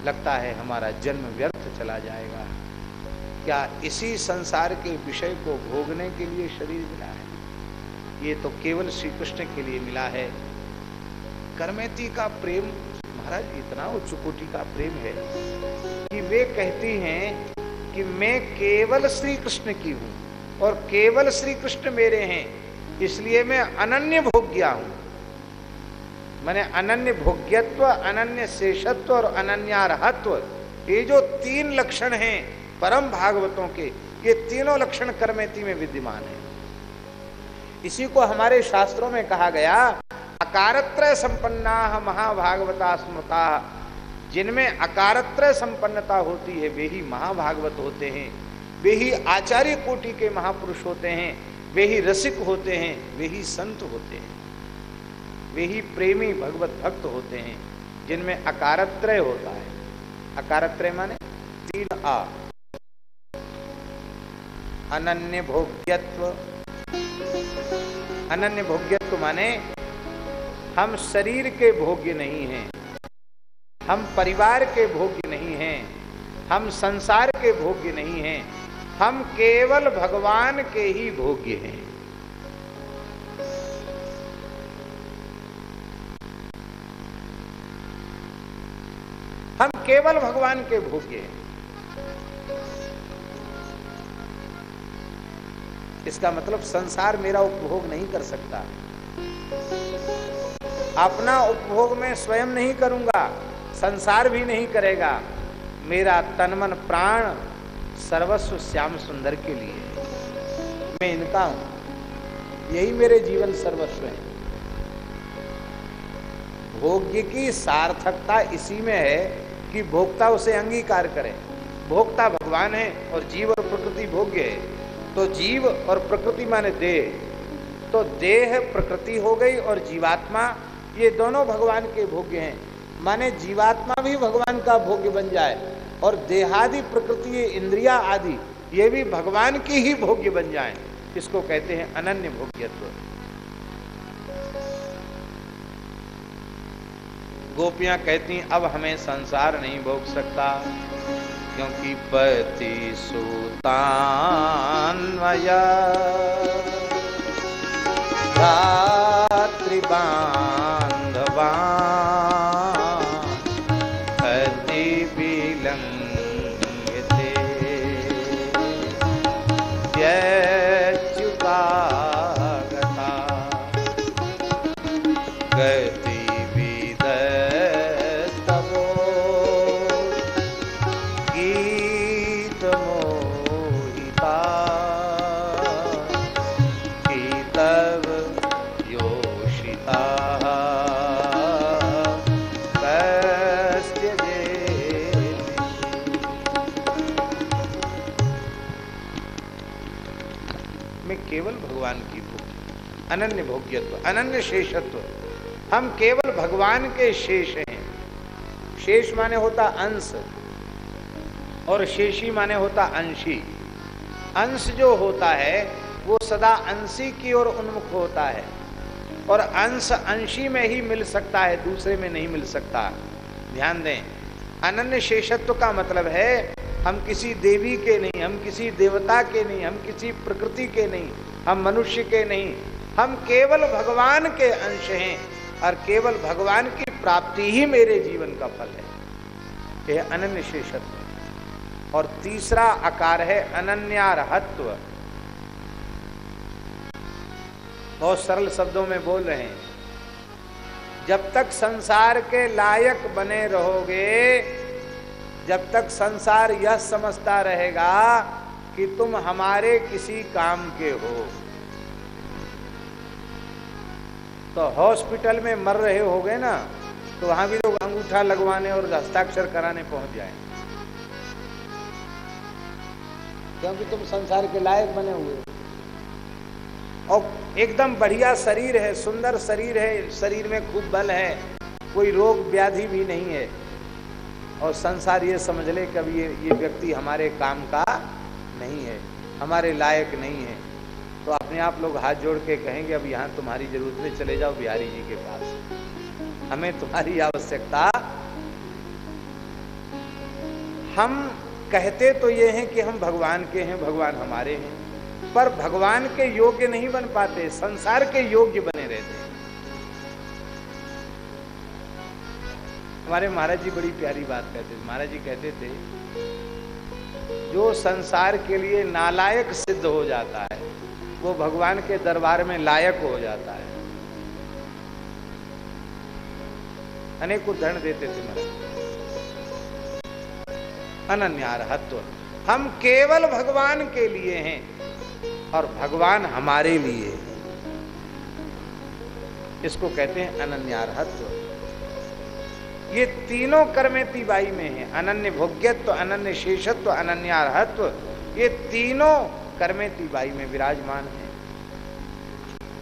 लगता है हमारा जन्म व्यर्थ चला जाएगा। क्या इसी संसार के विषय को भोगने के लिए शरीर मिला है? ये तो केवल श्री कृष्ण के लिए मिला है। करमेती का प्रेम, महाराज, इतना उच्च कोटि का प्रेम है कि वे कहती हैं कि मैं केवल श्री कृष्ण की हूँ और केवल श्री कृष्ण मेरे हैं, इसलिए मैं अनन्य भोग्या हूँ। मैंने अनन्य भोग्यत्व, अनन्य शेषत्व और अनन्यारहत्व, ये जो तीन लक्षण हैं परम भागवतों के, ये तीनों लक्षण करमेती में विद्यमान है। इसी को हमारे शास्त्रों में कहा गया अकारत्र संपन्ना महाभागवता स्मृता। जिनमें अकारत्र संपन्नता होती है, वे ही महाभागवत होते हैं। वे ही आचार्य कोटि के महापुरुष होते हैं, वे ही रसिक होते हैं, वे ही संत होते हैं। वे ही प्रेमी भगवत भक्त होते हैं, जिनमें अकारत्रय होता है। अकारत्रय माने तीन आ। अनन्य भोग्यत्व। अनन्य भोग्यत्व माने हम शरीर के भोग्य नहीं हैं, हम परिवार के भोग्य नहीं हैं, हम संसार के भोग्य नहीं हैं, हम केवल भगवान के ही भोग्य हैं। हम केवल भगवान के भोग्य हैं। इसका मतलब संसार मेरा उपभोग नहीं कर सकता। अपना उपभोग में स्वयं नहीं करूँगा, संसार भी नहीं करेगा। मेरा तनमन प्राण सर्वस्व श्याम सुंदर के लिए मैं इनका हूँ। यही मेरे जीवन सर्वस्व है। भोग्य की सार्थकता इसी में है कि भोक्ता उसे अंगीकार करे। भोक्ता भगवान है और जीव और प्रकृति भोग्य है। तो जीव और प्रकृति माने देह। तो देह प्रकृति हो गई और जीवात्मा, ये दोनों भगवान के भोग्य हैं। माने जीवात्मा भी भगवान का भोग्य बन जाए और देहादि प्रकृति इंद्रिया आदि, ये भी भगवान की ही भोग्य बन जाए। इसको कहते हैं अनन्य भोग्यत्व। गोपियाँ कहती अब हमें संसार नहीं भोग सकता क्योंकि पति सुतान्वया रात्रि अति अनन्य भोग्यत्व, अनन्य शेषत्व। हम केवल भगवान के शेष हैं। शेष माने होता अंश, और शेषी माने होता अंशी। अंश जो होता है, वो सदा अंशी की ओर उन्मुख होता है। और अंश अंशी में ही मिल सकता है, दूसरे में नहीं मिल सकता। ध्यान दें, अनन्य शेषत्व का मतलब है, हम किसी देवी के नहीं, हम किसी देवता के नहीं, हम किसी प्रकृति के नहीं, हम मनुष्य के नहीं। हम केवल भगवान के अंश हैं और केवल भगवान की प्राप्ति ही मेरे जीवन का फल है। यह अनन्य शेषत्व और तीसरा आकार है अनन्यारहत्व। बहुत सरल शब्दों में बोल रहे हैं, जब तक संसार के लायक बने रहोगे, जब तक संसार यह समझता रहेगा कि तुम हमारे किसी काम के हो। तो हॉस्पिटल में मर रहे हो गए ना तो वहाँ भी लोग अंगूठा लगवाने और हस्ताक्षर कराने पहुँच जाए। क्योंकि तुम संसार के लायक बने हुए और एकदम बढ़िया शरीर है, सुंदर शरीर है, शरीर में खूब बल है, कोई रोग व्याधि भी नहीं है। और संसार ये समझ ले कि अब ये ये व्यक्ति हमारे काम का नहीं है, हमारे लायक नहीं है। तो अपने आप लोग हाथ जोड़ के कहेंगे, अब यहाँ तुम्हारी ज़रूरत नहीं, चले जाओ बिहारी जी के पास। हमें तुम्हारी आवश्यकता हम कहते तो ये हैं कि हम भगवान के हैं, भगवान हमारे हैं, पर भगवान के योग्य नहीं बन पाते, संसार के योग्य बने रहते हमारे महाराज जी बड़ी प्यारी बात कहते थे। महाराज जी कहते थे, जो संसार के लिए नालायक सिद्ध हो जाता है वो भगवान के दरबार में लायक हो जाता है। अनेक उदाहरण देते थे महाराज अनन्यारहत्व। हम केवल भगवान के लिए हैं और भगवान हमारे लिए इसको कहते हैं अनन्यारहत्व। ये तीनों कर्मेती बाई में है। अनन्य भोग्यत्व, अनन्य शेषत्व, अनन्यारहत्व। ये तीनों कर्मेती बाई में विराजमान है।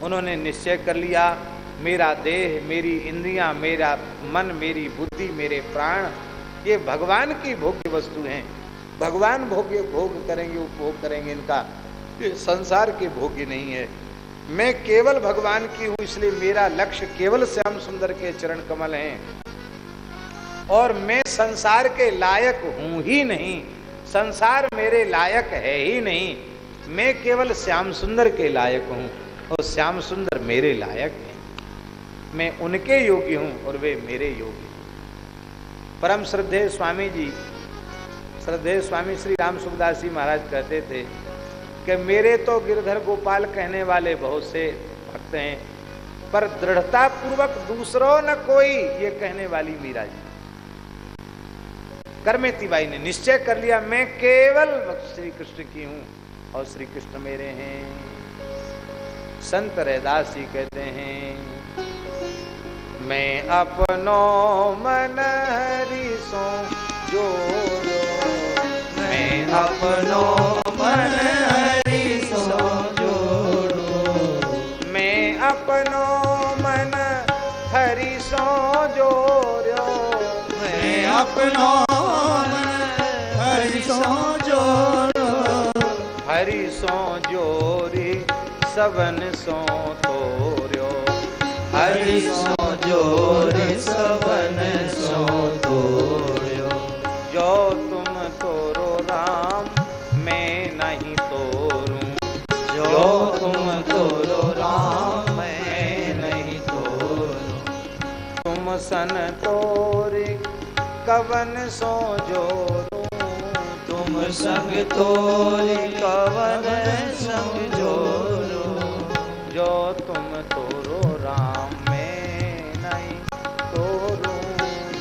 उन्होंने निश्चय कर लिया, मेरा देह, मेरी इंद्रियाँ, मेरा मन, मेरी बुद्धि, मेरे प्राण, ये भगवान की भोग्य वस्तु हैं। भगवान भोग्य भोग करेंगे, उपभोग करेंगे इनका। ये संसार के भोग्य नहीं है। मैं केवल भगवान की हूँ, इसलिए मेरा लक्ष्य केवल श्याम सुंदर के चरण कमल हैं। और मैं संसार के लायक हूँ ही नहीं। संसार मेरे लायक है ही नहीं। मैं केवल श्याम सुंदर के लायक हूँ और श्याम सुंदर मेरे लायक हैं। मैं उनके योगी हूँ और वे मेरे योगी परम श्रद्धेय स्वामी जी, श्रद्धेय स्वामी श्री राम सुखदास जी महाराज कहते थे कि मेरे तो गिरधर गोपाल कहने वाले बहुत से भक्त हैं, पर दृढ़ता पूर्वक दूसरों न कोई ये कहने वाली मीरा जी। करमेती बाई ने निश्चय कर लिया, मैं केवल श्री कृष्ण की हूँ। और श्री कृष्ण मेरे हैं। संत रैदास जी कहते हैं, मैं अपनो मन हरि सो जो मैं अपनो मन हरि सो जोड़ो। मैं अपनो मन हरि सो मैं अपनो हरि सो जोरी सबन सो तोर्यो। हरि सो जोरी सबन सो तोड़ो जो तुम तोरो राम, मैं नहीं तोरूं। जो तुम तोरो राम, मैं नहीं तोड़ो तुम सन तोरी, कवन सो जोरूं संग तोड़े कवन संग जोड़ो जो तुम तोरो राम में नहीं, तोरूं।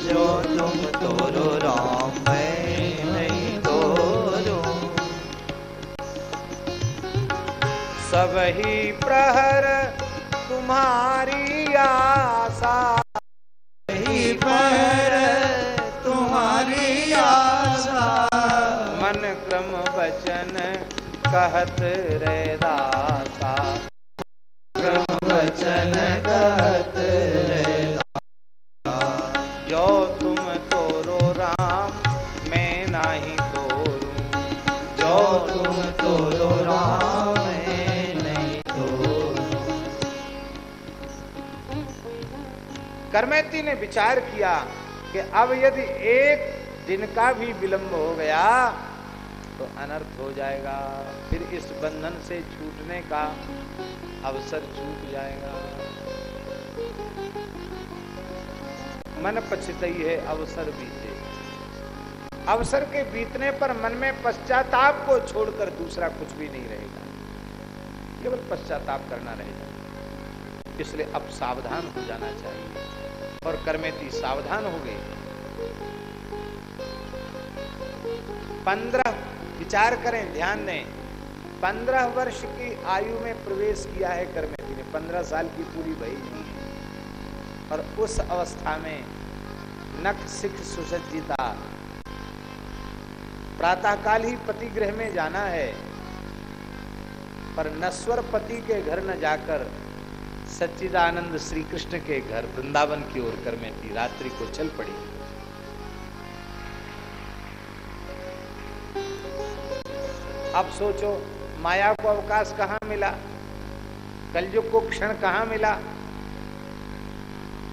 जो तुम तोड़ो राम में नहीं तोड़ो सब ही प्रहर तुम्हारी आशा। ही पर तुम्हारी मन क्रम वचन कहत रे दासा क्रम वचन कहत रहता जो तुम तोरो राम, मैं नाही तोरूं। जो तुम तोड़ो राम, मैं नहीं तोड़ो करमेती ने विचार किया कि अब यदि एक दिन का भी विलंब हो गया तो अनर्थ हो जाएगा। फिर इस बंधन से छूटने का अवसर छूट जाएगा। मन पछतई है, अवसर बीते अवसर के बीतने पर मन में पश्चाताप को छोड़कर दूसरा कुछ भी नहीं रहेगा। केवल पश्चाताप करना रहेगा। इसलिए अब सावधान हो जाना चाहिए। और करमेती सावधान हो गए। पंद्रह विचार करें, ध्यान दें। पंद्रह वर्ष की आयु में प्रवेश किया है करमेती ने, पंद्रह साल की पूरी भई है। और उस अवस्था में नख सिख सुसज्जिता। प्रातःकाल ही पति गृह में जाना है, पर नस्वर पति के घर न जाकर सच्चिदानंद श्री कृष्ण के घर वृंदावन की ओर कर में थी रात्रि को चल पड़ी। अब सोचो, माया को अवकाश कहाँ मिला? कलयुग को क्षण कहाँ मिला?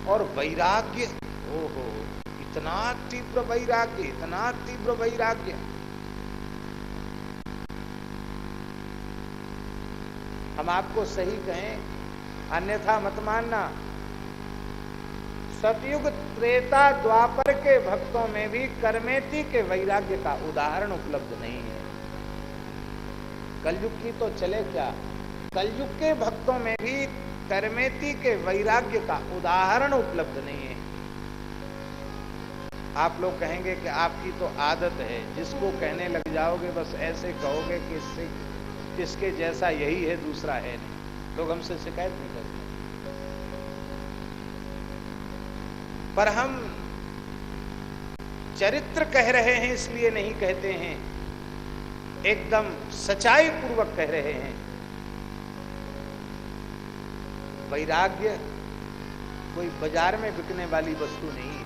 और वैराग्य, ओहो, इतना तीव्र वैराग्य, इतना तीव्र वैराग्य। हम आपको सही कहें, अन्यथा मत मानना। सतयुग त्रेता द्वापर के भक्तों में भी कर्मेती के वैराग्य का उदाहरण उपलब्ध नहीं है। कलयुग की तो चले क्या? कलयुग के भक्तों में भी कर्मेती के वैराग्य का उदाहरण उपलब्ध नहीं है। आप लोग कहेंगे कि आपकी तो आदत है, जिसको कहने लग जाओगे, बस ऐसे कहोगे कि इससे इसके जैसा यही है, दूसरा है नहीं। लोग हमसे शिकायत नहीं करते। पर हम चरित्र कह रहे हैं, इसलिए नहीं कहते हैं। एकदम सच्चाई पूर्वक कह रहे हैं। वैराग्य कोई बाज़ार में बिकने वाली वस्तु नहीं है।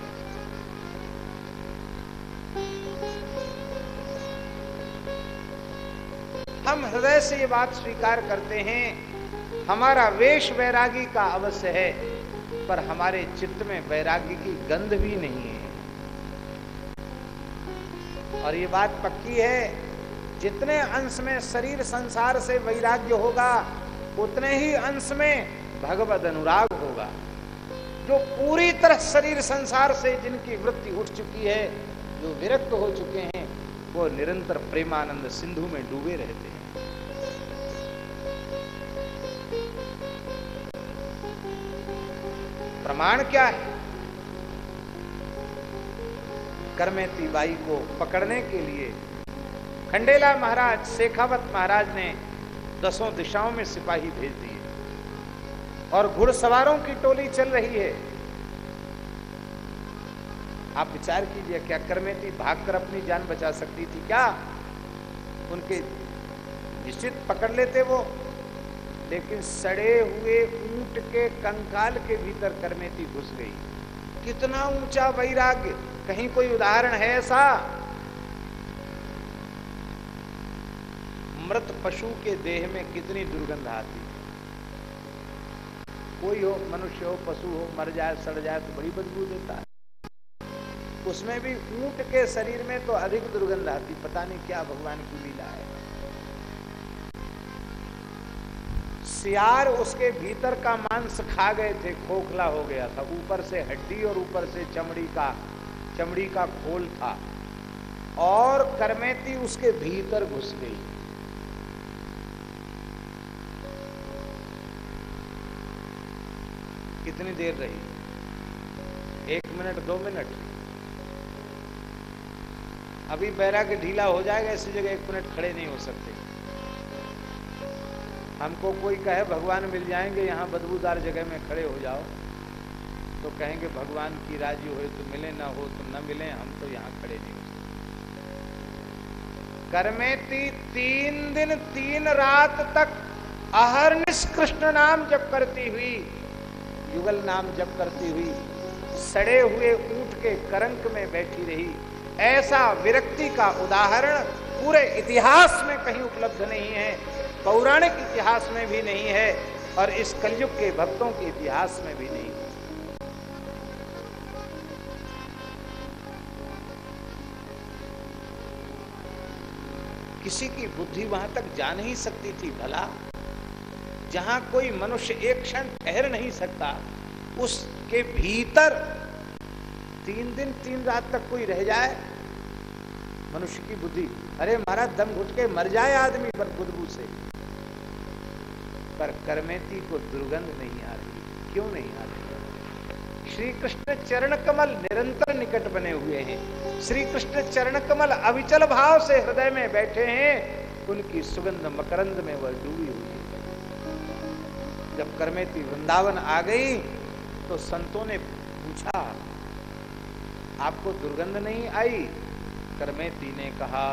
हम हृदय से ये बात स्वीकार करते हैं, हमारा वेश वैरागी का अवश्य है, पर हमारे चित्त में वैरागी की गंध भी नहीं है। और ये बात पक्की है जितने अंश में शरीर संसार से वैराग्य होगा, उतने ही अंश में भगवत अनुराग होगा। जो पूरी तरह शरीर संसार से जिनकी वृत्ति उठ चुकी है, जो विरक्त हो चुके हैं, वो निरंतर प्रेमानंद सिंधु में डूबे रहते हैं। प्रमाण क्या है? कर्मेती बाई को पकड़ने के लिए खंडेला महाराज, शेखावत महाराज ने दसों दिशाओं में सिपाही भेज दिए। और घुड़सवारों की टोली चल रही है। आप विचार कीजिए, क्या करमेती भागकर अपनी जान बचा सकती थी? क्या उनके निश्चित पकड़ लेते वो? लेकिन सड़े हुए ऊँट के कंकाल के भीतर करमेती घुस गई। कितना ऊँचा वैराग्य! कहीं कोई उदाहरण है ऐसा? मृत पशु के देह में कितनी दुर्गंध आती? है कोई हो, मनुष्य हो, पशु हो, मर जाए, सड़ जाए तो बड़ी बदबू देता है। उसमें भी ऊँट के शरीर में तो अधिक दुर्गंध आती, पता नहीं क्या भगवान की लीला है। सियार उसके भीतर का मांस खा गए थे, खोखला हो गया था। ऊपर से हड्डी और ऊपर से चमड़ी का चमड़ी का खोल था और करमेती उसके भीतर घुस गई। कितनी देर रही? एक मिनट, दो मिनट। अभी बैराग ढीला हो जाएगा इसी जगह एक मिनट खड़े नहीं हो सकते। हमको कोई कहे, भगवान मिल जाएँगे, यहाँ बदबूदार जगह में खड़े हो जाओ। तो कहेंगे, भगवान की राज़ी हो तो मिले ना हो तो न मिले, हम तो यहाँ खड़े नहीं हो सकते। करमेती तीन दिन, तीन रात तक अहरनिश कृष्ण नाम जब करती हुई युगल नाम जप करती हुई, सड़े हुए ऊँट के करंक में बैठी रही। ऐसा विरक्ति का उदाहरण पूरे इतिहास में कहीं उपलब्ध नहीं है, पौराणिक इतिहास में भी नहीं है और इस कलयुग के भक्तों के इतिहास में भी नहीं। है किसी की बुद्धि वहाँ तक जा नहीं सकती थी, भला जहाँ कोई मनुष्य एक क्षण ठहर नहीं सकता, उसके भीतर तीन दिन, तीन रात तक कोई रह जाए, मनुष्य की बुद्धि, अरे महाराज, दम घुट के मर जाए आदमी पर बुदबू से। पर करमेती को दुर्गंध नहीं आ रही। क्यों नहीं आ रही? श्री कृष्ण चरण कमल निरंतर निकट बने हुए हैं। श्री कृष्ण चरण कमल अविचल भाव से हृदय में बैठे हैं। उनकी सुगंध मकरंद में वह डूबी जब करमेती वृंदावन आ गई तो संतों ने पूछा, आपको दुर्गंध नहीं आई? करमेती ने कहा,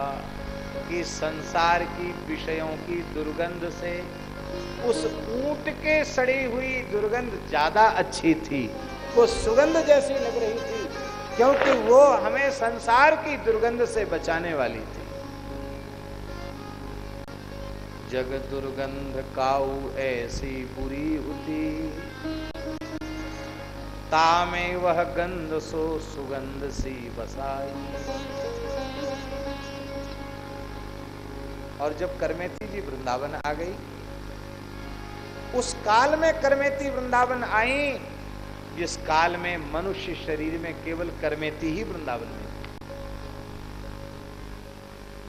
कि संसार की विषयों की दुर्गंध से उस ऊँट के सड़ी हुई दुर्गंध ज़्यादा अच्छी थी। वो सुगंध जैसी लग रही थी, क्योंकि वो हमें संसार की दुर्गंध से बचाने वाली थी। जग दुर्गंध काऊ ऐसी बुरी होती तामे वह गंध सो सुगंध सी बसाई। और जब करमेती जी वृंदावन आ गई, उस काल में करमेती वृंदावन आई, जिस काल में मनुष्य शरीर में केवल करमेती ही वृंदावन में।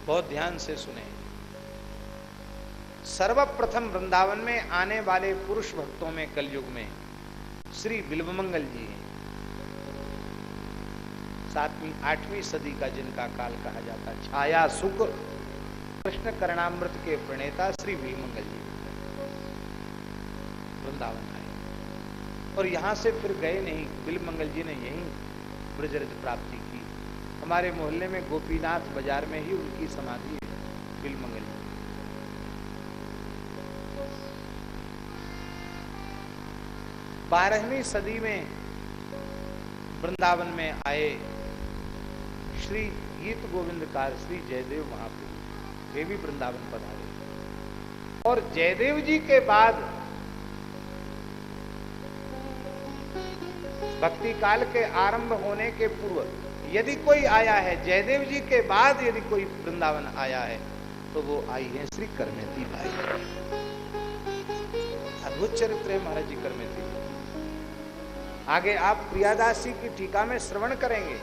बहुत ध्यान से सुने। सर्वप्रथम वृंदावन में आने वाले पुरुष भक्तों में कलयुग में श्री बिल्वमंगल जी हैं। सातवीं, आठवीं सदी का जिनका काल कहा जाता छाया सुख, कृष्ण करणामृत के प्रणेता श्री बिल्वमंगल जी। वृंदावन आए। और यहाँ से फिर गए नहीं बिल्वमंगल जी ने यहीं ब्रजरज प्राप्ति की। हमारे मोहल्ले में गोपीनाथ बाज़ार में ही उनकी समाधि है बिल्वमंगल बारहवीं सदी में वृंदावन में आए श्री गीत गोविंदकार श्री जयदेव महाप्रभु। वे भी वृंदावन पधारे। और जयदेव जी के बाद भक्ति काल के आरंभ होने के पूर्व यदि कोई आया है, जयदेव जी के बाद यदि कोई वृंदावन आया है तो वो आई है श्री करमेती भाई। अद्भुत चरित्र है महाराज जी करमेती। आगे आप प्रियादास जी की टीका में श्रवण करेंगे।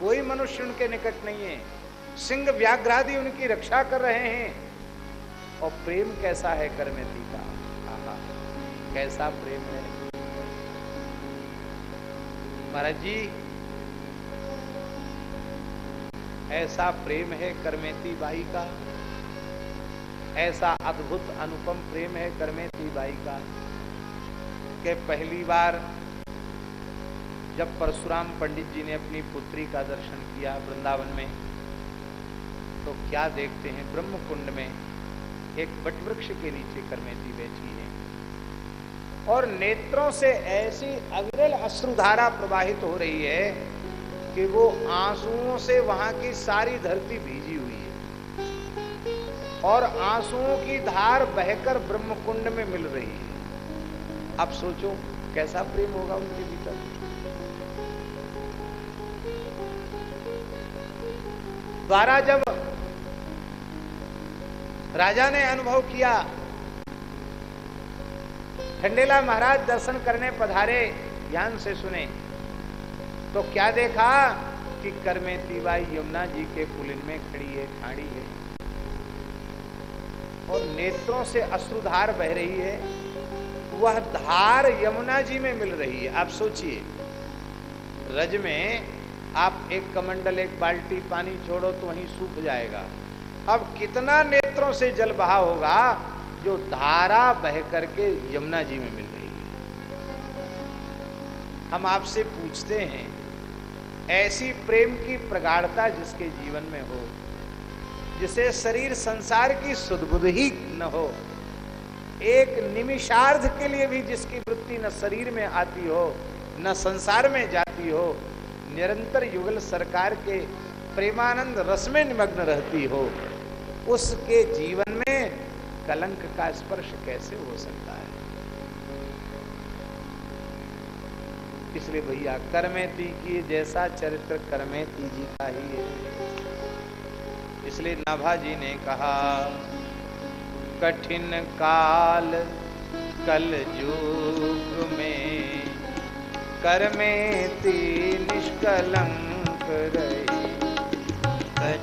कोई मनुष्य उनके निकट नहीं है। सिंह व्याघ्रादि उनकी रक्षा कर रहे हैं। और प्रेम कैसा है करमेती का आहा, कैसा प्रेम है? महाराज जी, ऐसा प्रेम है करमेती बाई का? ऐसा अद्भुत अनुपम प्रेम है करमेती बाई का? कि पहली बार जब परशुराम पंडित जी ने अपनी पुत्री का दर्शन किया वृंदावन में तो क्या देखते हैं ब्रह्म कुंड में एक वटवृक्ष के नीचे करमेती बैठी है। और नेत्रों से ऐसी अविरल अश्रुधारा प्रवाहित हो रही है कि वो आंसुओं से वहाँ की सारी धरती भीजी हुई है। और आंसुओं की धार बहकर ब्रह्मकुंड में मिल रही है। अब सोचो, कैसा प्रेम होगा उनके भीतर? द्वारा जब राजा ने अनुभव किया, खंडेला महाराज दर्शन करने पधारे, ध्यान से सुने तो क्या देखा कि कर में तिवाई यमुना जी के पुलिन में खड़ी है खाड़ी है। और नेत्रों से अश्रुधार बह रही है। वह धार यमुना जी में मिल रही है। आप सोचिए, रज में आप एक कमंडल, एक बाल्टी पानी छोड़ो तो वहीं सूख जाएगा। अब कितना नेत्रों से जल बहा होगा जो धारा बह करके यमुना जी में मिल रही है। हम आपसे पूछते हैं, ऐसी प्रेम की प्रगाढ़ता जिसके जीवन में हो, जिसे शरीर संसार की सुदबुद ही न हो एक निमिषार्ध के लिए भी जिसकी वृत्ति न शरीर में आती हो, न संसार में जाती हो, निरंतर युगल सरकार के प्रेमानंद रस में निमग्न रहती हो, उसके जीवन में कलंक का स्पर्श कैसे हो सकता है? इसलिए भैया, करमेती की जैसा चरित्र करमेती जी का ही है। इसलिए नाभा जी ने कहा कठिन काल कल युग में करमेती निष्कलंक रही।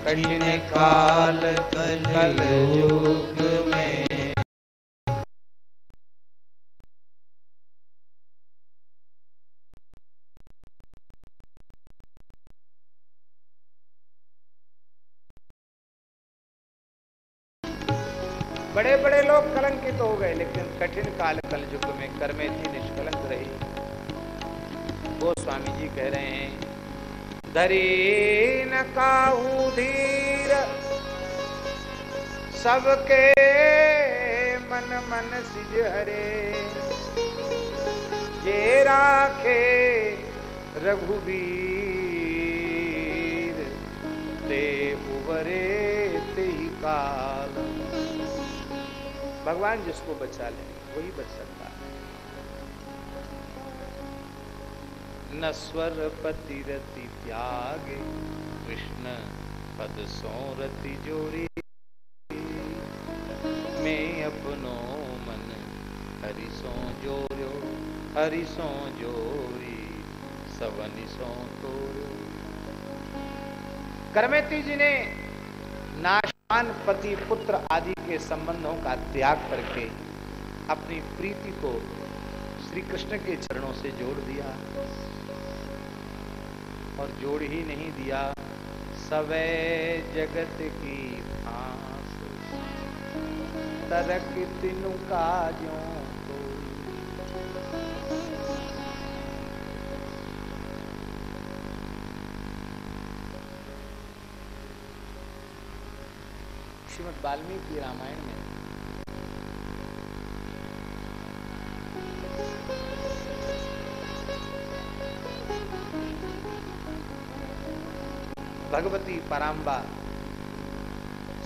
कठिन काल कल युग धरी न काहू धीर सबके मन मन सिज हरे। जे राखे रघुवीर, ते उबरे ते काल। भगवान जिसको बचा ले, वही बच सकता। न स्वर पति रति त्यागे, कृष्ण पद सो रति जोरी। मैं अपनो मन हरि सो जोरो हरि सो जोरी, सवनि सो तोरो करमेती जी ने नाशवान पति पुत्र आदि के संबंधों का त्याग करके अपनी प्रीति को श्री कृष्ण के चरणों से जोड़ दिया। और जोड़ ही नहीं दिया। सवै जगत की फांस। तरक तीन का। जो तो श्रीमद वाल्मीकि रामायण में भगवती पराम्बा,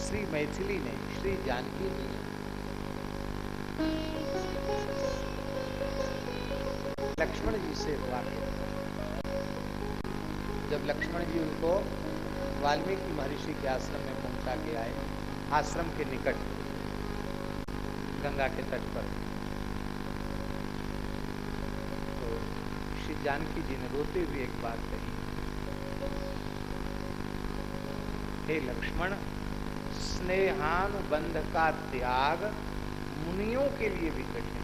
श्री मैथिली ने, श्री जानकी ने। लक्ष्मण जी से हुआ जब लक्ष्मण जी उनको वाल्मीकि महर्षि के आश्रम में पहुँचा के आए, आश्रम के निकट, गंगा के तट पर। तो श्री जानकी जी ने रोते हुए एक बात कही। हे लक्ष्मण स्नेहानुबंध का त्याग मुनियों के लिए भी कठिन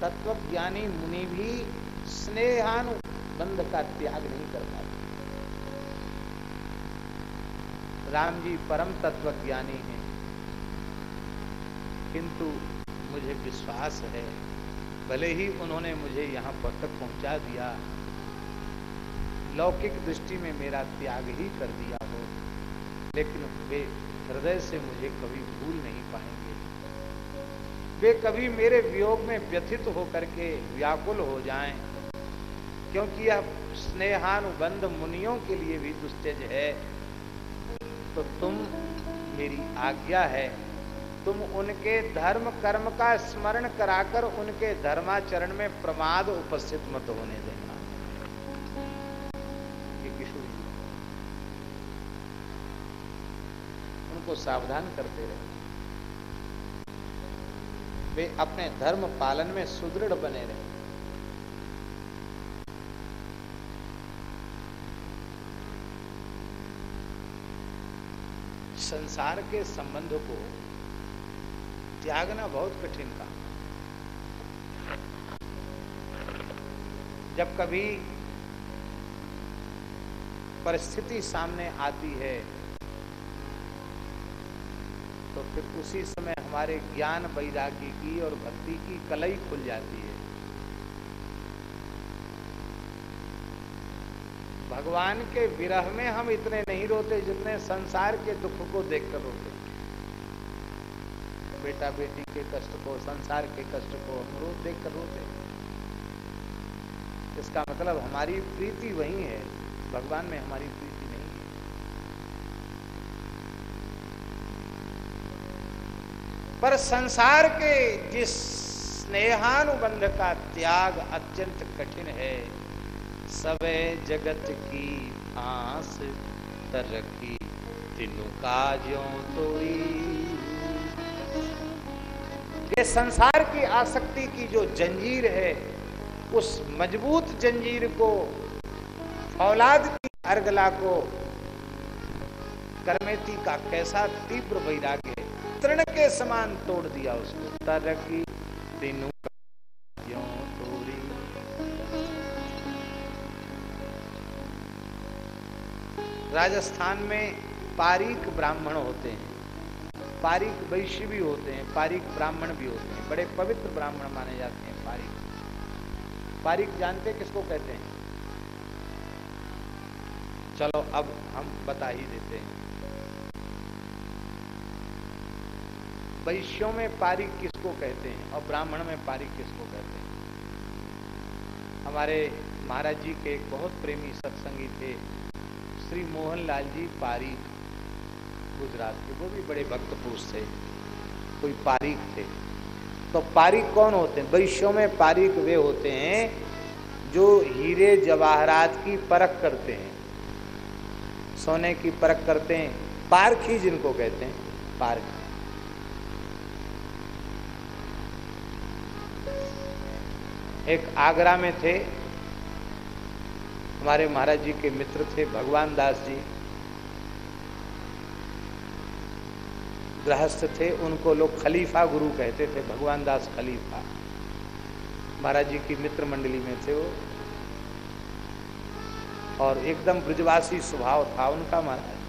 तत्वज्ञानी मुनि भी स्नेहानुबंध का त्याग नहीं कर पाते। राम जी परम तत्वज्ञानी हैं, किंतु मुझे विश्वास है, भले ही उन्होंने मुझे यहाँ पर तक पहुँचा दिया, लौकिक दृष्टि में मेरा त्याग ही कर दिया। लेकिन वे हृदय से मुझे कभी भूल नहीं पाएँगे। वे कभी मेरे वियोग में व्यथित होकर के व्याकुल हो जाएँ, क्योंकि यह स्नेहानुबंध मुनियों के लिए भी दुस्तेज है। तो तुम मेरी आज्ञा है, तुम उनके धर्म कर्म का स्मरण कराकर उनके धर्माचरण में प्रमाद उपस्थित मत होने देना ये किशोर जी उनको सावधान करते रहे। वे अपने धर्म पालन में सुदृढ़ बने रहे। संसार के संबंध को त्यागना बहुत कठिन काम जब कभी परिस्थिति सामने आती है तो फिर उसी समय हमारे ज्ञान वैराग्य की और भक्ति की कलई खुल जाती है। भगवान के विरह में हम इतने नहीं रोते जितने संसार के दुख को देखकर रोते बेटा बेटी के कष्ट को, संसार के कष्ट को हम रोज देखकर रोते इसका मतलब हमारी प्रीति वही है। भगवान में हमारी प्रीति पर संसार के जिस स्नेहानुबंध का त्याग अत्यंत कठिन है सबे जगत की फांस तरक्की, तीनों काजों तोड़ी। ये संसार की आसक्ति की जो जंजीर है, उस मज़बूत जंजीर को, औलाद की अर्गला को, कर्मेती का कैसा तीव्र वैराग्य तृण के समान तोड़ दिया उसको तरक्की तीनों राजस्थान में पारिक ब्राह्मण होते हैं। पारिक वैश्य भी होते हैं पारिक ब्राह्मण भी होते हैं। बड़े पवित्र ब्राह्मण माने जाते हैं पारिक पारिक जानते किसको कहते हैं? चलो अब हम बता ही देते हैं। वैश्यों में पारिक किसको कहते हैं और ब्राह्मण में पारिक किसको कहते हैं? हमारे महाराज जी के एक बहुत प्रेमी सत्संगी थे, श्री मोहनलाल जी पारीक गुजरात के, वो भी बड़े भक्त पुरुष थे, कोई पारीक थे। तो पारीक कौन होते हैं? वैश्यों में पारीक वे होते हैं जो हीरे जवाहरात की परख करते हैं, सोने की परख करते हैं, पारखी जिनको कहते हैं, पारखी। एक आगरा में थे। हमारे महाराज जी के मित्र थे, भगवान दास जी। गृहस्थ थे, उनको लोग खलीफा गुरु कहते थे, भगवान दास खलीफा। महाराज जी की मित्र मंडली में थे वो। और एकदम ब्रजवासी स्वभाव था उनका महाराज।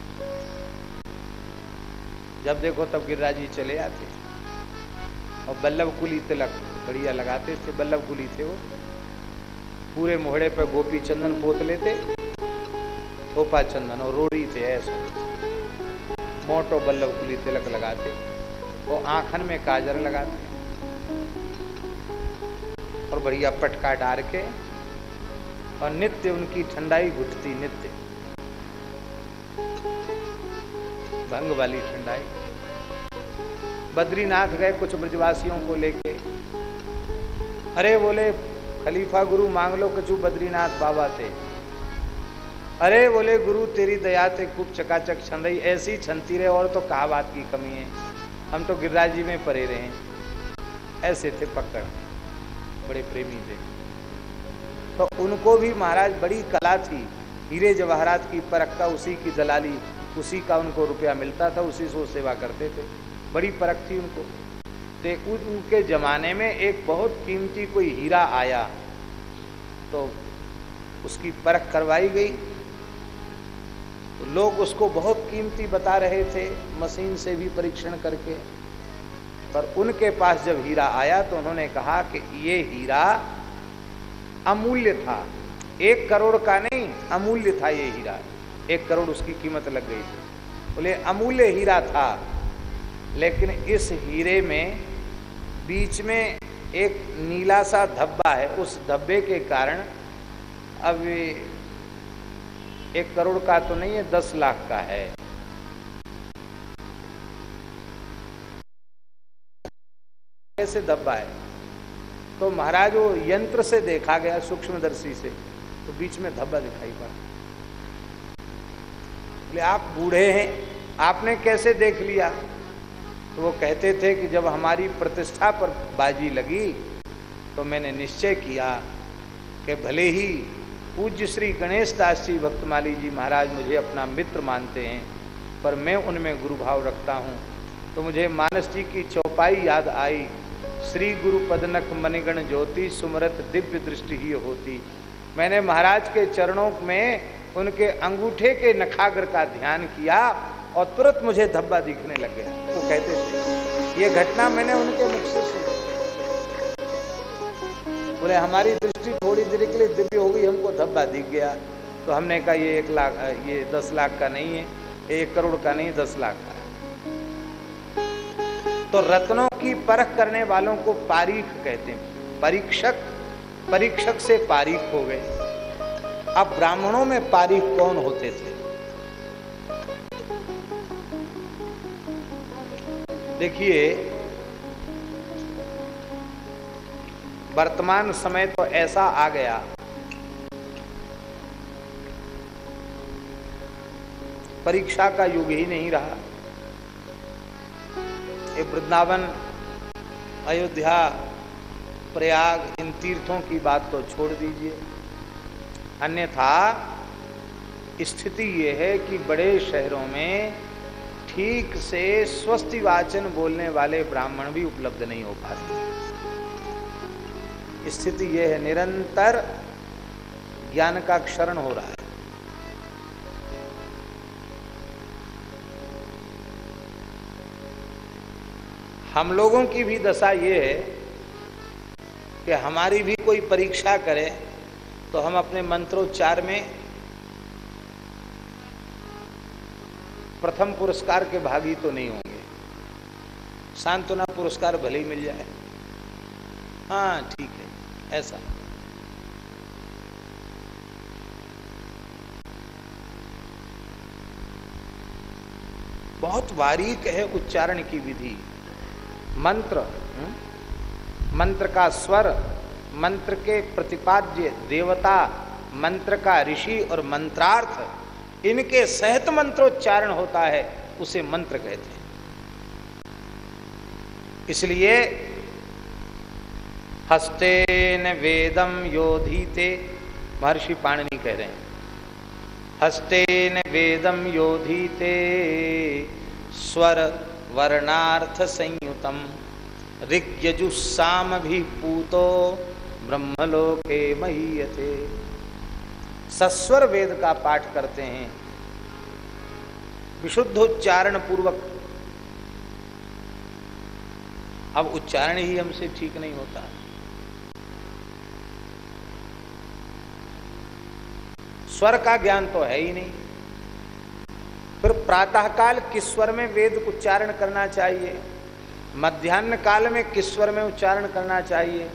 जब देखो तब गिरिराज चले आते। और बल्लभ कुली तिलक। बढ़िया लगाते थे बल्लभ कुली थे वो। पूरे मोहड़े पर गोपी चंदन पोत लेते, थोपा चंदन और रोड़ी थे ऐसा। मोटो बल्लभ कुली तिलक लगाते और आंखन में काजर लगाते। और बढ़िया पटका डार के और नित्य उनकी ठंडाई घुटती नित्य। भंग वाली ठंडाई। बद्रीनाथ गए कुछ ब्रजवासियों को लेके। अरे बोले, खलीफा गुरु मांग लो कचू बद्रीनाथ बाबा थे अरे बोले, गुरु तेरी दया थे खूब चकाचक छन रही, ऐसी छनती रहे, और तो कहा बात की कमी है? हम तो गिरिराज में परे रहे ऐसे थे पकड़, बड़े प्रेमी थे। तो उनको भी महाराज बड़ी कला थी। हीरे जवाहरात की परख का, उसी की दलाली, उसी का उनको रुपया मिलता था, उसी से वो सेवा करते थे। बड़ी परख थी उनको। तो उनके जमाने में एक बहुत कीमती कोई हीरा आया। तो उसकी परख करवाई गई। तो लोग उसको बहुत कीमती बता रहे थे, मशीन से भी परीक्षण करके। पर उनके पास जब हीरा आया तो उन्होंने कहा कि ये हीरा अमूल्य था। एक करोड़ का नहीं, अमूल्य था ये हीरा। एक करोड़ उसकी कीमत लग गई। थी बोले, अमूल्य हीरा था, लेकिन इस हीरे में बीच में एक नीला सा धब्बा है, उस धब्बे के कारण अब एक करोड़ का तो नहीं है, दस लाख का है। कैसे धब्बा है। तो महाराज, वो यंत्र से देखा गया, सूक्ष्मदर्शी से तो बीच में धब्बा दिखाई पड़ा। आप बूढ़े हैं, आपने कैसे देख लिया? तो वो कहते थे कि जब हमारी प्रतिष्ठा पर बाजी लगी तो मैंने निश्चय किया कि भले ही पूज्य श्री गणेश दास जी भक्तमाली जी महाराज मुझे अपना मित्र मानते हैं, पर मैं उनमें गुरु भाव रखता हूँ। तो मुझे मानस जी की चौपाई याद आई। श्री गुरु पदनक मणिगण ज्योति सुमरत दिव्य दृष्टि ही होती। मैंने महाराज के चरणों में उनके अंगूठे के नखाग्र का ध्यान किया। और तुरंत मुझे धब्बा दिखने लग गया। वो कहते थे, ये घटना मैंने उनके मुख से सुनी। बोले, हमारी दृष्टि थोड़ी देर के लिए दिव्य हो गई, हमको धब्बा दिख गया। तो हमने कहा, ये एक लाख, ये दस लाख का नहीं है एक करोड़ का नहीं, दस लाख का तो रत्नों की परख करने वालों को पारीख कहते हैं। परीक्षक परीक्षक से पारीख हो गए। अब ब्राह्मणों में पारीख कौन होते थे? देखिए, वर्तमान समय तो ऐसा आ गया। परीक्षा का युग ही नहीं रहा। ये वृंदावन, अयोध्या, प्रयाग, इन तीर्थों की बात तो छोड़ दीजिए। अन्यथा स्थिति ये है कि बड़े शहरों में ठीक से स्वस्थ वाचन बोलने वाले ब्राह्मण भी उपलब्ध नहीं हो पाते। स्थिति यह है, निरंतर ज्ञान का क्षरण हो रहा है। हम लोगों की भी दशा ये है कि हमारी भी कोई परीक्षा करे तो हम अपने मंत्रोच्चार में प्रथम पुरस्कार के भागी तो नहीं होंगे सांत्वना पुरस्कार भले ही मिल जाए हाँ ठीक है, ऐसा बहुत बारीक है उच्चारण की विधि मंत्र हुँ? हम्म? मंत्र का स्वर, मंत्र के प्रतिपाद्य देवता, मंत्र का ऋषि और मंत्रार्थ इनके सहत मंत्रोच्चारण होता है, उसे मंत्र कहते हैं। इसलिए, हस्तेन वेदम योधीते, महर्षि पाणनी कह रहे हैं। हस्तेन वेदम योधीते स्वर वर्णार्थ संयुतम ऋग्यजुस्साम भी पूतो ब्रह्मलोके महीयते। सस्वर वेद का पाठ करते हैं। विशुद्ध उच्चारण पूर्वक। अब उच्चारण ही हमसे ठीक नहीं होता। स्वर का ज्ञान तो है ही नहीं। फिर प्रातःकाल किस स्वर में वेद उच्चारण करना चाहिए? मध्यान्ह काल में किस स्वर में उच्चारण करना चाहिए?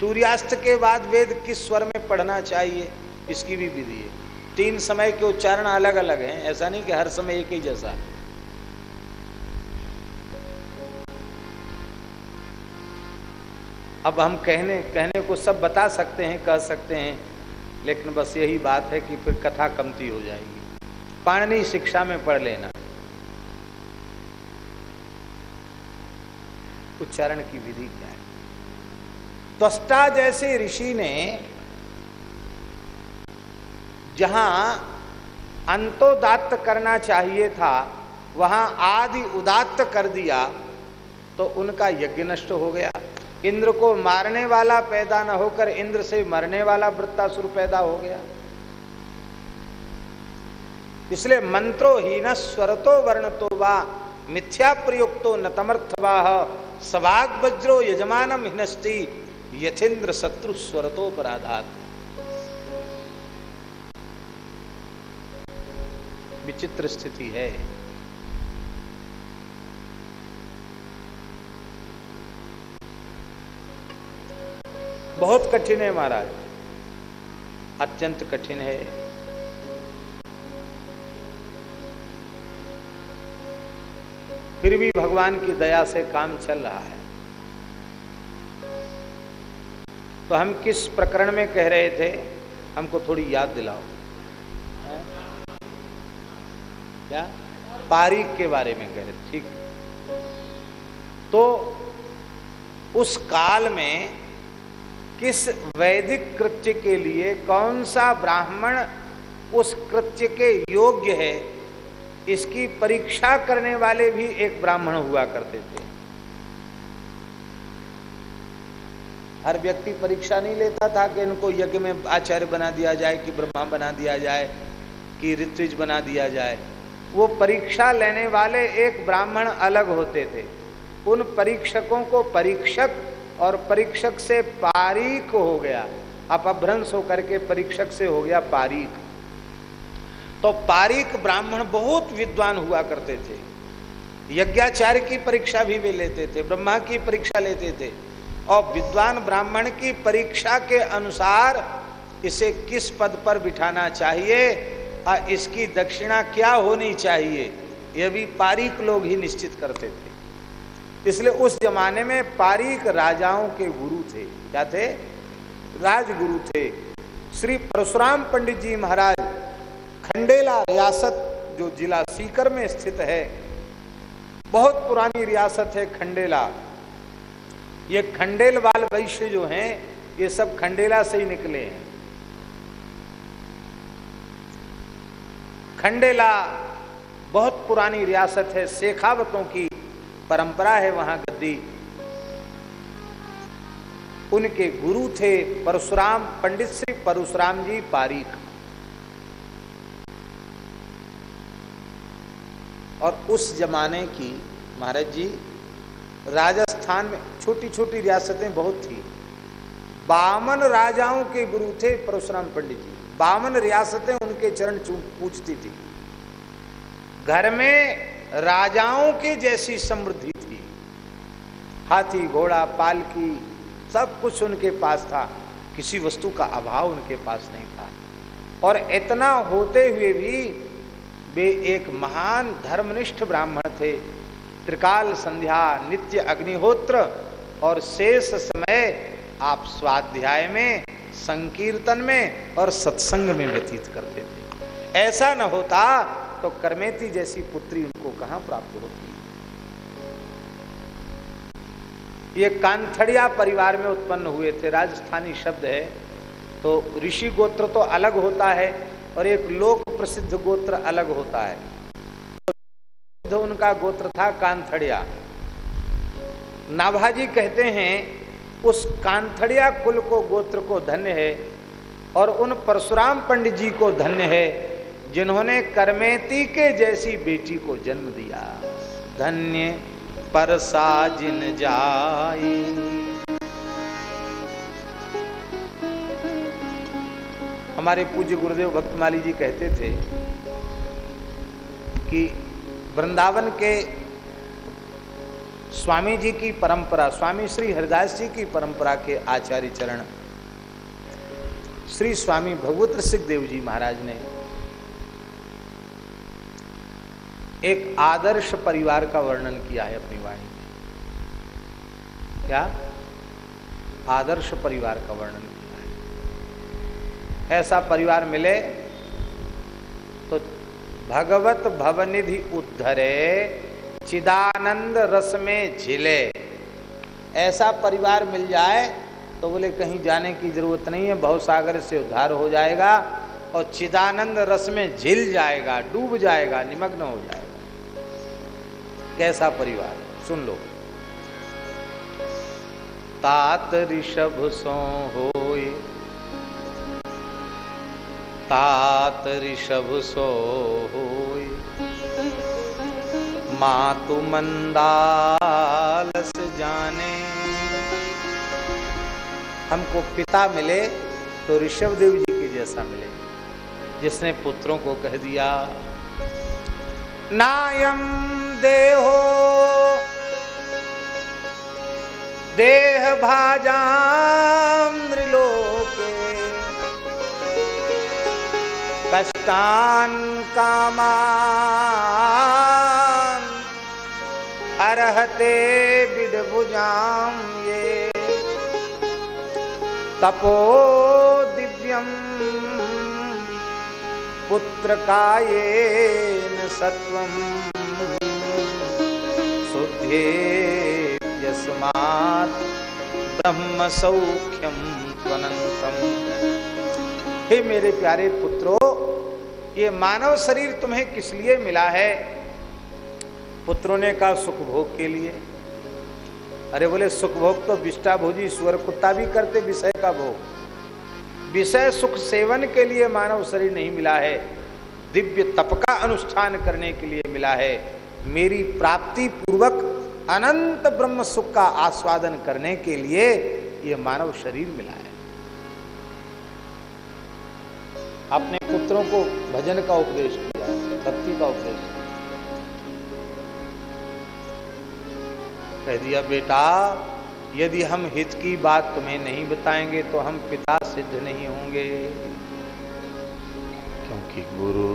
सूर्यास्त के बाद वेद किस स्वर में पढ़ना चाहिए? इसकी भी विधि है। तीन समय के उच्चारण अलग अलग हैं, ऐसा नहीं कि हर समय एक ही जैसा। है अब हम कहने कहने को सब बता सकते हैं, कह सकते हैं, लेकिन बस यही बात है कि फिर कथा कमती हो जाएगी। पाणनी शिक्षा में पढ़ लेना। उच्चारण की विधि क्या है? त्वष्टा जैसे ऋषि ने जहाँ अंतोदात्त करना चाहिए था, वहाँ आदि उदात्त कर दिया तो उनका यज्ञ नष्ट हो गया। इंद्र को मारने वाला पैदा न होकर इंद्र से मरने वाला वृत्तासुर पैदा हो गया। इसलिए मंत्रो ही न स्वरतो वर्ण तो वा, मिथ्या प्रयुक्तो न तमर्थवाह सवाग वज्रो यजमानम हिनस्ती, यथेन्द्र शत्रु स्वरतो पराधात। विचित्र स्थिति है। बहुत कठिन है महाराज। अत्यंत कठिन है। फिर भी भगवान की दया से काम चल रहा है। तो हम किस प्रकरण में कह रहे थे? हमको थोड़ी याद दिलाओ। क्या? पारिक के बारे में कह रहे, ठीक। तो उस काल में किस वैदिक कृत्य के लिए कौन सा ब्राह्मण उस कृत्य के योग्य है, इसकी परीक्षा करने वाले भी एक ब्राह्मण हुआ करते थे। हर व्यक्ति परीक्षा नहीं लेता था कि इनको यज्ञ में आचार्य बना दिया जाए, कि ब्रह्मा बना दिया जाए, कि ऋत्विज बना दिया जाए। वो परीक्षा लेने वाले एक ब्राह्मण अलग होते थे। उन परीक्षकों को परीक्षक और परीक्षक से पारीक हो गया। अपभ्रंश होकर के परीक्षक से हो गया पारीक। तो पारीक ब्राह्मण बहुत विद्वान हुआ करते थे। यज्ञाचार्य की परीक्षा भी वे लेते थे, ब्रह्मा की परीक्षा लेते थे। और विद्वान ब्राह्मण की परीक्षा के अनुसार इसे किस पद पर बिठाना चाहिए? और इसकी दक्षिणा क्या होनी चाहिए यह भी पारीक लोग ही निश्चित करते थे। इसलिए उस जमाने में पारीक राजाओं के गुरु थे। क्या थे? राजगुरु थे। श्री परशुराम पंडित जी महाराज, खंडेला रियासत, जो जिला सीकर में स्थित है, बहुत पुरानी रियासत है खंडेला। ये खंडेल वाल वैश्य जो हैं, ये सब खंडेला से ही निकले हैं। खंडेला, बहुत पुरानी रियासत है, शेखावतों की परंपरा है वहाँ गद्दी। उनके गुरु थे परशुराम, पंडित श्री परशुराम जी पारीक और उस जमाने की, महाराज जी, राजस्थान में छोटी छोटी रियासतें बहुत थी। बामन राजाओं के गुरु थे परशुराम पंडित जी। बामन रियासतें उनके चरण पूछती थी। घर में राजाओं के जैसी समृद्धि थी। हाथी, घोड़ा, पालकी, सब कुछ उनके पास था। किसी वस्तु का अभाव उनके पास नहीं था। और इतना होते हुए भी वे एक महान धर्मनिष्ठ ब्राह्मण थे। त्रिकाल संध्या, नित्य अग्निहोत्र और शेष समय आप स्वाध्याय में संकीर्तन में और सत्संग में व्यतीत करते थे। ऐसा न होता तो करमेती जैसी पुत्री उनको कहाँ प्राप्त होती। ये कांथड़िया परिवार में उत्पन्न हुए थे, राजस्थानी शब्द है। तो ऋषि गोत्र तो अलग होता है और एक लोक प्रसिद्ध गोत्र अलग होता है। तो उनका गोत्र था कांथड़िया। नाभाजी कहते हैं उस कांथड़िया कुल को गोत्र को धन्य है और उन परशुराम पंडित जी को धन्य है, जिन्होंने करमेती के जैसी बेटी को जन्म दिया। धन्य परसा जिन जाई हमारे पूज्य गुरुदेव भक्तमाली जी कहते थे कि वृंदावन के स्वामी जी की परंपरा, स्वामी श्री हरिदास जी की परंपरा के आचार्य चरण। श्री स्वामी भगवत सिंह देव जी महाराज ने एक आदर्श परिवार का वर्णन किया है अपनी वाणी में। क्या? आदर्श परिवार का वर्णन किया है। ऐसा परिवार मिले तो भगवत भवनिधि उद्धरे चिदानंद रस में झिले। ऐसा परिवार मिल जाए तो बोले, कहीं जाने की ज़रूरत नहीं है बहुत सागर से उद्धार हो जाएगा और चिदानंद रस में झिल जाएगा, डूब जाएगा, निमग्न हो जाएगा। कैसा परिवार सुन लो। तात ऋषभ सो हो तात ऋषभ सो हो मातु मंदालस जाने। हमको पिता मिले तो ऋषभ देव जी के जैसा मिले, जिसने पुत्रों को कह दिया, नायम देहो, देह भाजाम कष्टान कामान अरहते विदभुजाम ये। तपो दिव्यम पुत्र कायेन सत्वम शुद्धे ब्रह्म सौख्यम त्वनंतम हे मेरे प्यारे पुत्रों, ये मानव शरीर तुम्हें किस लिए मिला है? पुत्रों ने कहा, सुख भोग के लिए। अरे बोले, सुख भोग तो विष्टा भोजी स्वर कुत्ता भी करते, विषय का भोग। विषय सुख सेवन के लिए मानव शरीर नहीं मिला है, दिव्य तप का अनुष्ठान करने के लिए मिला है। मेरी प्राप्ति पूर्वक अनंत ब्रह्म सुख का आस्वादन करने के लिए यह मानव शरीर मिला है। अपने पुत्रों को भजन का उपदेश किया भक्ति का उपदेश किया कह दिया, बेटा, यदि हम हित की बात तुम्हें नहीं बताएँगे तो हम पिता सिद्ध नहीं होंगे। क्योंकि गुरु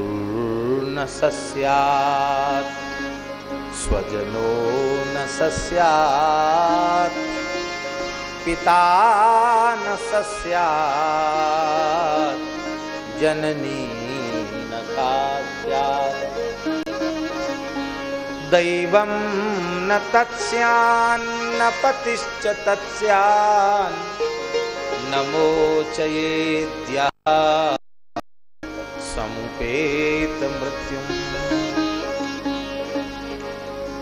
न सस्यात, स्वजनो न सस्यात, पिता न सस्यात, जननी न दैवं न तत्स्यान्न पतिश्च तत्स्यान् नमोचयेद्या समुपेत मृत्यु।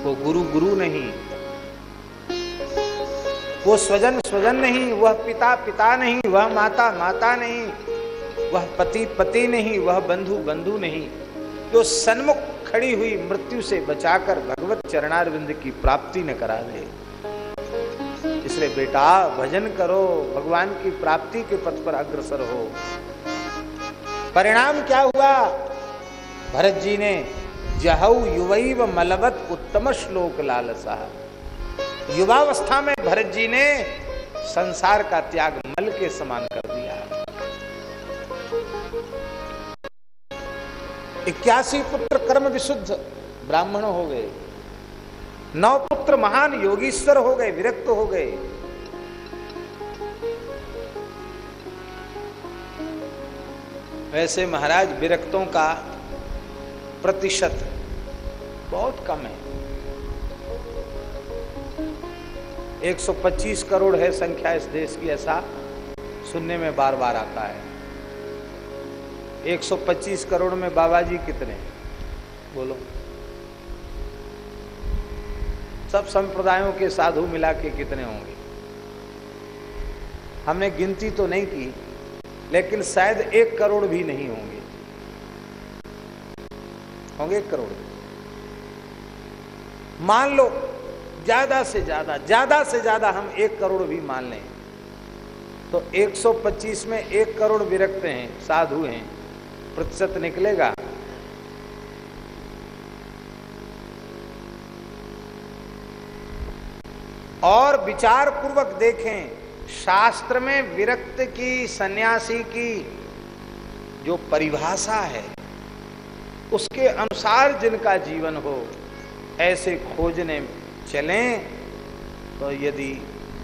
वो गुरु गुरु नहीं, वो स्वजन स्वजन नहीं, वह पिता पिता नहीं, वह माता माता नहीं, वह पति पति नहीं, वह बंधु बंधु नहीं। जो सन्मुख खड़ी हुई मृत्यु से बचाकर भगवत चरणारविंद की प्राप्ति न करा दे। इसलिए बेटा, भजन करो, भगवान की प्राप्ति के पथ पर अग्रसर हो। परिणाम क्या हुआ? भरत जी ने जहऊ युवैव मलवत उत्तम श्लोक लालसा। युवावस्था में भरत जी ने संसार का त्याग मल के समान कर इक्यासी पुत्र कर्म विशुद्ध, ब्राह्मण हो गए। नौ पुत्र महान योगीश्वर हो गए, विरक्त हो गए। वैसे महाराज, विरक्तों का प्रतिशत बहुत कम है। 125 करोड़ है संख्या इस देश की, ऐसा सुनने में बार बार आता है। 125 करोड़ में बाबा जी कितने? बोलो। सब संप्रदायों के साधु मिला के कितने होंगे? हमने गिनती तो नहीं की, लेकिन शायद एक करोड़ भी नहीं होंगे। होंगे एक करोड़। मान लो, ज़्यादा से ज़्यादा ज़्यादा से ज़्यादा हम एक करोड़ भी मान लें तो 125 में एक करोड़ विरक्त हैं, साधु हैं। प्रतिशत निकलेगा। और विचार पूर्वक देखें, शास्त्र में विरक्त की, सन्यासी की जो परिभाषा है, उसके अनुसार जिनका जीवन हो, ऐसे खोजने चलें तो यदि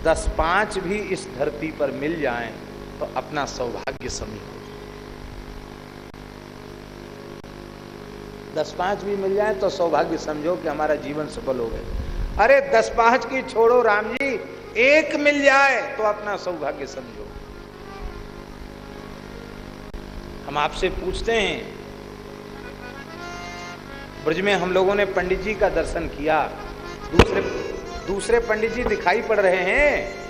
दस पाँच भी इस धरती पर मिल जाएँ तो अपना सौभाग्य समझो दस पाँच भी मिल जाए तो सौभाग्य समझो कि हमारा जीवन सफल हो गया। अरे दस पाँच की छोड़ो राम जी, एक मिल जाए तो अपना सौभाग्य समझो। हम आपसे पूछते हैं, ब्रज में हम लोगों ने पंडित जी का दर्शन किया, दूसरे दूसरे पंडित जी दिखाई पड़ रहे हैं।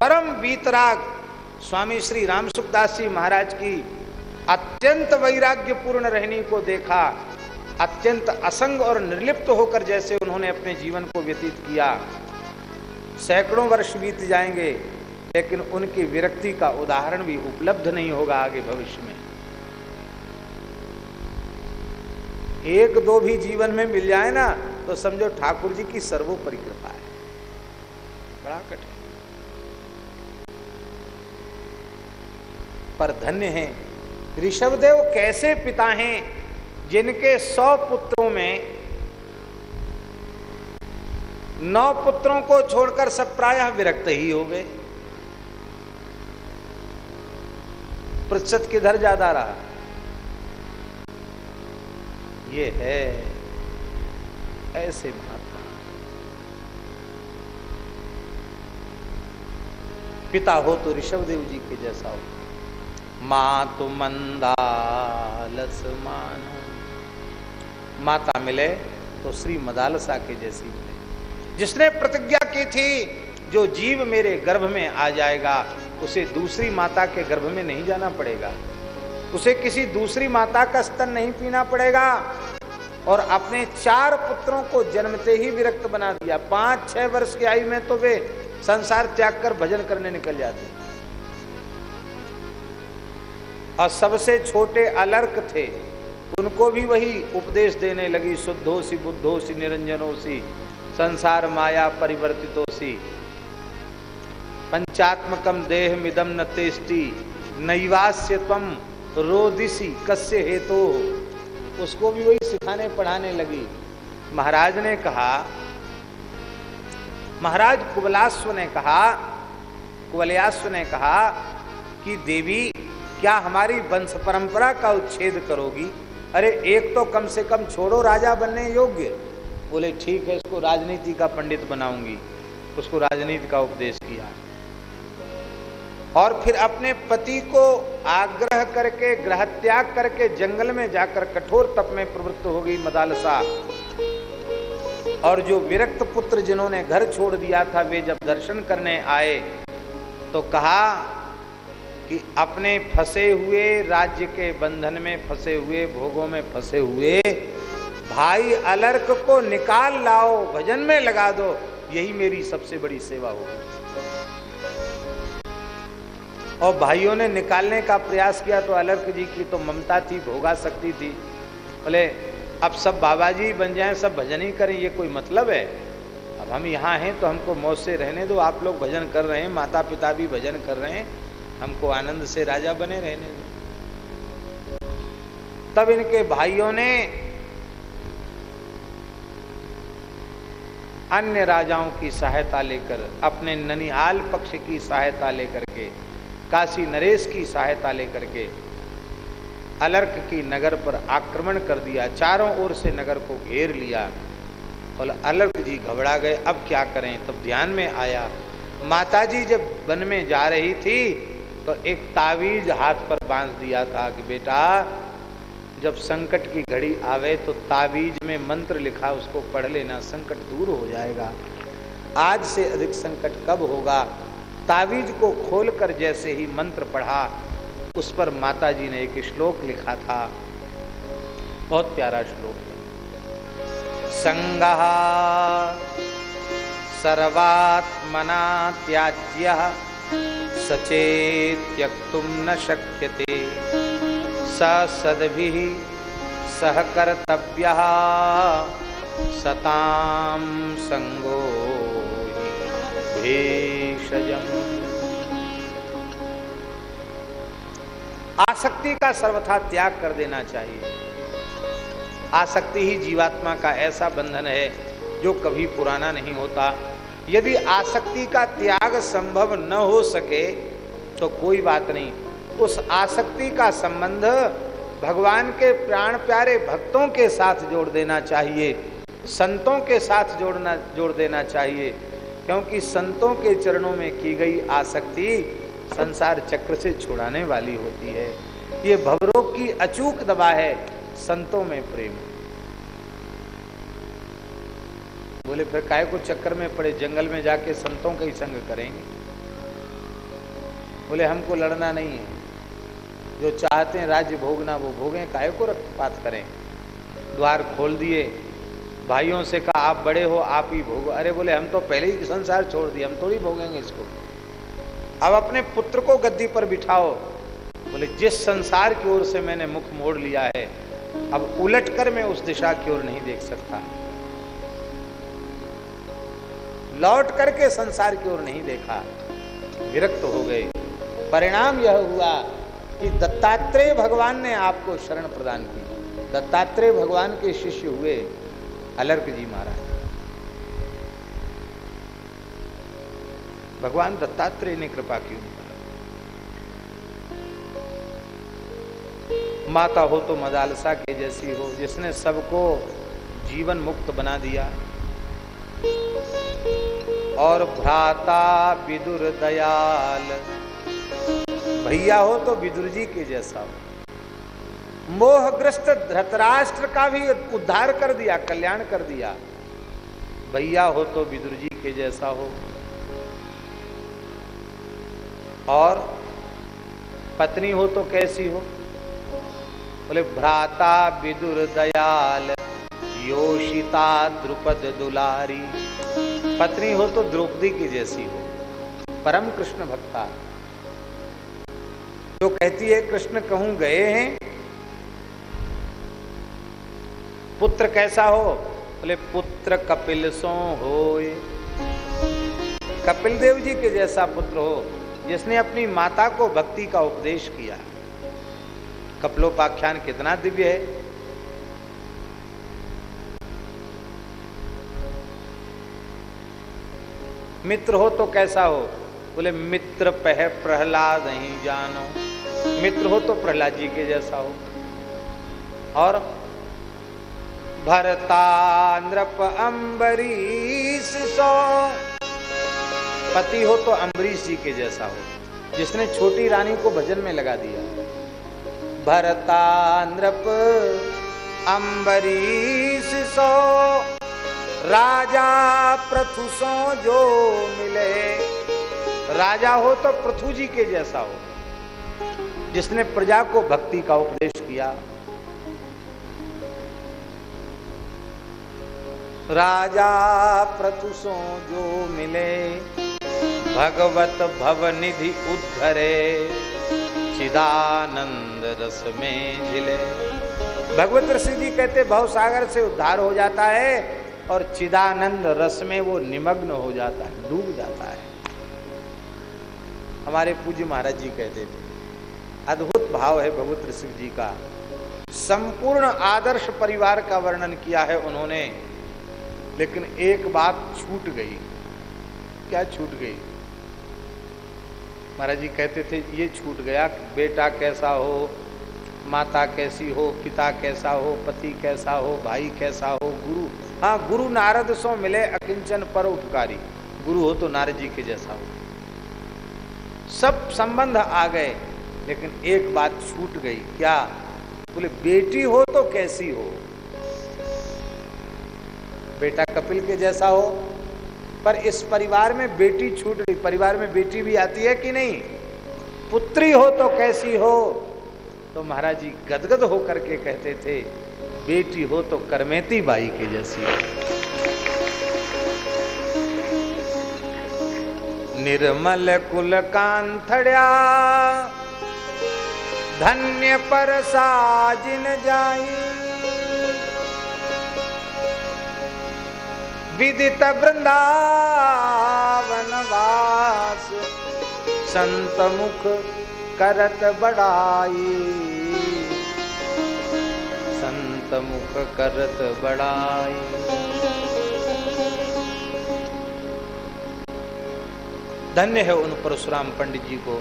परम बीतराग स्वामी श्री राम सुखदास जी महाराज की अत्यंत वैराग्यपूर्ण रहनी को देखा, अत्यंत असंग और निर्लिप्त होकर जैसे उन्होंने अपने जीवन को व्यतीत किया। सैकड़ों वर्ष बीत जाएँगे, लेकिन उनकी विरक्ति का उदाहरण भी उपलब्ध नहीं होगा आगे भविष्य में। एक दो भी जीवन में मिल जाए ना तो समझो ठाकुर जी की सर्वोपरि कृपा है। बड़ा कठिन। पर धन्य है। ऋषभदेव कैसे पिता हैं, जिनके सौ पुत्रों में नौ पुत्रों को छोड़कर सब प्रायः विरक्त ही हो गए। प्रतिशत किधर ज़्यादा रहा? ये है ऐसे महात्मा पिता हो तो ऋषभदेव जी के जैसा हो। मातु मंदालस मानो। माता मिले तो श्री मदालसा के जैसी मिले जिसने प्रतिज्ञा की थी, जो जीव मेरे गर्भ में आ जाएगा, उसे दूसरी माता के गर्भ में नहीं जाना पड़ेगा। उसे किसी दूसरी माता का स्तन नहीं पीना पड़ेगा। और अपने चार पुत्रों को जन्मते ही विरक्त बना दिया। पाँच छह वर्ष की आयु में तो वे संसार त्याग कर भजन करने निकल जाते। और सबसे छोटे अलर्क थे, उनको भी वही उपदेश देने लगी शुद्धोसी, बुद्धोसी, निरंजनोसी, संसार माया परिवर्तितोसी। पंचात्मकम देह मिदम न तेष्टि नैवास्य तम रोदिसी, कस्य हेतु। उसको भी वही सिखाने, पढ़ाने लगी। महाराज ने कहा, महाराज कुबलाश्व ने कहा कुबलयाश्व ने कहा कि देवी क्या हमारी वंश परंपरा का उच्छेद करोगी? अरे, एक तो कम से कम छोड़ो, राजा बनने योग्य। बोले, ठीक है, इसको राजनीति का पंडित बनाऊँगी। उसको राजनीति का उपदेश किया। और फिर अपने पति को आग्रह करके, ग्रह त्याग करके जंगल में जाकर कठोर तप में प्रवृत्त हो गई मदालसा। और जो विरक्त पुत्र जिन्होंने घर छोड़ दिया था, वे जब दर्शन करने आए तो कहा कि अपने फंसे हुए राज्य के बंधन में, फंसे हुए भोगों में, फंसे हुए भाई अलर्क को निकाल लाओ, भजन में लगा दो, यही मेरी सबसे बड़ी सेवा होगी और भाइयों ने निकालने का प्रयास किया तो अलर्क जी की तो ममता थी, भोगा सकती थी। बोले, अब सब बाबा जी बन जाएँ, सब भजन ही करें, ये कोई मतलब है? अब हम यहाँ हैं तो हमको मौत से रहने दो, आप लोग भजन कर रहे हैं माता पिता भी भजन कर रहे हैं हमको आनंद से राजा बने रहने दो। तब इनके भाइयों ने अन्य राजाओं की सहायता लेकर, अपने ननिहाल पक्ष की सहायता लेकर के, काशी नरेश की सहायता लेकर के, अलर्क की नगर पर आक्रमण कर दिया, चारों ओर से नगर को घेर लिया, और अलर्क जी घबरा गए, अब क्या करें? तब ध्यान में आया, माताजी जब वन में जा रही थी तो एक तावीज हाथ पर बाँध दिया था कि बेटा, जब संकट की घड़ी आवे तो तावीज में मंत्र लिखा, उसको पढ़ लेना, संकट दूर हो जाएगा। आज से अधिक संकट कब होगा? तावीज को खोलकर जैसे ही मंत्र पढ़ा, उस पर माता जी ने एक श्लोक लिखा था। बहुत प्यारा श्लोक संग सर्वात्मना त्याज्य सचेत त्यक्तुम न शक्यते। स सदभि सह कर्तव्य सताम संगो भेषजम। आसक्ति का सर्वथा त्याग कर देना चाहिए। आसक्ति ही जीवात्मा का ऐसा बंधन है जो कभी पुराना नहीं होता। यदि आसक्ति का त्याग संभव न हो सके तो कोई बात नहीं। उस आसक्ति का संबंध भगवान के प्राण प्यारे भक्तों के साथ जोड़ देना चाहिए, संतों के साथ जोड़ना, जोड़ देना चाहिए, क्योंकि संतों के चरणों में की गई आसक्ति संसार चक्र से छुड़ाने वाली होती है। ये भवरोग की अचूक दबा है, संतों में प्रेम। बोले, फिर काय को चक्कर में पड़े? जंगल में जाके संतों का ही संग करेंगे। बोले, हमको लड़ना नहीं है। जो चाहते हैं राज्य भोगना, वो भोगें, काय को रक्तपात करें? द्वार खोल दिए। भाइयों से कहा, आप बड़े हो, आप ही भोगो। अरे बोले, हम तो पहले ही संसार छोड़ दिए, हम थोड़ी भोगेंगे इसको। अब अपने पुत्र को गद्दी पर बिठाओ। बोले, जिस संसार की ओर से मैंने मुख मोड़ लिया है, अब उलट कर मैं उस दिशा की ओर नहीं देख सकता। लौट करके संसार की ओर नहीं देखा। विरक्त हो गए। परिणाम यह हुआ कि दत्तात्रेय भगवान ने आपको शरण प्रदान की। दत्तात्रेय भगवान के शिष्य हुए अलर्क जी महाराज। भगवान दत्तात्रेय ने कृपा की माता हो तो मदालसा के जैसी हो, जिसने सबको जीवन मुक्त बना दिया। और भ्राता विदुर दयाल। भैया हो तो विदुर जी के जैसा हो। मोहग्रस्त धृतराष्ट्र का भी उद्धार कर दिया, कल्याण कर दिया। भैया हो तो विदुर जी के जैसा हो। और पत्नी हो तो कैसी हो? बोले, भ्राता विदुर दयाल योशिता द्रुपद दुलारी। पत्नी हो तो द्रौपदी की जैसी हो, परम कृष्ण भक्ता। जो कहती है, कृष्ण कहूँ गए हैं? पुत्र कैसा हो? बोले, पुत्र कपिल सो हो कपिल देव जी के जैसा पुत्र हो, जिसने अपनी माता को भक्ति का उपदेश किया। कपलोपाख्यान कितना दिव्य है। मित्र हो तो कैसा हो? बोले, मित्र पह प्रहलाद नहीं जानो। मित्र हो तो प्रहलाद जी के जैसा हो। और भरता नृप अम्बरीश सो। पति हो तो अम्बरीश जी के जैसा हो। जिसने छोटी रानी को भजन में लगा दिया। भरता नृप अम्बरीश सो। राजा प्रथु सो जो मिले। राजा हो तो पृथु जी के जैसा हो। जिसने प्रजा को भक्ति का उपदेश किया राजा प्रतुसो जो मिले, भगवत भव निधि उद्धरे चिदानंद रस में झिले। भगवत ऋषि जी कहते, भव सागर से उद्धार हो जाता है और चिदानंद रस में वो निमग्न हो जाता है, डूब जाता है। हमारे पूज्य महाराज जी कहते थे, अद्भुत भाव है भगवत ऋषि जी का। संपूर्ण आदर्श परिवार का वर्णन किया है उन्होंने, लेकिन एक बात छूट गई। क्या छूट गई? महाराज जी कहते थे, ये छूट गया बेटा कैसा हो, माता कैसी हो, पिता कैसा हो, पति कैसा हो, भाई कैसा हो, गुरु हाँ गुरु नारद सो मिले अकिंचन पर उपकारी। गुरु हो तो नारद जी के जैसा हो। सब संबंध आ गए, लेकिन एक बात छूट गई। क्या? बोले, बेटी हो तो कैसी हो? बेटा कपिल के जैसा हो। पर इस परिवार में बेटी छूट गई। परिवार में बेटी भी आती है कि नहीं? पुत्री हो तो कैसी हो? तो महाराज जी गदगद होकर के कहते थे बेटी हो तो करमेती बाई के जैसी। निर्मल कुल कांथड़िया धन्य पर साजिन जाई। विदित वृंदावन वास संत मुख करत बड़ाई। संत मुख करत बड़ाई। धन्य है उन परशुराम पंडित जी को,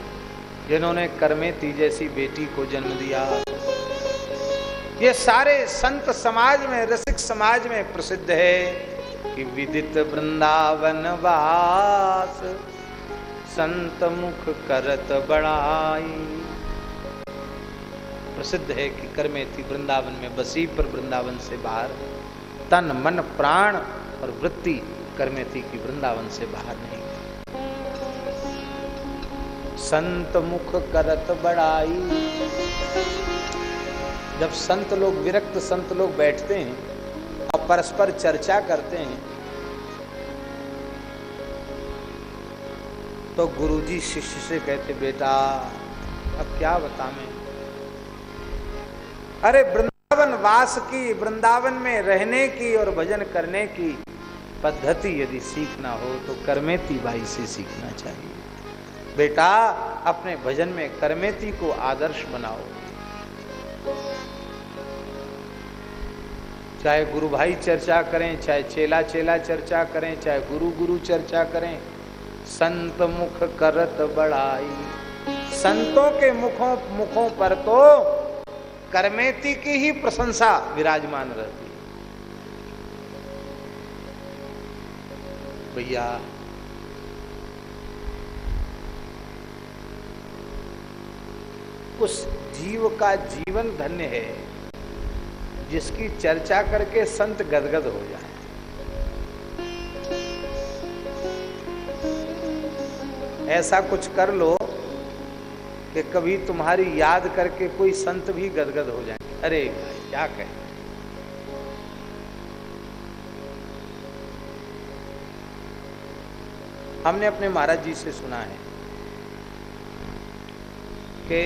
जिन्होंने करमेती जैसी बेटी को जन्म दिया। ये सारे संत समाज में, रसिक समाज में प्रसिद्ध है कि विदित वृंदावन वास संत मुख करत बड़ाई। प्रसिद्ध है कि कर्मे थी वृंदावन में, बसी पर वृंदावन से बाहर, तन, मन, प्राण और वृत्ति कर्मे करमेती कि वृंदावन से बाहर नहीं संत मुख करत बड़ाई। जब संत लोग विरक्त संत लोग बैठते हैं, और परस्पर चर्चा करते हैं तो गुरुजी शिष्य से कहते, बेटा, अब क्या बता मैं अरे वृंदावन वास की, वृंदावन में रहने की और भजन करने की पद्धति यदि सीखना हो तो करमेती बाई से सीखना चाहिए। बेटा, अपने भजन में करमेती को आदर्श बनाओ। चाहे गुरु भाई चर्चा करें, चाहे चेला चेला चर्चा करें, चाहे गुरु गुरु चर्चा करें, संत मुख करत बढ़ाई संतों के मुखों मुखों पर तो करमेती की ही प्रशंसा विराजमान रहती भैया, उस जीव का जीवन धन्य है जिसकी चर्चा करके संत गदगद हो जाए। ऐसा कुछ कर लो कि कभी तुम्हारी याद करके कोई संत भी गदगद हो जाए। अरे भाई, क्या कहें? हमने अपने महाराज जी से सुना है कि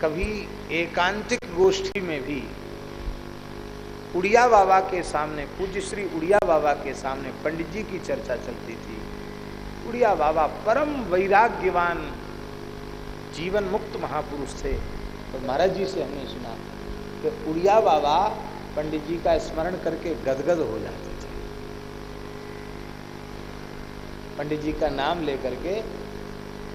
कभी एकांतिक गोष्ठी में भी उड़िया बाबा के सामने, पूज्य श्री उड़िया बाबा के सामने पंडित जी की चर्चा चलती थी। उड़िया बाबा परम वैराग्यवान जीवन मुक्त महापुरुष थे। और महाराज जी से हमने सुना कि उड़िया बाबा पंडित जी का स्मरण करके गदगद हो जाते थे। पंडित जी का नाम लेकर के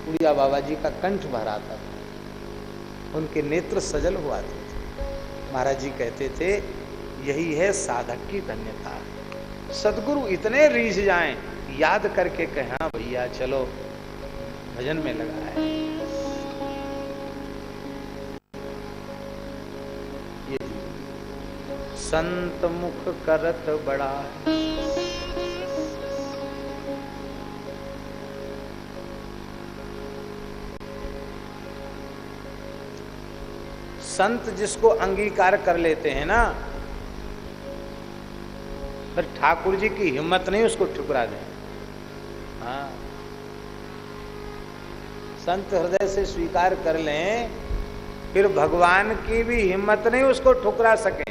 उड़िया बाबा जी का कंठ भर आता था। उनके नेत्र सजल हुआ थे। महाराज जी कहते थे, यही है साधक की धन्यता। सदगुरु इतने रीझ जाएँ, याद करके कहें हाँ भैया, चलो, भजन में लगा है। संत मुख करत बड़ा। संत जिसको अंगीकार कर लेते हैं ना, फिर ठाकुर जी की हिम्मत नहीं उसको ठुकरा दें। हाँ। संत हृदय से स्वीकार कर लें, फिर भगवान की भी हिम्मत नहीं उसको ठुकरा सके।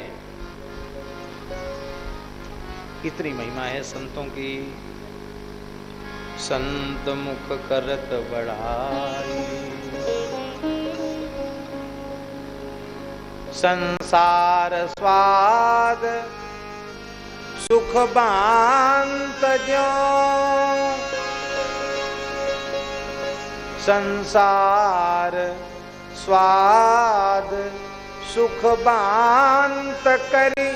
कितनी महिमा है संतों की। संत मुख करत बढ़ाई। संसार स्वाद, सुख बांत जो संसार स्वाद, सुख बांत करी।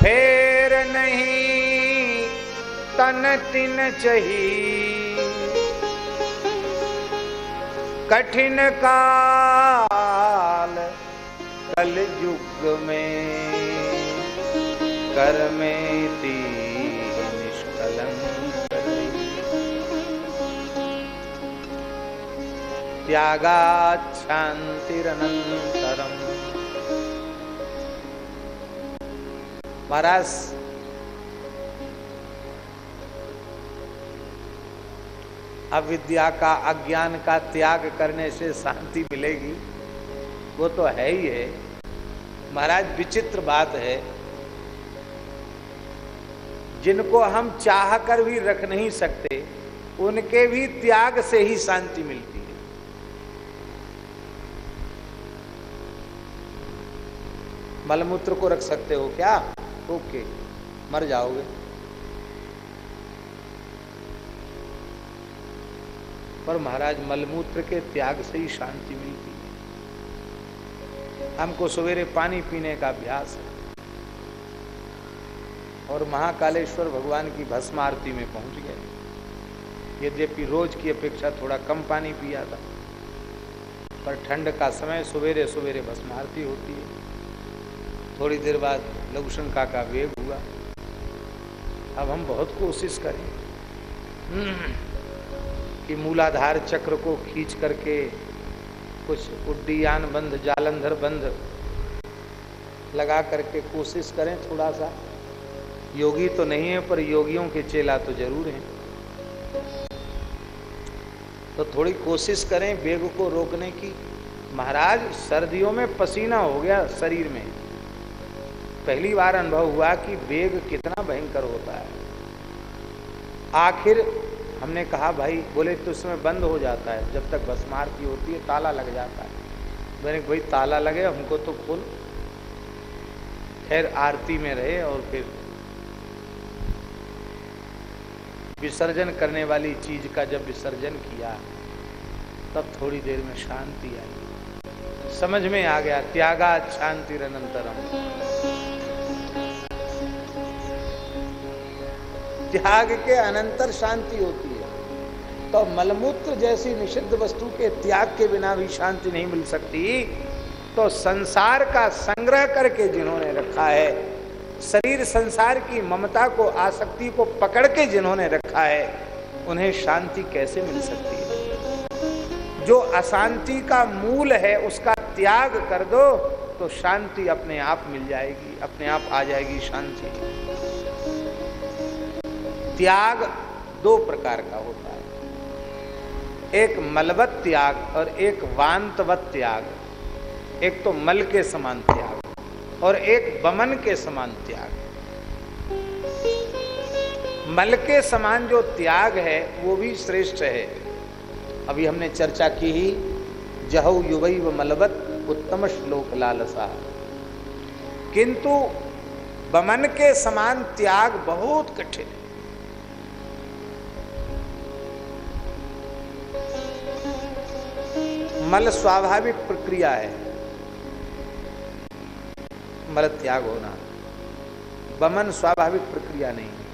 फेर नहीं, तन तिन चही। कठिन काल, कल युग में, कर में ती निष्कलंक। त्यागाच्छांतिरनंतरम महाराज अविद्या का, अज्ञान का त्याग करने से शांति मिलेगी। वो तो है ही है। महाराज, विचित्र बात है। जिनको हम चाह कर भी रख नहीं सकते, उनके भी त्याग से ही शांति मिलती है। मलमूत्र को रख सकते हो क्या? ओके, मर जाओगे। पर महाराज मलमूत्र के त्याग से ही शांति मिलती है। हमको सवेरे पानी पीने का अभ्यास है। और महाकालेश्वर भगवान की भस्म आरती में पहुँच गए। यद्यपि रोज की अपेक्षा थोड़ा कम पानी पिया था, पर ठंड का समय सवेरे सवेरे भस्म आरती होती है। थोड़ी देर बाद लघुशंका का वेग हुआ। अब हम बहुत कोशिश करें। कि मूलाधार चक्र को खींच करके कुछ उड्डीयान बंध, जालंधर बंध लगा करके कोशिश करें थोड़ा सा। योगी तो नहीं है, पर योगियों के चेला तो ज़रूर हैं। तो थोड़ी कोशिश करें वेग को रोकने की। महाराज, सर्दियों में पसीना हो गया शरीर में। पहली बार अनुभव हुआ कि वेग कितना भयंकर होता है। आखिर हमने कहा, भाई, बोले तो उसमें बंद हो जाता है। जब तक भस्मारती होती है, ताला लग जाता है। मैंने भाई, ताला लगे, हमको तो खोल। खैर आरती में रहे और फिर विसर्जन करने वाली चीज़ का जब विसर्जन किया, तब थोड़ी देर में शांति आई। समझ में आ गया त्यागा शांति अनंतरम। त्याग के अनंतर शांति होती। तो मलमूत्र जैसी निषिद्ध वस्तु के त्याग के बिना भी शांति नहीं मिल सकती। तो संसार का संग्रह करके जिन्होंने रखा है, शरीर संसार की ममता को, आसक्ति को पकड़ के जिन्होंने रखा है, उन्हें शांति कैसे मिल सकती है? जो अशांति का मूल है, उसका त्याग कर दो तो शांति अपने आप मिल जाएगी, अपने आप आ जाएगी शांति। त्याग दो प्रकार का होता है। एक मलवत त्याग और एक वांतवत त्याग। एक तो मल के समान त्याग और एक बमन के समान त्याग। मल के समान जो त्याग है, वो भी श्रेष्ठ है। अभी हमने चर्चा की ही, जहु युवई व मलबत उत्तम श्लोक लालसा। किंतु बमन के समान त्याग बहुत कठिन है। मल स्वाभाविक प्रक्रिया है। मल त्याग होना। बमन स्वाभाविक प्रक्रिया नहीं है।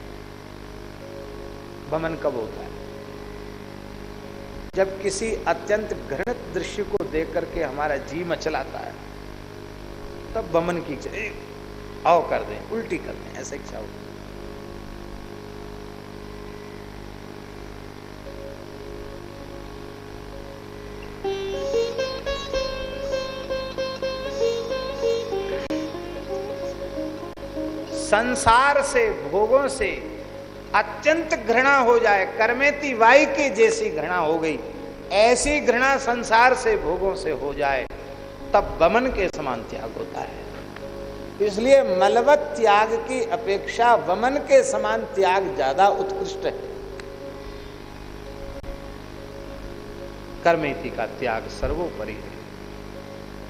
बमन कब होता है? जब किसी अत्यंत घृणित दृश्य को देख करके हमारा जी मचलाता है, तब बमन की आओ कर दें, उल्टी कर दें, ऐसा इच्छा होती संसार से, भोगों से अत्यंत घृणा हो जाए, कर्मेती वाई के जैसी घृणा हो गई, ऐसी घृणा संसार से, भोगों से हो जाए, तब बमन के समान त्याग होता है। इसलिए मलवत त्याग की अपेक्षा वमन के समान त्याग ज़्यादा उत्कृष्ट है। कर्मेति का त्याग सर्वोपरि है।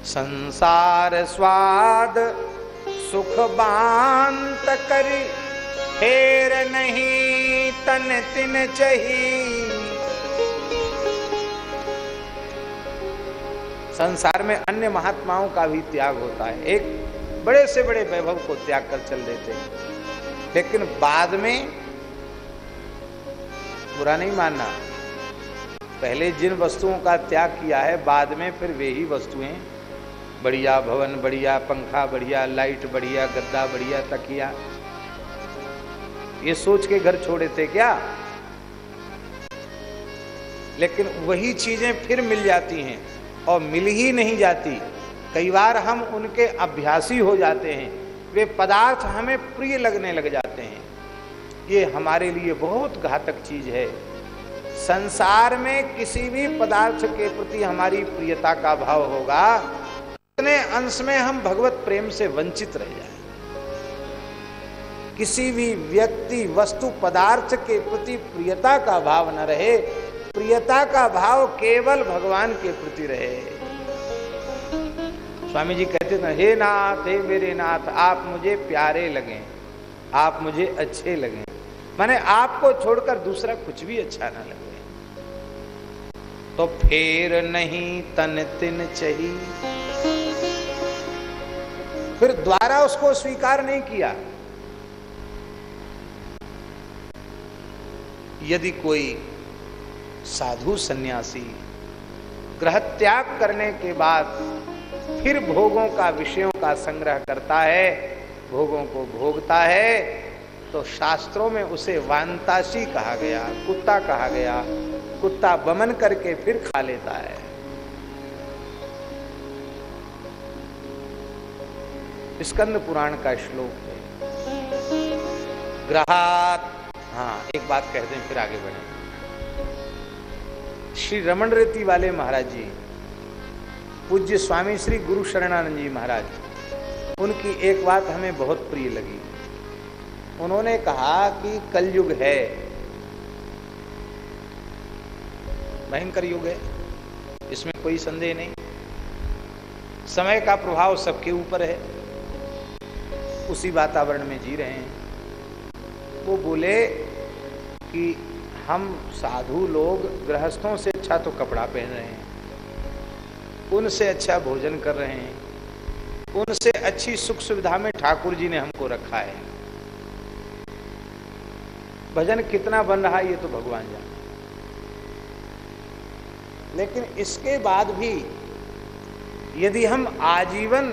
संसार स्वाद सुख बांत करी, फेर नहीं तन तिन चही। संसार में अन्य महात्माओं का भी त्याग होता है। एक बड़े से बड़े वैभव को त्याग कर चल देते हैं। लेकिन बाद में, बुरा नहीं मानना। पहले जिन वस्तुओं का त्याग किया है, बाद में फिर वे ही वस्तुएँ बढ़िया भवन, बढ़िया पंखा, बढ़िया लाइट, बढ़िया गद्दा, बढ़िया तकिया। ये सोच के घर छोड़े थे क्या? लेकिन वही चीज़ें फिर मिल जाती हैं और मिल ही नहीं जाती। कई बार हम उनके अभ्यासी हो जाते हैं। वे पदार्थ हमें प्रिय लगने लग जाते हैं। ये हमारे लिए बहुत घातक चीज़ है। संसार में किसी भी पदार्थ के प्रति हमारी प्रियता का भाव होगा। उतने अंश में हम भगवत प्रेम से वंचित रह जाए। किसी भी व्यक्ति, वस्तु, पदार्थ के प्रति प्रियता का भाव न रहे। प्रियता का भाव केवल भगवान के प्रति रहे। स्वामी जी कहते थे हे नाथ, हे मेरे नाथ, आप मुझे प्यारे लगे, आप मुझे अच्छे लगे। माने आपको छोड़कर दूसरा कुछ भी अच्छा ना लगे। तो फेर नहीं तन तिन चही फिर द्वारा उसको स्वीकार नहीं किया। यदि कोई साधु सन्यासी ग्रह त्याग करने के बाद फिर भोगों का, विषयों का संग्रह करता है, भोगों को भोगता है तो शास्त्रों में उसे वानताशी कहा गया, कुत्ता कहा गया, कुत्ता बमन करके फिर खा लेता है। स्कंद पुराण का श्लोक है। ग्रहात हाँ एक बात कह दें, फिर आगे बढ़े। श्री रमन रेती वाले महाराज जी, पूज्य स्वामी श्री गुरु शरणानंद जी महाराज, उनकी एक बात हमें बहुत प्रिय लगी। उन्होंने कहा कि कलयुग है। भयंकर युग है। इसमें कोई संदेह नहीं। समय का प्रभाव सबके ऊपर है। उसी वातावरण में जी रहे हैं। वो बोले कि हम साधु लोग गृहस्थों से अच्छा तो कपड़ा पहन रहे हैं। उनसे अच्छा भोजन कर रहे हैं। उनसे अच्छी सुख सुविधा में ठाकुर जी ने हमको रखा है। भजन कितना बन रहा है ये तो भगवान जाने। लेकिन इसके बाद भी यदि हम आजीवन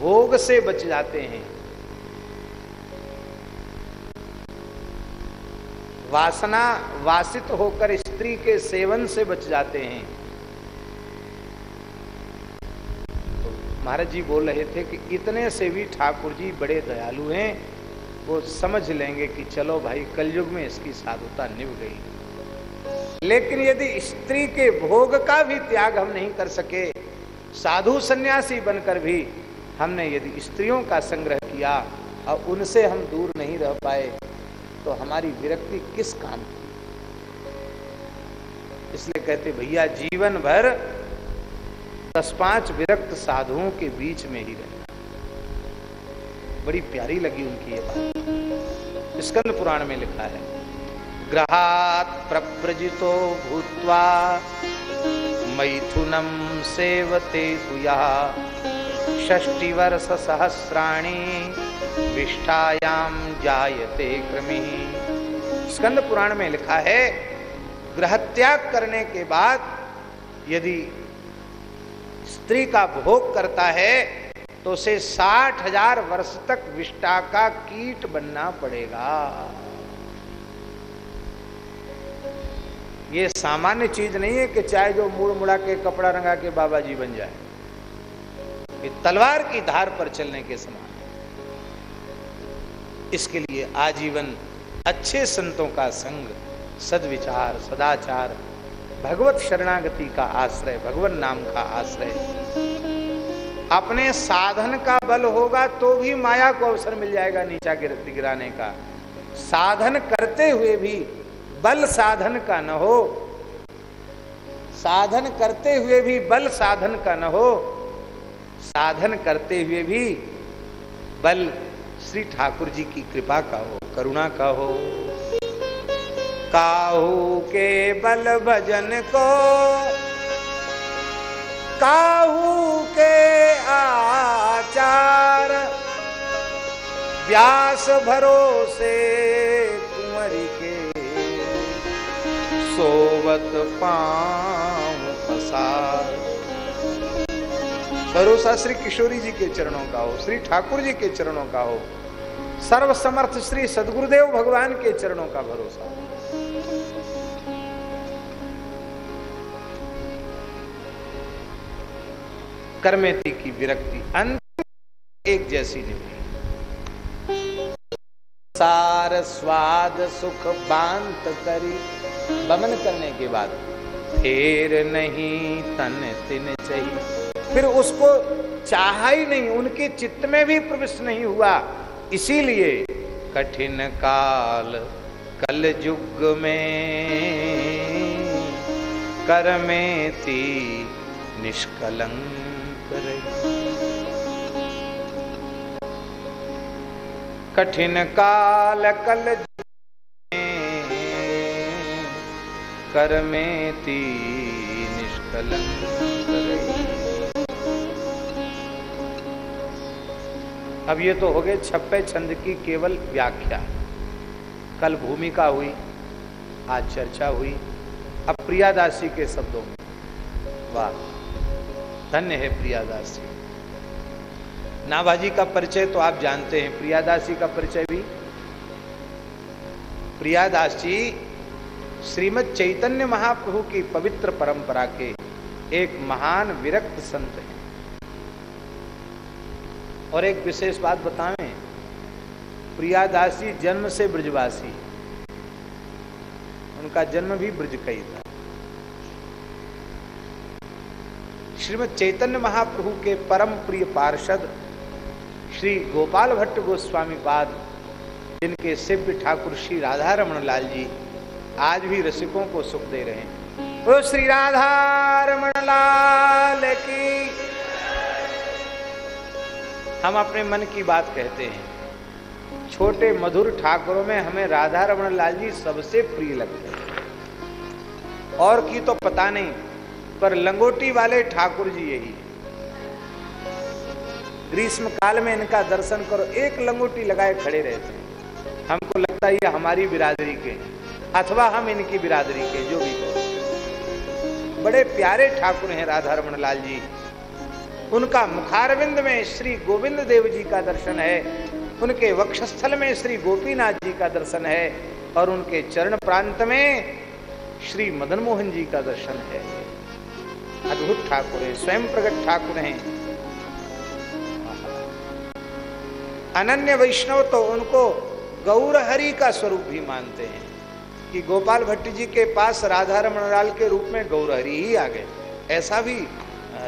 भोग से बच जाते हैं। वासना वासित होकर स्त्री के सेवन से बच जाते हैं। तो महाराज जी बोल रहे थे कि इतने से भी ठाकुर जी बड़े दयालु हैं, वो समझ लेंगे कि चलो भाई, कलयुग में इसकी साधुता निभ गई। लेकिन यदि स्त्री के भोग का भी त्याग हम नहीं कर सके, साधु सन्यासी बनकर भी हमने यदि स्त्रियों का संग्रह किया और उनसे हम दूर नहीं रह पाए तो हमारी विरक्ति किस काम की? इसलिए कहते, भैया, जीवन भर दस पाँच विरक्त साधुओं के बीच में ही रहना। बड़ी प्यारी लगी उनकी ये बात। स्कंद पुराण में लिखा है, ग्रहात प्रप्रजितो भूत्वा मैथुनम सेवते षष्टि वर्ष सहस्राणी विष्ठायाम जायते क्रमी स्कंद पुराण में लिखा है ग्रह त्याग करने के बाद यदि स्त्री का भोग करता है तो उसे साठ हज़ार वर्ष तक विष्टा का कीट बनना पड़ेगा। ये सामान्य चीज़ नहीं है कि चाहे जो मुड़ मुड़ा के कपड़ा रंगा के बाबा जी बन जाए। ये तलवार की धार पर चलने के समान। इसके लिए आजीवन अच्छे संतों का संग, सदविचार, सदाचार, भगवत शरणागति का आश्रय, भगवान नाम का आश्रय। अपने साधन का बल होगा तो भी माया को अवसर मिल जाएगा नीचा गिर, गिराने का। साधन करते हुए भी बल साधन का न हो। साधन करते हुए भी बल साधन का न हो। साधन करते हुए भी बल श्री ठाकुर जी की कृपा का हो, करुणा का हो। काहू के बल भजन को, काहू के आचार, व्यास भरोसे कुंवरी के। सोवत पाम पसार भरोसा श्री किशोरी जी के चरणों का हो, श्री ठाकुर जी के चरणों का हो सर्व समर्थ श्री सदगुरुदेव भगवान के चरणों का भरोसा कर्मेती की विरक्ति अंत एक जैसी निभी सार स्वाद सुख बांत करी, बमन करने के बाद फिर नहीं तन तिन चाहिए फिर उसको चाहा ही नहीं, उनके चित्त में भी प्रविष्ट नहीं हुआ। इसीलिए कठिन काल, कल युग में कर में ती निष्कलंक कठिन काल, कल कर में ती निष्कलंक रही। अब ये तो हो गए छप्पे छंद की केवल व्याख्या। कल भूमिका हुई, आज चर्चा हुई, अब प्रियादासी के शब्दों में। वाह, धन्य है प्रियादासी। नाभाजी का परिचय तो आप जानते हैं, प्रियादासी का परिचय भी। प्रियादासी श्रीमद चैतन्य महाप्रभु की पवित्र परंपरा के एक महान विरक्त संत हैं। और एक विशेष बात बताएँ, प्रियादासी जन्म से ब्रजवासी। उनका जन्म भी ब्रज का ही था। श्रीमद चैतन्य महाप्रभु के परम प्रिय पार्षद श्री गोपाल भट्ट गोस्वामी पाद, जिनके सिव्य ठाकुर श्री राधा रमन लाल जी आज भी रसिकों को सुख दे रहे हैं। ओ श्री राधा रमन लाल की हम अपने मन की बात कहते हैं। छोटे मधुर ठाकुरों में हमें राधा रमन लाल जी सबसे प्रिय लगते हैं। और की तो पता नहीं, पर लंगोटी वाले ठाकुर जी यही ग्रीष्म काल में इनका दर्शन करो, एक लंगोटी लगाए खड़े रहते हैं। हमको लगता है ये हमारी बिरादरी के अथवा हम इनकी बिरादरी के जो भी कहो। बड़े प्यारे ठाकुर हैं राधा रमन लाल जी। उनका मुखारविंद में श्री गोविंद देव जी का दर्शन है। उनके वक्षस्थल में श्री गोपीनाथ जी का दर्शन है और उनके चरण प्रांत में श्री मदन मोहन जी का दर्शन है। अद्भुत ठाकुर है, स्वयं प्रकट ठाकुर हैं। अनन्य वैष्णव तो उनको गौर हरि का स्वरूप भी मानते हैं कि गोपाल भट्ट जी के पास राधा रमणलाल के रूप में गौर हरि ही आ गए। ऐसा भी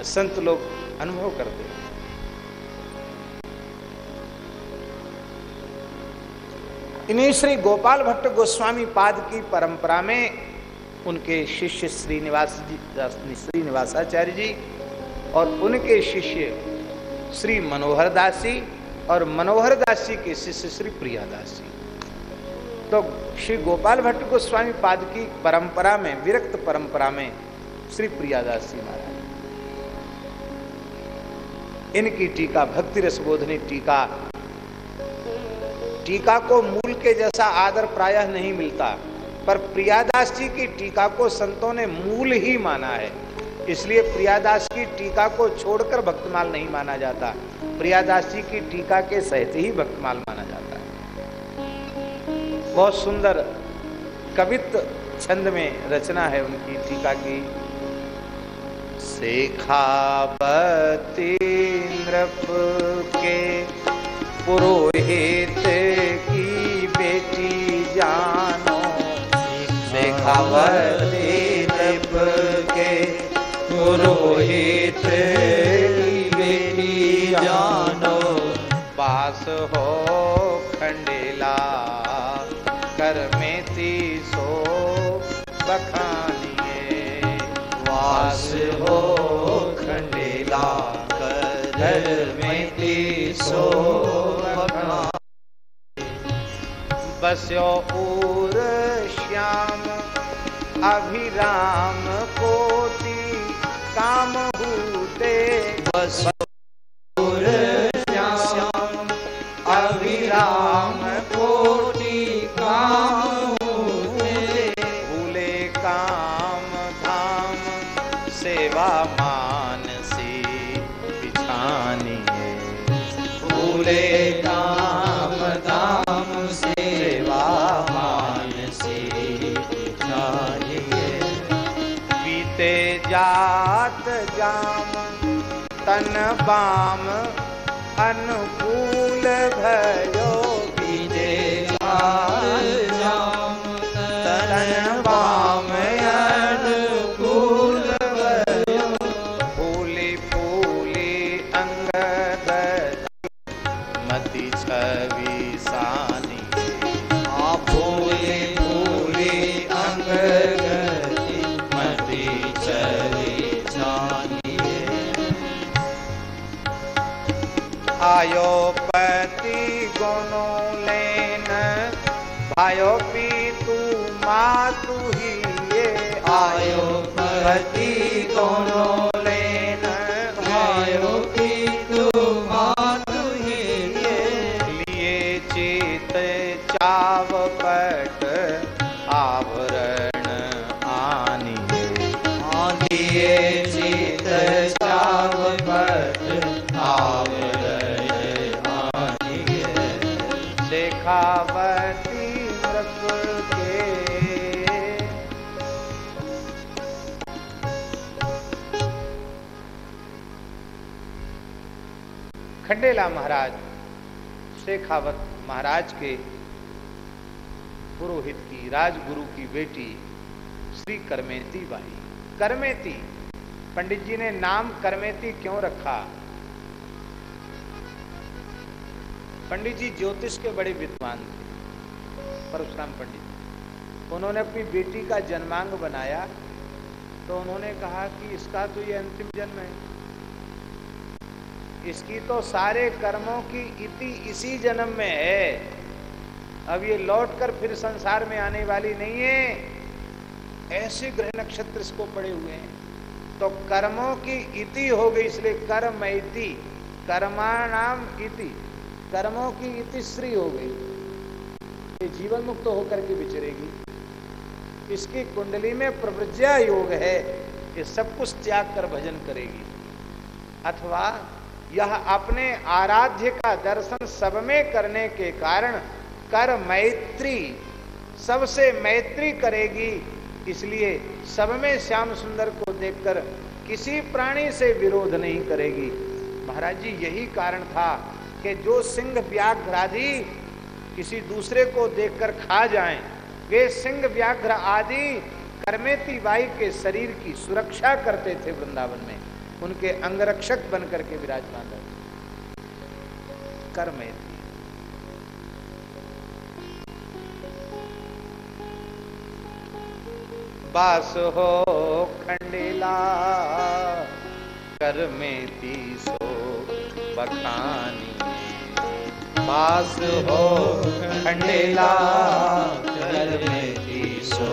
संत लोग अनुभव करते हैं। इन्हीं श्री गोपाल भट्ट गोस्वामी पाद की परंपरा में उनके शिष्य श्रीनिवास जी, श्रीनिवासाचार्य जी और उनके शिष्य श्री मनोहर दासी और मनोहर दासी के शिष्य श्री प्रिया दासी। तो श्री गोपाल भट्ट गोस्वामी पाद की परंपरा में, विरक्त परंपरा में श्री प्रियादासी महाराज। इनकी टीका, भक्ति रसबोधनी टीका। टीका को मूल के जैसा आदर प्रायः नहीं मिलता, पर प्रियादास जी की टीका को संतों ने मूल ही माना है। इसलिए प्रियादास की टीका को छोड़कर भक्तमाल नहीं माना जाता। प्रियादास जी की टीका के सहित ही भक्तमाल माना जाता है। बहुत सुंदर कवित्व छंद में रचना है उनकी टीका की। शेखावती के पुरोहित की बेटी जानो। शेखावती के पुरोहित की बेटी जानो। पास हो बस्यो ऊर श्याम अभिराम कोटि काम भूते। बस श्याम अभिराम बाम अनुकूल भयो बीते भायोपति गोनो लेन भायो पी तू मातु ही ये आयो। पति कोनो खंडेला महाराज, शेखावत महाराज के पुरोहित की, राजगुरु की बेटी श्री करमेती बाई करमेती, पंडित जी ने नाम करमेती क्यों रखा? पंडित जी ज्योतिष के बड़े विद्वान थे, परशुराम पंडित उन्होंने अपनी बेटी का जन्मांग बनाया तो उन्होंने कहा कि इसका तो ये अंतिम जन्म है। इसकी तो सारे कर्मों की इति इसी जन्म में है। अब ये लौट कर फिर संसार में आने वाली नहीं है। ऐसे ग्रह नक्षत्र इसको पड़े हुए हैं। तो कर्मों की इति हो गई, इसलिए कर्म इति, कर्माणाम इति, कर्मों की इति श्री हो गई। ये जीवन मुक्त होकर के विचरेगी। इसकी कुंडली में प्रवृज्या योग है, ये सब कुछ त्याग कर भजन करेगी। अथवा यह अपने आराध्य का दर्शन सब में करने के कारण कर मैत्री, सबसे मैत्री करेगी। इसलिए सब में श्याम सुंदर को देखकर किसी प्राणी से विरोध नहीं करेगी। महाराज जी, यही कारण था कि जो सिंह व्याघ्र आदि किसी दूसरे को देखकर खा जाएँ, वे सिंह व्याघ्र आदि करमेती बाई के शरीर की सुरक्षा करते थे वृंदावन में। उनके अंगरक्षक बनकर के विराजमान रहते करमेती बास हो खंडेला में तीसो बखानी। बास हो खंडेला में तीसो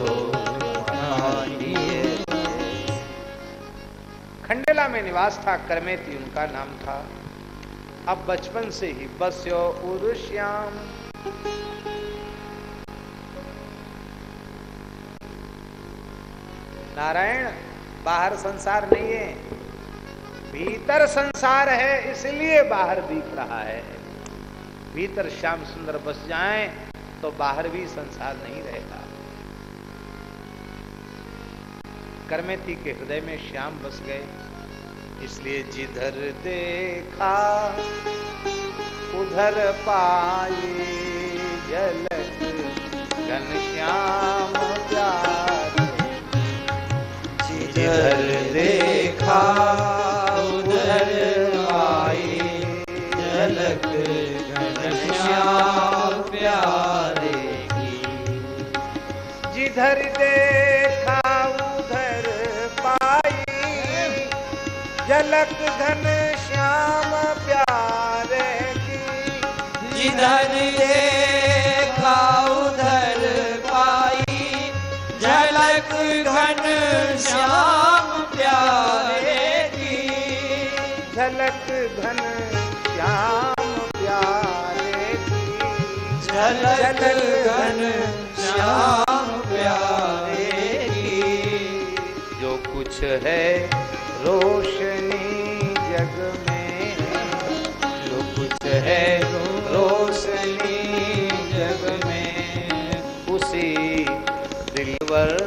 आनिए खंडेला में निवास था, करमेती उनका नाम था। अब बचपन से ही बस्यो उरुश्याम नारायण, बाहर संसार नहीं है। भीतर संसार है, इसलिए बाहर दिख रहा है। भीतर श्याम सुंदर बस जाएँ तो बाहर भी संसार नहीं रहेगा। करमेती के हृदय में श्याम बस गए। इसलिए जिधर देखा, उधर पाए झलक घनश्याम जिधर देखा, उधर पाए झलक घनश्याम प्यारे की। जिधर देखा झलक घन श्याम प्यारे की। जिधर देखा उधर पाई। झलक घन श्याम प्यारे की। झलक घन श्याम प्यारे की। झलक घन श्याम प्यारे की। जो कुछ है रोशनी जग में। जो कुछ है रोशनी जग में उसी दिलवर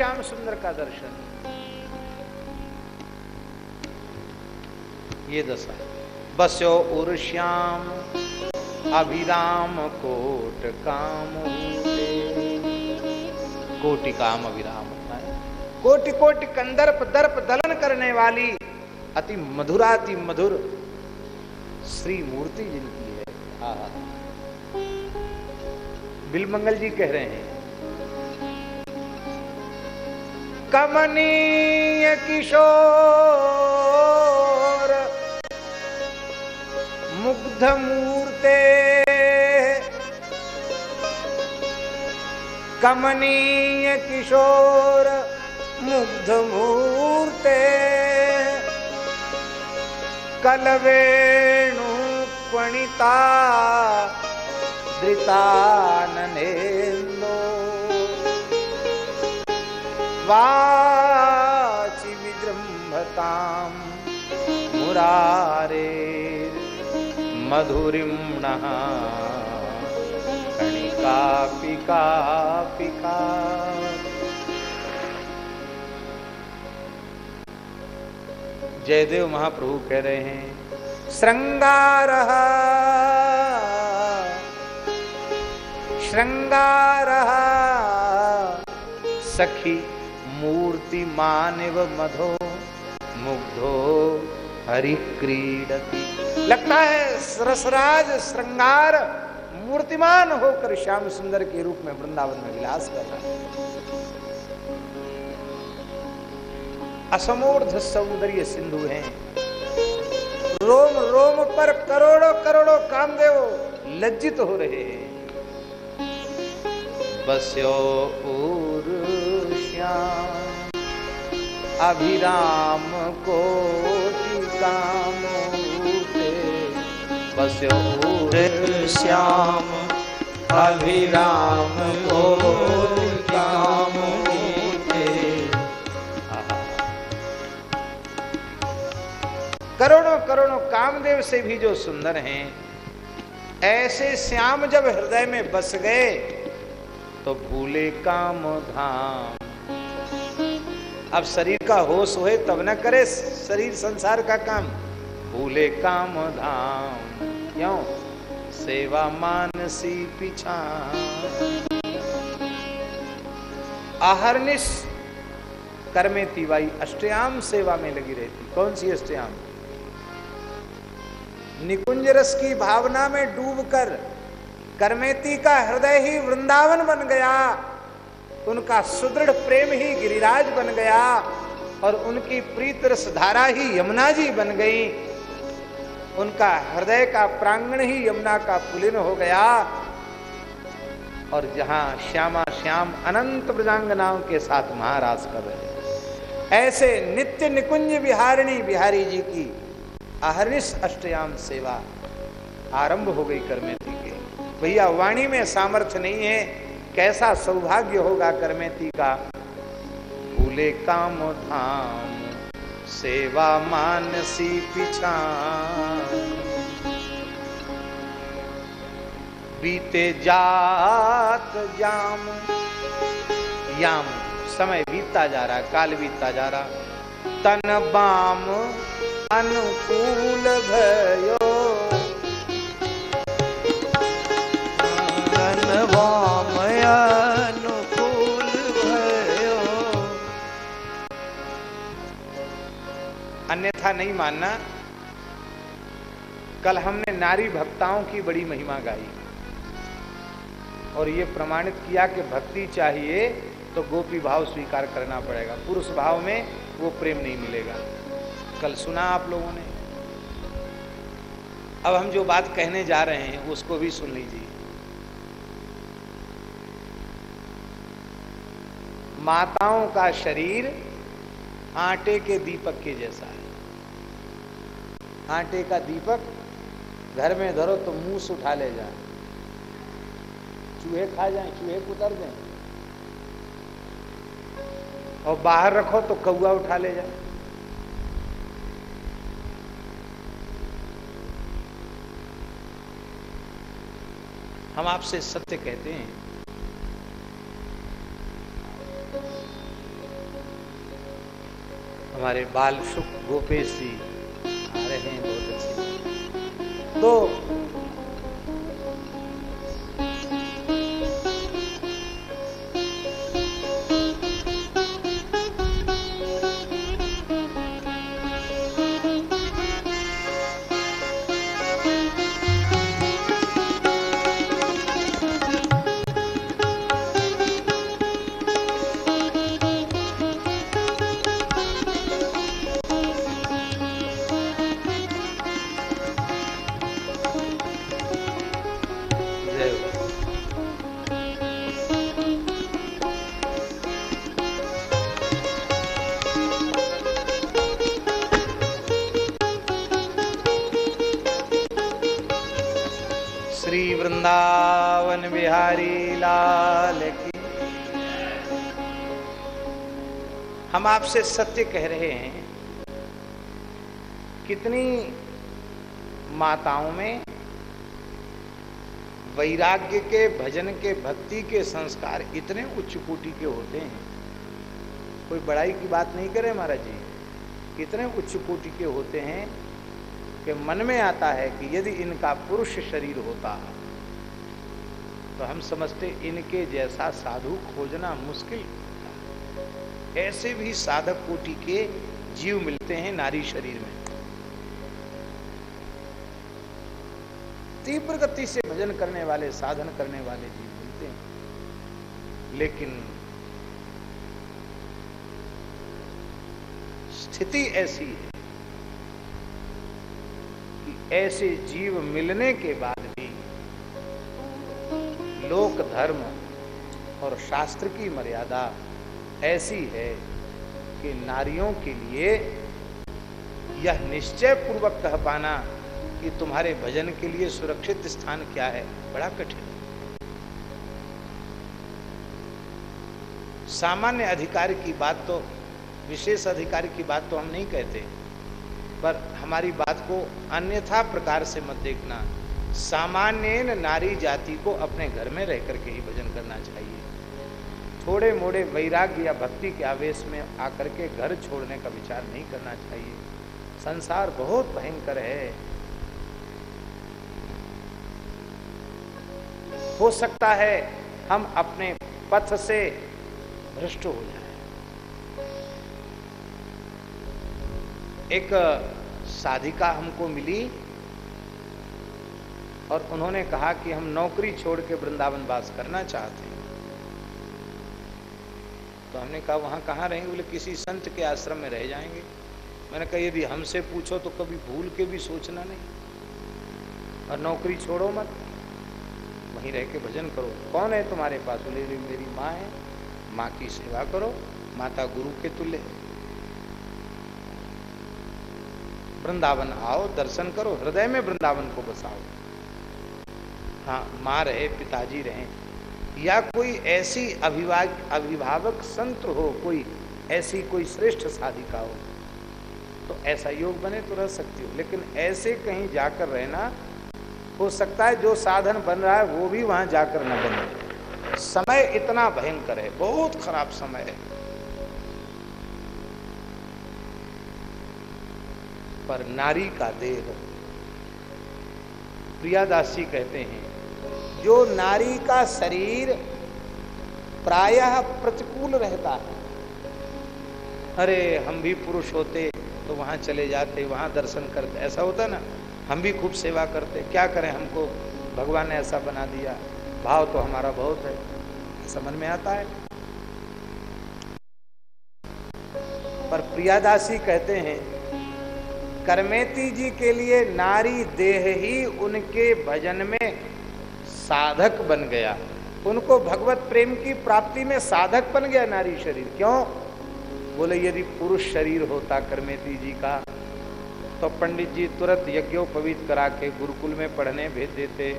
श्याम सुंदर का दर्शन। ये दशा बस्यो उर्श्याम अभिराम कोट काम। कोटि काम अभिराम कोटि कोटि कंदर्प दर्प दलन करने वाली अति मधुराति मधुर श्री मूर्ति जिनकी है। बिलमंगल जी कह रहे हैं कमनीय किशोर मुग्ध मूर्ते। कमनीय किशोर मुग्ध मूर्ते। कलवेणु वाचि विजृम्भताम्। मुरारे मधुरिम्णः। कणिका पिका पिका जयदेव महाप्रभु कह रहे हैं श्रृंगार। श्रृंगार। सखी मूर्ति मानव मधो मुग्धो हरि क्रीडती लगता है सरसराज श्रृंगार मूर्तिमान होकर श्याम सुंदर के रूप में वृंदावन में विलास कर रहा है। असमोर्ध सौंदर्य सिंधु हैं। रोम रोम पर करोड़ों करोड़ों कामदेव लज्जित हो रहे हैं। बस्यो श्याम अभिराम को काम बस्यो श्याम। अभिराम को काम करोड़ों करोड़ों कामदेव से भी जो सुंदर हैं, ऐसे श्याम जब हृदय में बस गए तो भूले काम धाम। अब शरीर का होश होए तब न करे शरीर संसार का काम। भूले काम धाम, क्यों? सेवा मानसी पीछा आहरनिश कर्मे तिवाई अष्टयाम सेवा में लगी रहती। कौन सी अष्टयाम? निकुंज रस की भावना में डूबकर कर्मेती का हृदय ही वृंदावन बन गया। उनका सुदृढ़ प्रेम ही गिरिराज बन गया और उनकी प्रीत रस धारा ही यमुना जी बन गई। उनका हृदय का प्रांगण ही यमुना का पुलिन हो गया। और जहाँ श्यामा श्याम अनंत प्रजांगनाओं के साथ महाराज कर रहे ऐसे नित्य निकुंज बिहारिणी बिहारी जी की अहरिश अष्टयाम सेवा आरंभ हो गई करमेती के। भैया वाणी में सामर्थ्य नहीं है कैसा सौभाग्य होगा करमेती का? भूले काम धाम, सेवा मानसी पिछा बीते जात जाम। याम, समय बीतता जा रहा, काल बीतता जा रहा। तन बाम, अनुकूल भयो। अन्यथा नहीं मानना, कल हमने नारी भक्ताओं की बड़ी महिमा गाई। और ये प्रमाणित किया कि भक्ति चाहिए तो गोपी भाव स्वीकार करना पड़ेगा। पुरुष भाव में वो प्रेम नहीं मिलेगा। कल सुना आप लोगों ने। अब हम जो बात कहने जा रहे हैं, उसको भी सुन लीजिए। माताओं का शरीर आटे के दीपक के जैसा है। आटे का दीपक घर में धरो तो मुँह से उठा ले जाए। चूहे खा जाए, चूहे कुतर दें। और बाहर रखो तो कौआ उठा ले जाए। हम आपसे सत्य कहते हैं हमारे बाल सुख गोपेश जी आ रहे हैं बहुत अच्छे। तो आपसे सत्य कह रहे हैं, कितनी माताओं में वैराग्य के, भजन के, भक्ति के संस्कार इतने उच्च कोटि के होते हैं। कोई बड़ाई की बात नहीं करे महाराज जी। कितने उच्च कोटि के होते हैं कि मन में आता है कि यदि इनका पुरुष शरीर होता तो हम समझते इनके जैसा साधु खोजना मुश्किल। ऐसे भी साधक कोटि के जीव मिलते हैं नारी शरीर में। तीव्र गति से भजन करने वाले, साधन करने वाले जीव मिलते हैं। लेकिन स्थिति ऐसी है कि ऐसे जीव मिलने के बाद भी लोक धर्म और शास्त्र की मर्यादा ऐसी है कि नारियों के लिए यह निश्चय पूर्वक कह पाना कि तुम्हारे भजन के लिए सुरक्षित स्थान क्या है, बड़ा कठिन। सामान्य अधिकार की बात तो विशेष अधिकार की बात तो हम नहीं कहते, पर हमारी बात को अन्यथा प्रकार से मत देखना। सामान्य नारी जाति को अपने घर में रह करके ही भजन करना चाहिए। थोड़े मोड़े वैराग्य या भक्ति के आवेश में आकर के घर छोड़ने का विचार नहीं करना चाहिए। संसार बहुत भयंकर है। हो सकता है हम अपने पथ से भ्रष्ट हो जाए। एक साधिका हमको मिली और उन्होंने कहा कि हम नौकरी छोड़ के वृंदावन वास करना चाहते हैं। तो हमने कहा, वहाँ कहाँ रहेंगे? बोले, किसी संत के आश्रम में रह जाएँगे। मैंने कहा, यदि हमसे पूछो तो कभी भूल के भी सोचना नहीं। और नौकरी छोड़ो मत। वहीं रह के भजन करो। कौन है तुम्हारे पास? बोले, मेरी माँ है। माँ की सेवा करो। माता गुरु के तुल्य है। वृंदावन आओ, दर्शन करो। हृदय में वृंदावन को बसाओ। हाँ माँ रहे, पिताजी रहे। या कोई ऐसी अभिभावक अभिभावक संत हो, कोई ऐसी कोई श्रेष्ठ साधिका हो तो ऐसा योग बने तो रह सकती हो। लेकिन ऐसे कहीं जाकर रहना, हो सकता है जो साधन बन रहा है, वो भी वहाँ जाकर न बने। समय इतना भयंकर है, बहुत खराब समय है। पर नारी का देह, प्रियादासी कहते हैं जो नारी का शरीर प्रायः प्रतिकूल रहता है। अरे, हम भी पुरुष होते तो वहाँ चले जाते, वहाँ दर्शन करते। ऐसा होता ना, हम भी खूब सेवा करते। क्या करें हमको? भगवान ने ऐसा बना दिया। भाव तो हमारा बहुत है। समझ में आता है? पर प्रियादासी कहते हैं, करमेती जी के लिए नारी देह ही उनके भजन में साधक बन गया। उनको भगवत प्रेम की प्राप्ति में साधक बन गया नारी शरीर। क्यों? बोले, यदि पुरुष शरीर होता करमेती जी का तो पंडित जी तुरंत यज्ञोपवीत करा के गुरुकुल में पढ़ने भेज देते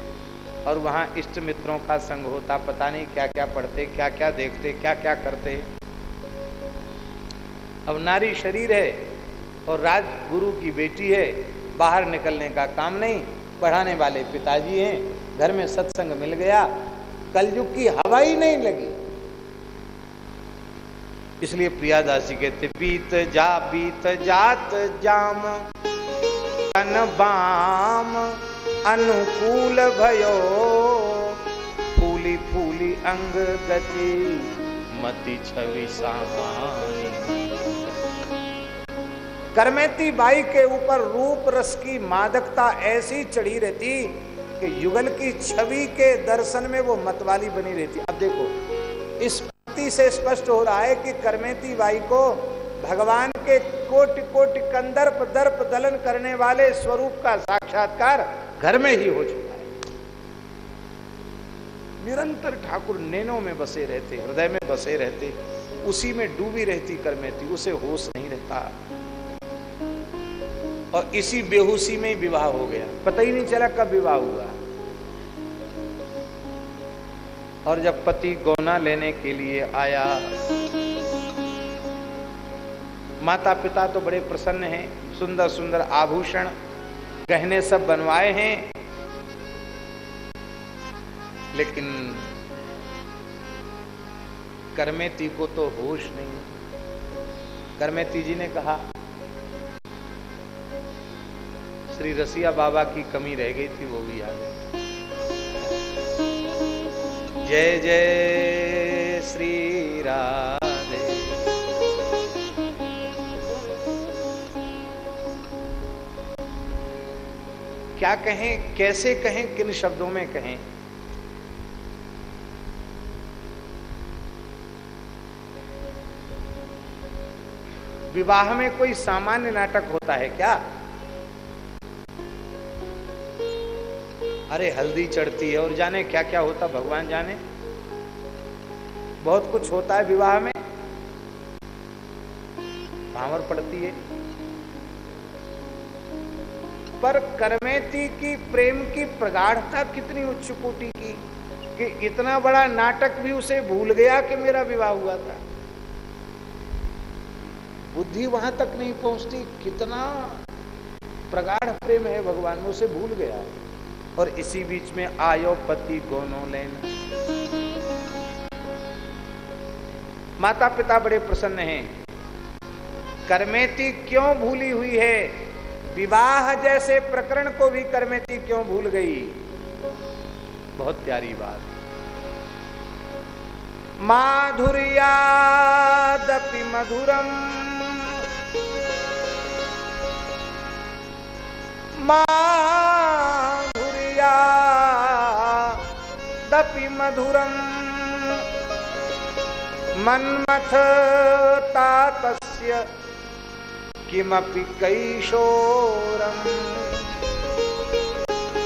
और वहाँ इष्ट मित्रों का संग होता। पता नहीं क्या क्या पढ़ते क्या क्या देखते क्या क्या करते। अब नारी शरीर है और राज गुरु की बेटी है, बाहर निकलने का काम नहीं, पढ़ाने वाले पिताजी हैं। घर में सत्संग मिल गया कलयुग की हवा ही नहीं लगी। इसलिए प्रियादासी कहते बीत जा बीत जात जाम तन बाम अनुकूल भयो फूली फूली अंग गति मति छवि सामानी करमेती बाई के ऊपर रूप रस की मादकता ऐसी चढ़ी रहती कि युगल की छवि के दर्शन में वो मतवाली बनी रहती अब देखो, इस पंक्ति से स्पष्ट हो रहा है कि करमेती बाई को भगवान के कोटि कोटि कंदर्प, दर्प दलन करने वाले स्वरूप का साक्षात्कार घर में ही हो चुका है। निरंतर ठाकुर नैनों में बसे रहते, हृदय में बसे रहते, उसी में डूबी रहती करमेती, उसे होश नहीं रहता। और इसी बेहोशी में विवाह हो गया। पता ही नहीं चला कब विवाह हुआ। और जब पति गौना लेने के लिए आया माता पिता तो बड़े प्रसन्न हैं सुंदर सुंदर आभूषण गहने सब बनवाए हैं, लेकिन करमेती को तो होश नहीं। करमेती जी ने कहा, श्री रसिया बाबा की कमी रह गई थी, वो भी आ गई जय जय श्री राधे। क्या कहें, कैसे कहें, किन शब्दों में कहें? विवाह में कोई सामान्य नाटक होता है क्या? अरे हल्दी चढ़ती है और जाने क्या क्या होता, भगवान जाने। बहुत कुछ होता है विवाह में। भावर पड़ती है। पर करमेती की, प्रेम की प्रगाढ़ता कितनी उच्च कोटि की, कि इतना बड़ा नाटक भी उसे भूल गया कि मेरा विवाह हुआ था। बुद्धि वहाँ तक नहीं पहुँचती, कितना प्रगाढ़ प्रेम है भगवान में उसे भूल गया। और इसी बीच में आयो पति गोनो लेना। माता पिता बड़े प्रसन्न हैं। करमेती क्यों भूली हुई है? विवाह जैसे प्रकरण को भी करमेती क्यों भूल गई? बहुत प्यारी बात। माधुर्यादपि मधुरम माधुर्यादपि मधुरम मन्मथता तस्य किमपि कैशोरम्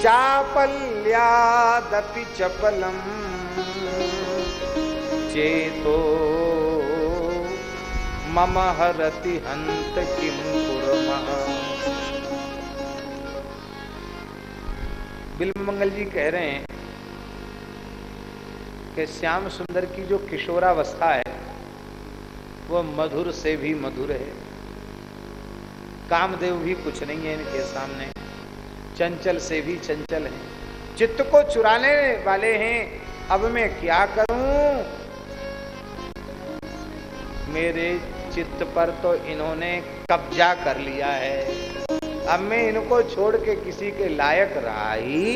चापल्यादपि चपलम् चेतो मम हरति हंत किम कुर्मः? बिल्व जी कह रहे हैं कि श्याम सुंदर की जो किशोरावस्था है वह मधुर से भी मधुर है। कामदेव भी कुछ नहीं है इनके सामने। चंचल से भी चंचल है। चित्त को चुराने वाले हैं। अब मैं क्या करूँ? मेरे चित्त पर तो इन्होंने कब्जा कर लिया है। अब मैं इनको छोड़ के किसी के लायक रहा। ही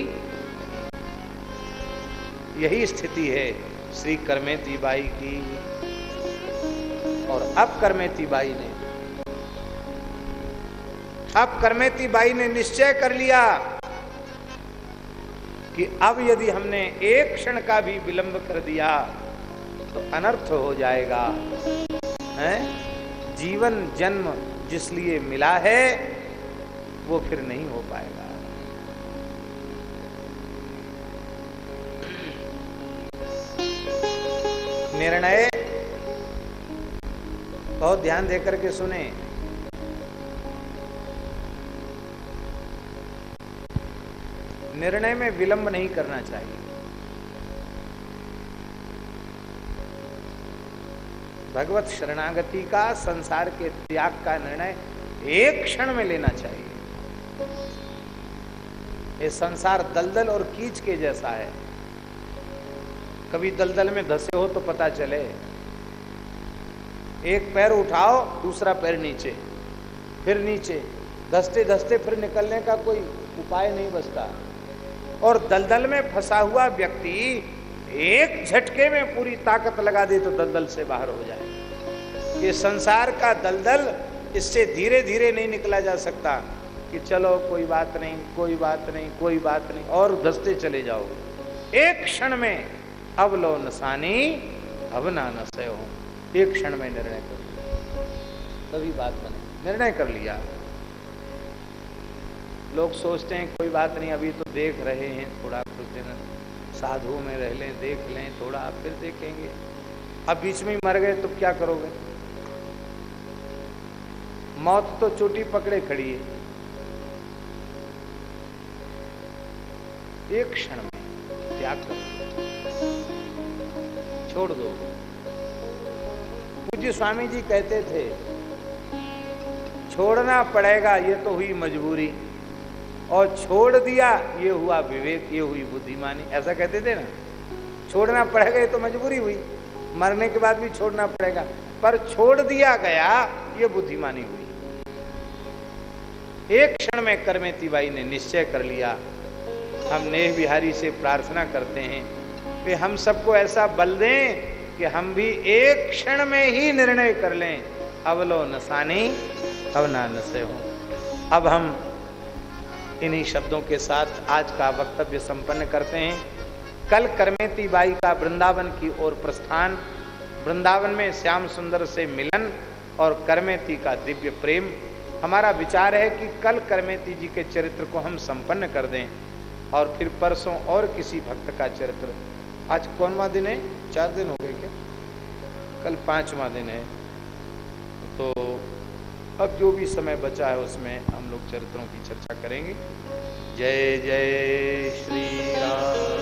यही स्थिति है श्री करमेती बाई की। और अब करमेती बाई ने, अब करमेती बाई ने निश्चय कर लिया कि अब यदि हमने एक क्षण का भी विलंब कर दिया तो अनर्थ हो जाएगा। है? जीवन जन्म जिसलिए मिला है वो फिर नहीं हो पाएगा। निर्णय, बहुत ध्यान देकर के सुने। निर्णय में विलंब नहीं करना चाहिए। भगवत शरणागति का, संसार के त्याग का निर्णय एक क्षण में लेना चाहिए। ये संसार दलदल और कीच के जैसा है। कभी दलदल में धसे हो तो पता चले। एक पैर उठाओ, दूसरा पैर नीचे, फिर नीचे। धसते धसते फिर निकलने का कोई उपाय नहीं बचता। और दलदल में फंसा हुआ व्यक्ति एक झटके में पूरी ताकत लगा दे तो दलदल से बाहर हो जाए। ये संसार का दलदल इससे धीरे धीरे नहीं निकला जा सकता। कि चलो, कोई बात नहीं, कोई बात नहीं, कोई बात नहीं। और धसते चले जाओ। एक क्षण में अब लो नसानी, अब ना नसे हो एक क्षण में निर्णय कर लिया। तभी बात बने। निर्णय कर लिया। लोग सोचते हैं, कोई बात नहीं, अभी तो देख रहे हैं, थोड़ा कुछ दिन साधु में रह लें, देख लें, थोड़ा फिर देखेंगे। अब बीच में ही मर गए तो क्या करोगे? मौत तो चोटी पकड़े खड़ी है। एक क्षण में त्याग करो छोड़ दो। पूज्य स्वामी जी कहते थे, छोड़ना पड़ेगा, ये तो हुई मजबूरी। और छोड़ दिया, ये हुआ विवेक, ये हुई बुद्धिमानी। ऐसा कहते थे ना? छोड़ना पड़ेगा, ये तो मजबूरी हुई। मरने के बाद भी छोड़ना पड़ेगा। पर छोड़ दिया गया, ये बुद्धिमानी हुई। एक क्षण में करमेती बाई ने निश्चय कर लिया हम नेह बिहारी से प्रार्थना करते हैं कि हम सबको ऐसा बल दें कि हम भी एक क्षण में ही निर्णय कर लें। अवलो नसानी अब ना नशे हो। अब हम इन्हीं शब्दों के साथ आज का वक्तव्य संपन्न करते हैं। कल करमेती बाई का वृंदावन की ओर प्रस्थान, वृंदावन में श्याम सुंदर से मिलन और करमेती का दिव्य प्रेम। हमारा विचार है कि कल करमेती जी के चरित्र को हम संपन्न कर दें। और फिर परसों और किसी भक्त का चरित्र। आज कौनवा दिन है? चार दिन हो गए क्या? कल पांचवा दिन है। तो अब जो भी समय बचा है उसमें हम लोग चरित्रों की चर्चा करेंगे। जय जय श्री राम।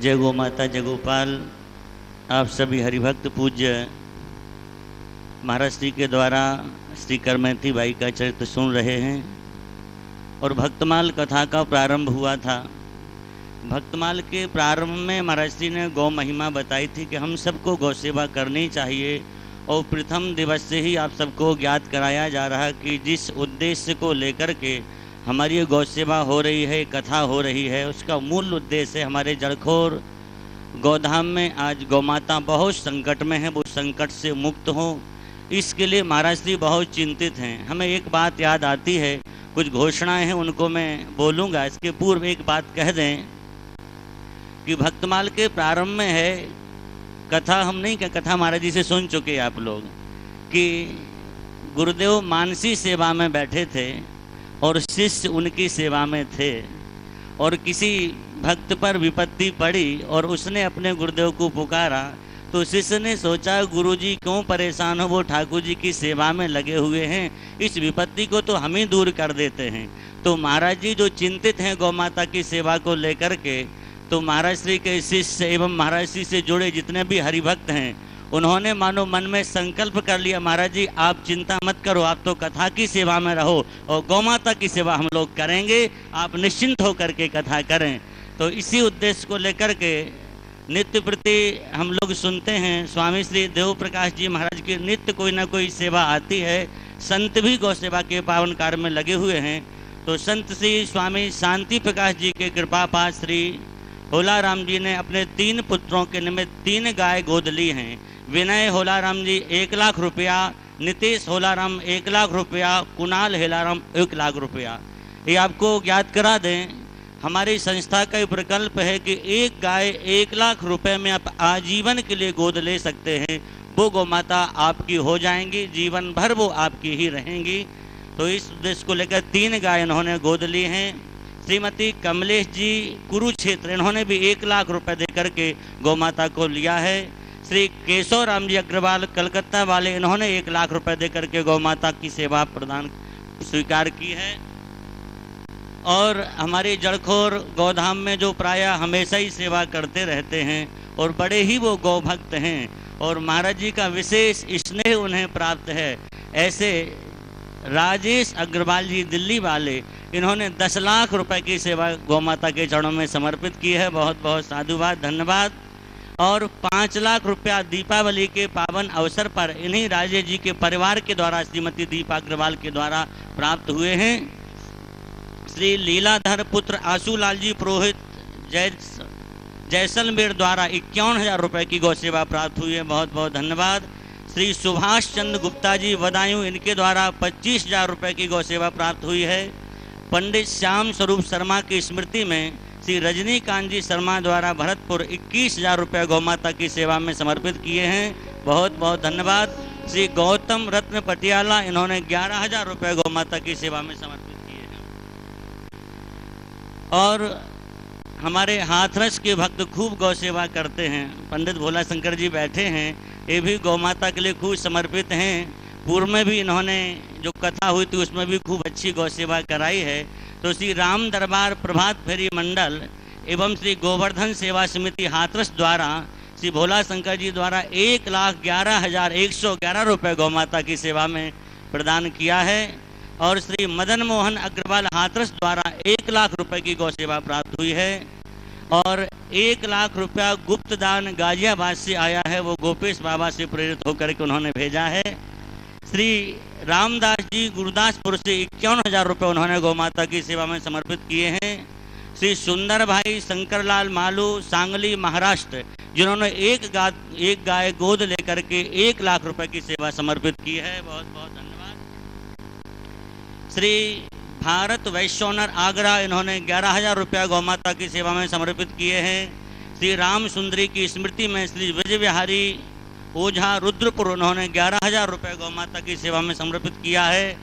जय गो माता, जय गोपाल। आप सभी हरिभक्त पूज्य, महाराज श्री के द्वारा श्री करमैती भाई का चरित्र सुन रहे हैं। और भक्तमाल कथा का प्रारंभ हुआ था। भक्तमाल के प्रारंभ में महाराज श्री ने गौ महिमा बताई थी कि हम सबको गौ सेवा करनी चाहिए और प्रथम दिवस से ही आप सबको ज्ञात कराया जा रहा कि जिस उद्देश्य को लेकर के हमारी गौ सेवा हो रही है, कथा हो रही है, उसका मूल उद्देश्य है हमारे जड़खोर गौधाम में आज गौमाता बहुत संकट में है, वो संकट से मुक्त हो। इसके लिए महाराज जी बहुत चिंतित हैं। हमें एक बात याद आती है, कुछ घोषणाएँ हैं उनको मैं बोलूँगा। इसके पूर्व एक बात कह दें कि भक्तमाल के प्रारंभ में है, कथा हम नहीं क्या कथा महाराज जी से सुन चुके आप लोग, कि गुरुदेव मानसी सेवा में बैठे थे और शिष्य उनकी सेवा में थे और किसी भक्त पर विपत्ति पड़ी और उसने अपने गुरुदेव को पुकारा तो शिष्य ने सोचा, गुरुजी क्यों परेशान हो? वो ठाकुर जी की सेवा में लगे हुए हैं। इस विपत्ति को तो हम ही दूर कर देते हैं। तो महाराज जी जो चिंतित हैं गौ माता की सेवा को लेकर के तो महाराज श्री के शिष्य एवं महाराज श्री से जुड़े जितने भी हरिभक्त हैं, उन्होंने मानो मन में संकल्प कर लिया, महाराज जी, आप चिंता मत करो, आप तो कथा की सेवा में रहो और गौ माता की सेवा हम लोग करेंगे, आप निश्चिंत होकर के कथा करें। तो इसी उद्देश्य को लेकर के नित्य प्रति हम लोग सुनते हैं। स्वामी श्री देव प्रकाश जी महाराज की नित्य कोई ना कोई सेवा आती है। संत भी गौ सेवा के पावन कार्य में लगे हुए हैं। तो संत श्री स्वामी शांति प्रकाश जी के कृपा पास श्री होलाराम जी ने अपने तीन पुत्रों के निमित्त तीन गाय गोद ली हैं। विनय होलाराम जी एक लाख रुपया, नीतीश होलाराम एक लाख रुपया, कुणाल हेलाराम एक लाख रुपया। ये आपको ज्ञात करा दें हमारी संस्था का प्रकल्प है कि एक गाय एक लाख रुपए में आप आजीवन के लिए गोद ले सकते हैं। वो गौ माता आपकी हो जाएँगी, जीवन भर वो आपकी ही रहेंगी। तो इस उद्देश्य को लेकर तीन गाय इन्होंने गोद ली हैं। श्रीमती कमलेश जी, कुरुक्षेत्र, इन्होंने भी एक लाख रुपए दे करके गौ माता को लिया है। श्री केशव राम जी अग्रवाल, कलकत्ता वाले, इन्होंने एक लाख रुपए दे करके गौ माता की सेवा प्रदान स्वीकार की है। और हमारे जड़खोर गौधाम में जो प्राय हमेशा ही सेवा करते रहते हैं और बड़े ही वो गौ भक्त हैं और महाराज जी का विशेष स्नेह उन्हें प्राप्त है। ऐसे राजेश अग्रवाल जी दिल्ली वाले, इन्होंने दस लाख रुपए की सेवा गौ माता के चरणों में समर्पित की है। बहुत बहुत साधुवाद, धन्यवाद। और पाँच लाख रुपया दीपावली के पावन अवसर पर इन्हीं राजेश जी के परिवार के द्वारा, श्रीमती दीपा अग्रवाल के द्वारा प्राप्त हुए हैं। श्री लीलाधर पुत्र आशूलाल जी पुरोहित जय जैसलमेर द्वारा इक्यावन हज़ार रुपये की गौ सेवा प्राप्त हुई है। बहुत बहुत धन्यवाद। श्री सुभाष चंद्र गुप्ता जी बदायूं इनके द्वारा पच्चीस हज़ार रुपये की गौ सेवा प्राप्त हुई है। पंडित श्याम स्वरूप शर्मा की स्मृति में श्री रजनीकांत जी शर्मा द्वारा भरतपुर इक्कीस हज़ार रुपये गौ माता की सेवा में समर्पित किए हैं। बहुत बहुत धन्यवाद। श्री गौतम रत्न पटियाला, इन्होंने ग्यारह हज़ार रुपये गौ माता की सेवा में समर्पित और हमारे हाथरस के भक्त खूब गौ सेवा करते हैं। पंडित भोला शंकर जी बैठे हैं। ये भी गौ माता के लिए खूब समर्पित हैं। पूर्व में भी इन्होंने जो कथा हुई थी, उसमें भी खूब अच्छी गौ सेवा कराई है। तो श्री राम दरबार प्रभात फेरी मंडल एवं श्री गोवर्धन सेवा समिति हाथरस द्वारा, श्री भोला शंकर जी द्वारा एक लाख ग्यारह हज़ार एक सौ ग्यारह रुपये गौ माता की सेवा में प्रदान किया है। और श्री मदन मोहन अग्रवाल हाथरस द्वारा एक लाख रुपए की गौ सेवा प्राप्त हुई है और एक लाख रुपया गुप्त दान गाजियाबाद से आया है, वो गोपेश बाबा से प्रेरित होकर के उन्होंने भेजा है। श्री रामदास जी गुरुदासपुर से इक्यावन हज़ार रुपये उन्होंने गौ माता की सेवा में समर्पित किए हैं। श्री सुंदर भाई शंकरलाल मालू, सांगली, महाराष्ट्र, जिन्होंने एक गा, एक गाय गोद लेकर के एक लाख रुपए की सेवा समर्पित की है। बहुत बहुत धन्यवाद। श्री भारत वैश्योनर आगरा, इन्होंने ग्यारह हज़ार रुपया गौ माता की सेवा में समर्पित किए हैं। श्री राम सुंदरी की स्मृति में श्री विजय बिहारी ओझा रुद्रपुर, उन्होंने ग्यारह हज़ार रुपये गौ माता की सेवा में समर्पित किया है।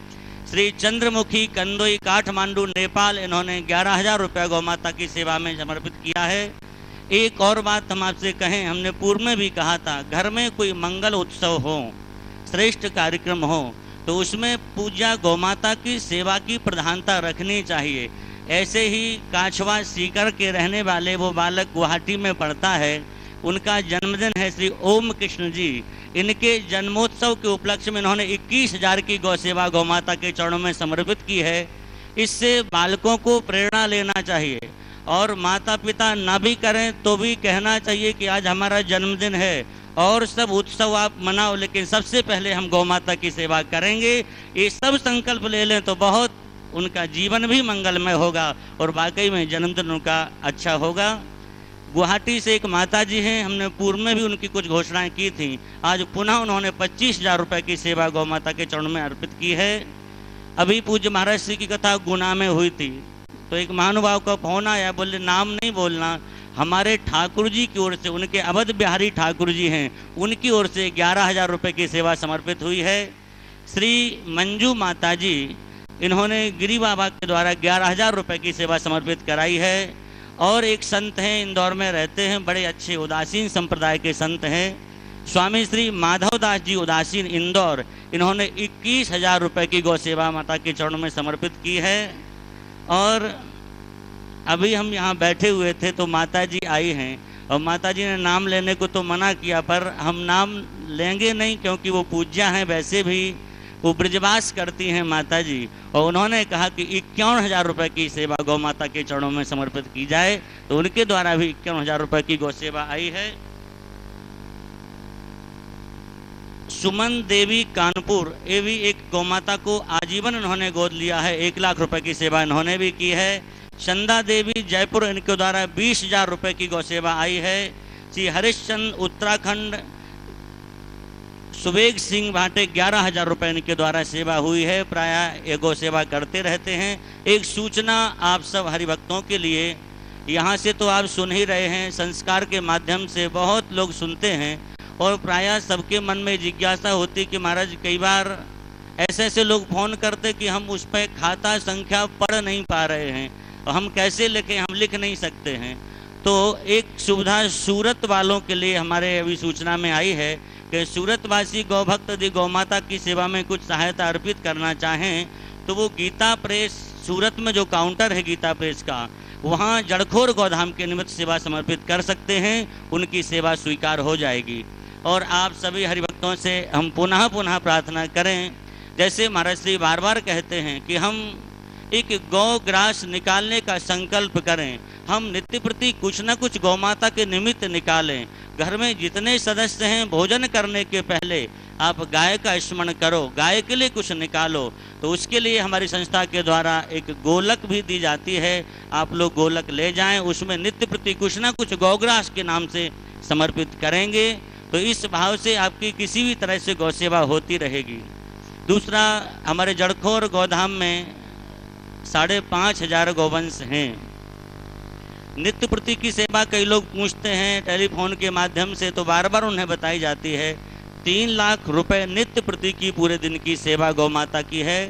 श्री चंद्रमुखी कंदोई काठमांडू, नेपाल, इन्होंने ग्यारह हज़ार रुपया गौ माता की सेवा में समर्पित किया है। एक और बात हम आपसे कहें, हमने पूर्व में भी कहा था, घर में कोई मंगल उत्सव हो, श्रेष्ठ कार्यक्रम हो तो उसमें पूजा गौमाता की सेवा की प्रधानता रखनी चाहिए। ऐसे ही काछवा सीकर के रहने वाले वो बालक गुवाहाटी में पढ़ता है। उनका जन्मदिन है श्री ओम कृष्ण जी। इनके जन्मोत्सव के उपलक्ष्य में इन्होंने इक्कीस हज़ार की गौ सेवा गौ माता के चरणों में समर्पित की है। इससे बालकों को प्रेरणा लेना चाहिए और माता पिता ना भी करें तो भी कहना चाहिए कि आज हमारा जन्मदिन है। और सब उत्सव आप मनाओ, लेकिन सबसे पहले हम गौ माता की सेवा करेंगे। ये सब संकल्प ले लें तो बहुत उनका जीवन भी मंगलमय होगा और वाकई में जन्मदिन उनका अच्छा होगा। गुवाहाटी से एक माता जी हैं, हमने पूर्व में भी उनकी कुछ घोषणाएँ की थी। आज पुनः उन्होंने पच्चीस हज़ार रुपये की सेवा गौ माता के चरण में अर्पित की है। अभी पूज्य महाराज श्री की कथा गुना में हुई थी। तो एक महानुभाव का फ़ोन आया? बोले, नाम नहीं बोलना। हमारे ठाकुर जी की ओर से, उनके अवध बिहारी ठाकुर जी हैं, उनकी ओर से ग्यारह हज़ार रुपये की सेवा समर्पित हुई है। श्री मंजू माता जी, इन्होंने गिरी बाबा के द्वारा ग्यारह हज़ार रुपये की सेवा समर्पित कराई है। और एक संत हैं, इंदौर में रहते हैं, बड़े अच्छे, उदासीन संप्रदाय के संत हैं। स्वामी श्री माधव दास जी, उदासीन, इंदौर, इन्होंने इक्कीस हज़ार रुपये की गौ सेवा माता के चरणों में समर्पित की है। और अभी हम यहाँ बैठे हुए थे तो माता जी आई हैं और माता जी ने नाम लेने को तो मना किया, पर हम नाम लेंगे नहीं क्योंकि वो पूज्या हैं, वैसे भी वो ब्रजवास करती हैं माता जी और उन्होंने कहा कि इक्यावन हज़ार रुपये की सेवा गौ माता के चरणों में समर्पित की जाए तो उनके द्वारा भी इक्यावन हज़ार रुपये की गौ सेवा आई है। सुमन देवी कानपुर, ये भी एक गौमाता को आजीवन इन्होंने गोद लिया है, एक लाख रुपए की सेवा इन्होंने भी की है। चंदा देवी जयपुर, इनके द्वारा बीस हज़ार रुपये की गौ सेवा आई है। श्री हरिश्चंद उत्तराखंड, सुबेग सिंह भाटे ग्यारह हज़ार रुपये इनके द्वारा सेवा हुई है। प्राय ये गौ सेवा करते रहते हैं। एक सूचना आप सब हरिभक्तों के लिए, यहाँ से तो आप सुन ही रहे हैं, संस्कार के माध्यम से बहुत लोग सुनते हैं। और प्राय सबके मन में जिज्ञासा होती कि महाराज, कई बार ऐसे ऐसे लोग फ़ोन करते कि हम उस पर खाता संख्या पढ़ नहीं पा रहे हैं, और हम कैसे लिखें, हम लिख नहीं सकते हैं। तो एक सुविधा सूरत वालों के लिए हमारे अभी सूचना में आई है कि सूरतवासी गौभक्त यदि गौ माता की सेवा में कुछ सहायता अर्पित करना चाहें तो वो गीता प्रेस, सूरत में जो काउंटर है गीता प्रेस का, वहाँ जड़खोर गौधाम के निमित्त सेवा समर्पित कर सकते हैं, उनकी सेवा स्वीकार हो जाएगी। और आप सभी हरिभक्तों से हम पुनः पुनः प्रार्थना करें। जैसे महाराज श्री बार बार कहते हैं कि हम एक गौ ग्रास निकालने का संकल्प करें। हम नित्य प्रति कुछ न कुछ गौ माता के निमित्त निकालें। घर में जितने सदस्य हैं, भोजन करने के पहले आप गाय का स्मरण करो, गाय के लिए कुछ निकालो। तो उसके लिए हमारी संस्था के द्वारा एक गोलक भी दी जाती है। आप लोग गोलक ले जाएँ, उसमें नित्य प्रति कुछ ना कुछ गौग्रास के नाम से समर्पित करेंगे। तो इस भाव से आपकी किसी भी तरह से गौ सेवा होती रहेगी। दूसरा, हमारे जड़खोर गौधाम में साढ़े पाँच हज़ार गौवंश हैं। नित्य प्रति की सेवा कई लोग पूछते हैं, टेलीफोन के माध्यम से तो बार बार उन्हें बताई जाती है, तीन लाख रुपए नित्य प्रति की पूरे दिन की सेवा गौ माता की है।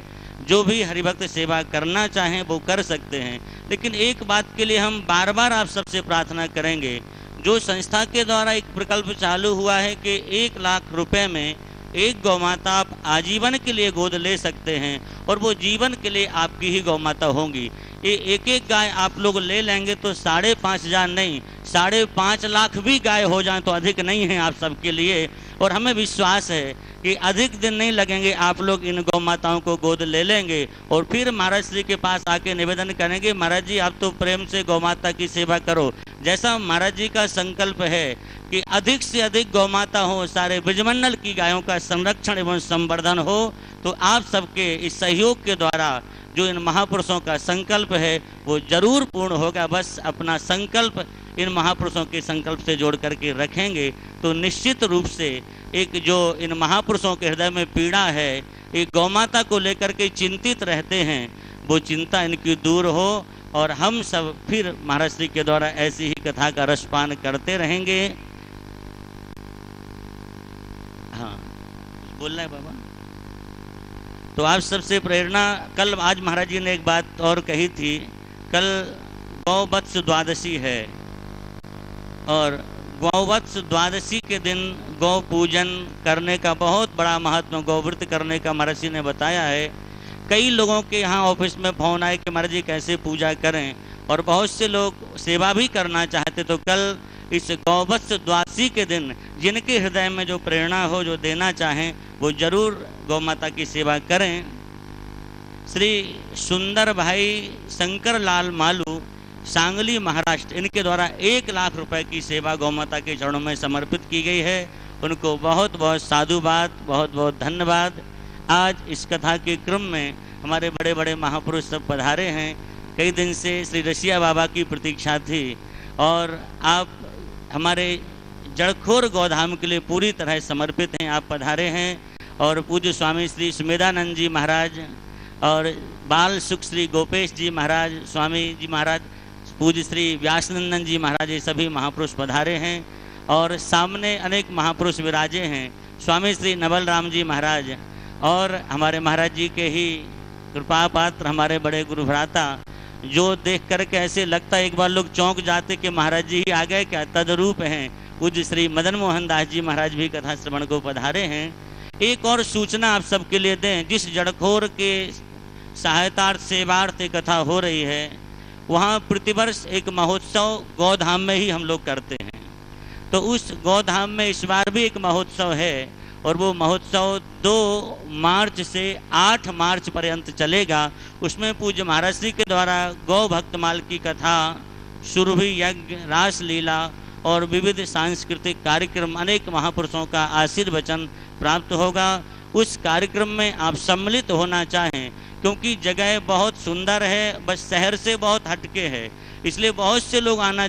जो भी हरिभक्त सेवा करना चाहें वो कर सकते हैं। लेकिन एक बात के लिए हम बार बार आप सबसे प्रार्थना करेंगे जो संस्था के द्वारा एक प्रकल्प चालू हुआ है कि एक लाख रुपए में एक गौ माता आप आजीवन के लिए गोद ले सकते हैं और वो जीवन के लिए आपकी ही गौ माता होंगी। ये एक एक गाय आप लोग ले लेंगे तो साढ़े पाँच हज़ार नहीं, साढ़े पाँच लाख भी गाय हो जाए तो अधिक नहीं है आप सबके लिए। और हमें विश्वास है कि अधिक दिन नहीं लगेंगे, आप लोग इन गौ माताओं को गोद ले लेंगे। और फिर महाराज श्री के पास आके निवेदन करेंगे, महाराज जी, आप तो प्रेम से गौ माता की सेवा करो। जैसा महाराज जी का संकल्प है कि अधिक से अधिक गौ माता हो, सारे ब्रजमंडल की गायों का संरक्षण एवं संवर्धन हो तो आप सबके इस सहयोग के द्वारा जो इन महापुरुषों का संकल्प है, वो ज़रूर पूर्ण होगा। बस अपना संकल्प इन महापुरुषों के संकल्प से जोड़ करके रखेंगे तो निश्चित रूप से एक जो इन महापुरुषों के हृदय में पीड़ा है, एक गौमाता को लेकर के चिंतित रहते हैं, वो चिंता इनकी दूर हो और हम सब फिर महाराज श्री के द्वारा ऐसी ही कथा का रसपान करते रहेंगे। हाँ बोलना है बाबा? तो आप सबसे प्रेरणा, कल आज महाराज जी ने एक बात और कही थी, कल गौवत्स द्वादशी है और गौवत्स द्वादशी के दिन गौ पूजन करने का बहुत बड़ा महत्व गौव्रत करने का महाराज जी ने बताया है। कई लोगों के यहाँ ऑफ़िस में फ़ोन आए कि महाराज जी कैसे पूजा करें और बहुत से लोग सेवा भी करना चाहते तो कल इस गौवत्स द्वादशी के दिन, जिनके हृदय में जो प्रेरणा हो, जो देना चाहें, वो ज़रूर गौ माता की सेवा करें। श्री सुंदर भाई शंकर लाल मालू, सांगली महाराष्ट्र, इनके द्वारा एक लाख रुपए की सेवा गौ माता के चरणों में समर्पित की गई है। उनको बहुत बहुत साधुवाद, बहुत बहुत धन्यवाद। आज इस कथा के क्रम में हमारे बड़े बड़े महापुरुष सब पधारे हैं। कई दिन से श्री रसिया बाबा की प्रतीक्षा थी और आप हमारे जड़खोर गौधाम के लिए पूरी तरह समर्पित हैं, आप पधारे हैं। और पूज्य स्वामी श्री सुमेदानंद जी महाराज और बाल सुख श्री गोपेश जी महाराज, स्वामी जी महाराज, पूज्य श्री व्यासनंदन जी महाराज, ये सभी महापुरुष पधारे हैं। और सामने अनेक महापुरुष विराजे हैं, स्वामी श्री नवल राम जी महाराज और हमारे महाराज जी के ही कृपा पात्र हमारे बड़े गुरु भ्राता जो देख करके ऐसे लगता है, एक बार लोग चौंक जाते कि महाराज जी ही आ गए क्या? तदरूप हैं। पूज्य श्री मदन मोहन दास जी महाराज भी कथा श्रवण को पधारे हैं। एक और सूचना आप सबके लिए दें, जिस जड़खोर के सहायतार्थ सेवार्थ कथा हो रही है, वहाँ प्रतिवर्ष एक महोत्सव गौधाम में ही हम लोग करते हैं। तो उस गौधाम में इस बार भी एक महोत्सव है। और वो महोत्सव दो मार्च से आठ मार्च पर्यंत चलेगा। उसमें पूज्य महाराज जी के द्वारा गौ भक्तमाल की कथा, सुरभि यज्ञ, रासलीला और विविध सांस्कृतिक कार्यक्रम अनेक महापुरुषों का आशीर्वचन प्राप्त होगा। उस कार्यक्रम में आप सम्मिलित होना चाहें, क्योंकि जगह बहुत सुंदर है, बस शहर से बहुत हटके है, इसलिए बहुत से लोग आना